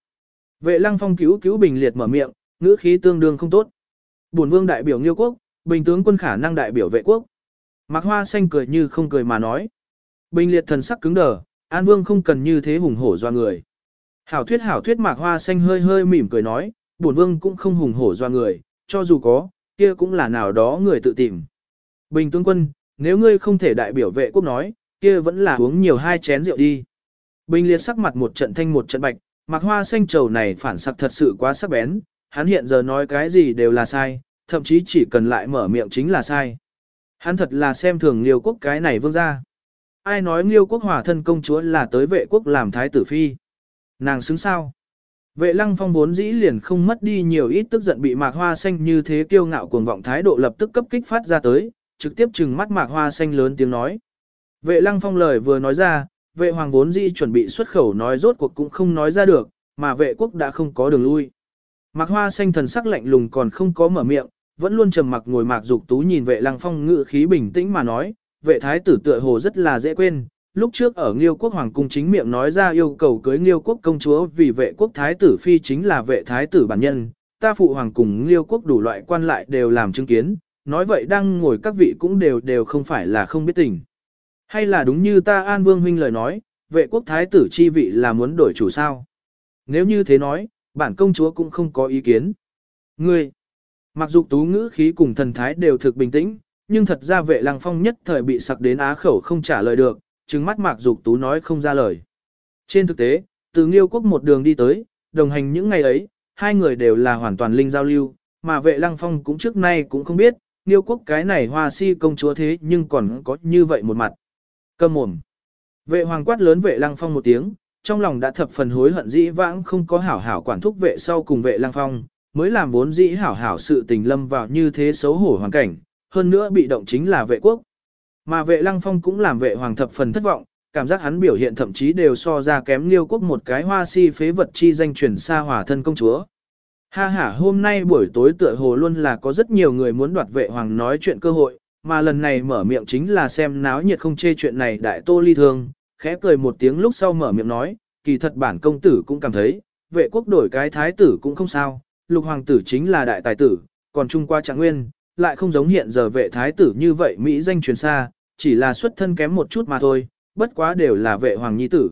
Vệ lăng phong cứu cứu bình liệt mở miệng, ngữ khí tương đương không tốt. Bổn vương đại biểu Niêu quốc, bình tướng quân khả năng đại biểu vệ quốc. Mạc Hoa xanh cười như không cười mà nói. Bình liệt thần sắc cứng đờ, An Vương không cần như thế hùng hổ doa người. Hảo thuyết hảo thuyết Mạc Hoa xanh hơi hơi mỉm cười nói, bổn vương cũng không hùng hổ doa người, cho dù có, kia cũng là nào đó người tự tìm. Bình tướng quân, nếu ngươi không thể đại biểu vệ quốc nói, kia vẫn là uống nhiều hai chén rượu đi. Bình liệt sắc mặt một trận thanh một trận bạch, mặc Hoa xanh trầu này phản sắc thật sự quá sắc bén, hắn hiện giờ nói cái gì đều là sai, thậm chí chỉ cần lại mở miệng chính là sai. Hắn thật là xem thường Liêu quốc cái này vương gia. Ai nói Liêu quốc hòa thân công chúa là tới vệ quốc làm thái tử phi. Nàng xứng sao? Vệ lăng phong vốn dĩ liền không mất đi nhiều ít tức giận bị mạc hoa xanh như thế kiêu ngạo cuồng vọng thái độ lập tức cấp kích phát ra tới, trực tiếp trừng mắt mạc hoa xanh lớn tiếng nói. Vệ lăng phong lời vừa nói ra, vệ hoàng vốn dĩ chuẩn bị xuất khẩu nói rốt cuộc cũng không nói ra được, mà vệ quốc đã không có đường lui. Mạc hoa xanh thần sắc lạnh lùng còn không có mở miệng, vẫn luôn trầm mặc ngồi mạc dục tú nhìn vệ lăng phong ngự khí bình tĩnh mà nói, vệ thái tử tựa hồ rất là dễ quên. Lúc trước ở Nghiêu quốc hoàng cung chính miệng nói ra yêu cầu cưới Nghiêu quốc công chúa vì vệ quốc thái tử phi chính là vệ thái tử bản nhân, ta phụ hoàng cùng Nghiêu quốc đủ loại quan lại đều làm chứng kiến, nói vậy đang ngồi các vị cũng đều đều không phải là không biết tình. Hay là đúng như ta An Vương huynh lời nói, vệ quốc thái tử chi vị là muốn đổi chủ sao? Nếu như thế nói, bản công chúa cũng không có ý kiến. Ngươi, Mặc dù tú ngữ khí cùng thần thái đều thực bình tĩnh, nhưng thật ra vệ lăng phong nhất thời bị sặc đến á khẩu không trả lời được, trừng mắt mạc dục tú nói không ra lời. Trên thực tế, từ Nghiêu quốc một đường đi tới, đồng hành những ngày ấy, hai người đều là hoàn toàn linh giao lưu, mà vệ lăng phong cũng trước nay cũng không biết, Nghiêu quốc cái này hoa si công chúa thế nhưng còn có như vậy một mặt. Cầm mồm. Vệ hoàng quát lớn vệ lăng phong một tiếng, trong lòng đã thập phần hối hận dĩ vãng không có hảo hảo quản thúc vệ sau cùng vệ lăng phong, mới làm vốn dĩ hảo hảo sự tình lâm vào như thế xấu hổ hoàn cảnh, hơn nữa bị động chính là vệ quốc. Mà vệ lăng phong cũng làm vệ hoàng thập phần thất vọng, cảm giác hắn biểu hiện thậm chí đều so ra kém liêu quốc một cái hoa si phế vật chi danh truyền xa hòa thân công chúa. Ha ha hôm nay buổi tối tựa hồ luôn là có rất nhiều người muốn đoạt vệ hoàng nói chuyện cơ hội, mà lần này mở miệng chính là xem náo nhiệt không chê chuyện này đại tô ly thương, khẽ cười một tiếng lúc sau mở miệng nói, kỳ thật bản công tử cũng cảm thấy, vệ quốc đổi cái thái tử cũng không sao, lục hoàng tử chính là đại tài tử, còn Trung qua trạng nguyên, lại không giống hiện giờ vệ thái tử như vậy Mỹ danh truyền xa, chỉ là xuất thân kém một chút mà thôi, bất quá đều là vệ hoàng nhi tử.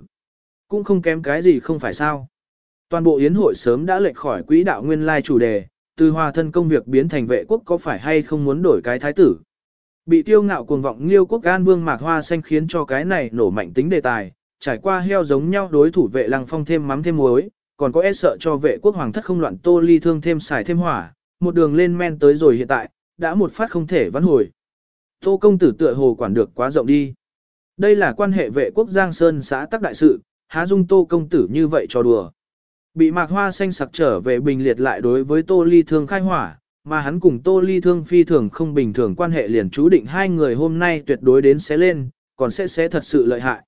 Cũng không kém cái gì không phải sao. Toàn bộ yến hội sớm đã lệch khỏi quỹ đạo nguyên lai chủ đề, từ hòa thân công việc biến thành vệ quốc có phải hay không muốn đổi cái thái tử. Bị tiêu ngạo cuồng vọng liêu quốc gan vương mạc hoa xanh khiến cho cái này nổ mạnh tính đề tài, trải qua heo giống nhau đối thủ vệ lăng phong thêm mắm thêm muối, còn có e sợ cho vệ quốc hoàng thất không loạn tô ly thương thêm xài thêm hỏa, một đường lên men tới rồi hiện tại, đã một phát không thể vãn hồi. Tô công tử tựa hồ quản được quá rộng đi. Đây là quan hệ vệ quốc Giang Sơn xã tắc đại sự, há dung tô công tử như vậy cho đùa. Bị mạc hoa xanh sặc trở về bình liệt lại đối với tô ly thương khai hỏa, mà hắn cùng tô ly thương phi thường không bình thường quan hệ liền chú định hai người hôm nay tuyệt đối đến sẽ lên, còn sẽ sẽ thật sự lợi hại.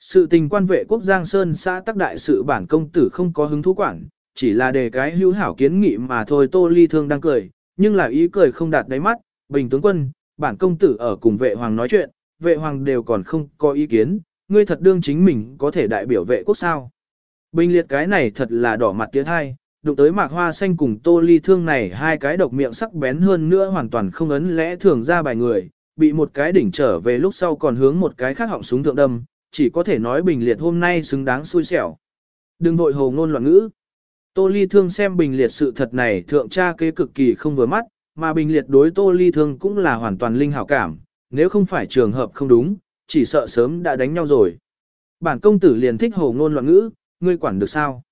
Sự tình quan vệ quốc Giang Sơn xã tắc đại sự bản công tử không có hứng thú quản, chỉ là đề cái hữu hảo kiến nghị mà thôi Tô Ly Thương đang cười, nhưng là ý cười không đạt đáy mắt, bình tướng quân, bản công tử ở cùng vệ hoàng nói chuyện, vệ hoàng đều còn không có ý kiến, ngươi thật đương chính mình có thể đại biểu vệ quốc sao. Bình liệt cái này thật là đỏ mặt tiếng hai, đụng tới mạc hoa xanh cùng tô ly thương này hai cái độc miệng sắc bén hơn nữa hoàn toàn không ấn lẽ thường ra bài người, bị một cái đỉnh trở về lúc sau còn hướng một cái khác họng súng thượng đâm, chỉ có thể nói bình liệt hôm nay xứng đáng xui xẻo. Đừng vội hồ ngôn loạn ngữ. Tô ly thương xem bình liệt sự thật này thượng tra kế cực kỳ không vừa mắt, mà bình liệt đối tô ly thương cũng là hoàn toàn linh hảo cảm, nếu không phải trường hợp không đúng, chỉ sợ sớm đã đánh nhau rồi. Bản công tử liền thích hồ ngôn loạn ngữ, ngươi quản được sao?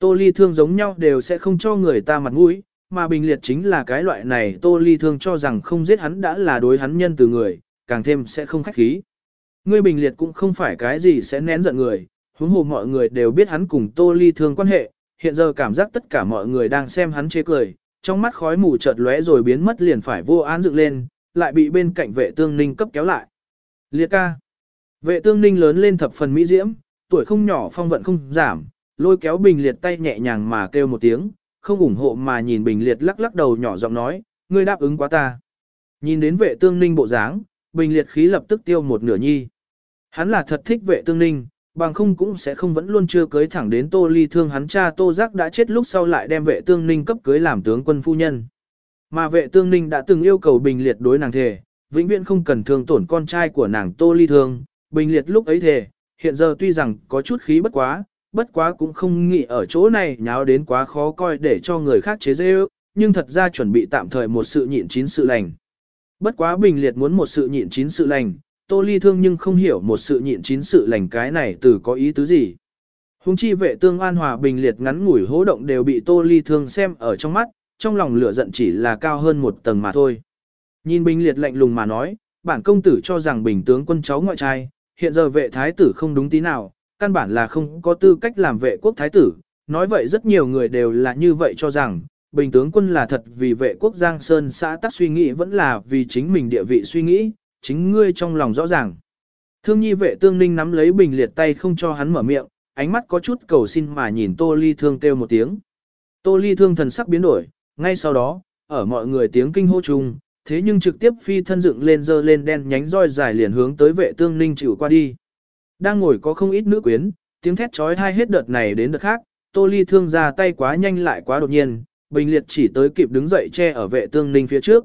Tô ly thương giống nhau đều sẽ không cho người ta mặt mũi, mà bình liệt chính là cái loại này tô ly thương cho rằng không giết hắn đã là đối hắn nhân từ người, càng thêm sẽ không khách khí. Ngươi bình liệt cũng không phải cái gì sẽ nén giận người, huống hồ mọi người đều biết hắn cùng tô ly thương quan hệ, hiện giờ cảm giác tất cả mọi người đang xem hắn chế cười, trong mắt khói mù chợt lóe rồi biến mất liền phải vô án dựng lên, lại bị bên cạnh vệ tương ninh cấp kéo lại. Liệt ca. Vệ tương ninh lớn lên thập phần mỹ diễm, tuổi không nhỏ phong vận không giảm, lôi kéo bình liệt tay nhẹ nhàng mà kêu một tiếng, không ủng hộ mà nhìn bình liệt lắc lắc đầu nhỏ giọng nói, ngươi đáp ứng quá ta. Nhìn đến vệ tương ninh bộ dáng, bình liệt khí lập tức tiêu một nửa nhi. Hắn là thật thích vệ tương ninh, bằng không cũng sẽ không vẫn luôn chưa cưới thẳng đến tô ly thương hắn cha tô giác đã chết lúc sau lại đem vệ tương ninh cấp cưới làm tướng quân phu nhân. Mà vệ tương ninh đã từng yêu cầu bình liệt đối nàng thề, vĩnh viễn không cần thương tổn con trai của nàng tô ly thương, bình liệt lúc ấy thề, hiện giờ tuy rằng có chút khí bất quá, bất quá cũng không nghĩ ở chỗ này nháo đến quá khó coi để cho người khác chế dễ nhưng thật ra chuẩn bị tạm thời một sự nhịn chín sự lành. Bất quá bình liệt muốn một sự nhịn chín sự lành, tô ly thương nhưng không hiểu một sự nhịn chín sự lành cái này từ có ý tứ gì. Hùng chi vệ tương an hòa bình liệt ngắn ngủi hố động đều bị tô ly thương xem ở trong mắt, trong lòng lửa giận chỉ là cao hơn một tầng mà thôi. Nhìn bình liệt lạnh lùng mà nói, bản công tử cho rằng bình tướng quân cháu ngoại trai, hiện giờ vệ thái tử không đúng tí nào, căn bản là không có tư cách làm vệ quốc thái tử, nói vậy rất nhiều người đều là như vậy cho rằng, bình tướng quân là thật vì vệ quốc Giang Sơn xã tắc suy nghĩ vẫn là vì chính mình địa vị suy nghĩ, chính ngươi trong lòng rõ ràng. Thương nhi vệ tương ninh nắm lấy bình liệt tay không cho hắn mở miệng, ánh mắt có chút cầu xin mà nhìn tô ly thương kêu một tiếng. Tô ly thương thần sắc biến đổi, ngay sau đó, ở mọi người tiếng kinh hô chung, thế nhưng trực tiếp phi thân dựng lên dơ lên đen nhánh roi dài liền hướng tới vệ tương ninh chịu qua đi. Đang ngồi có không ít nữ quyến, tiếng thét trói thai hết đợt này đến đợt khác, Tô Ly thương ra tay quá nhanh lại quá đột nhiên, Bình Liệt chỉ tới kịp đứng dậy che ở vệ tương ninh phía trước,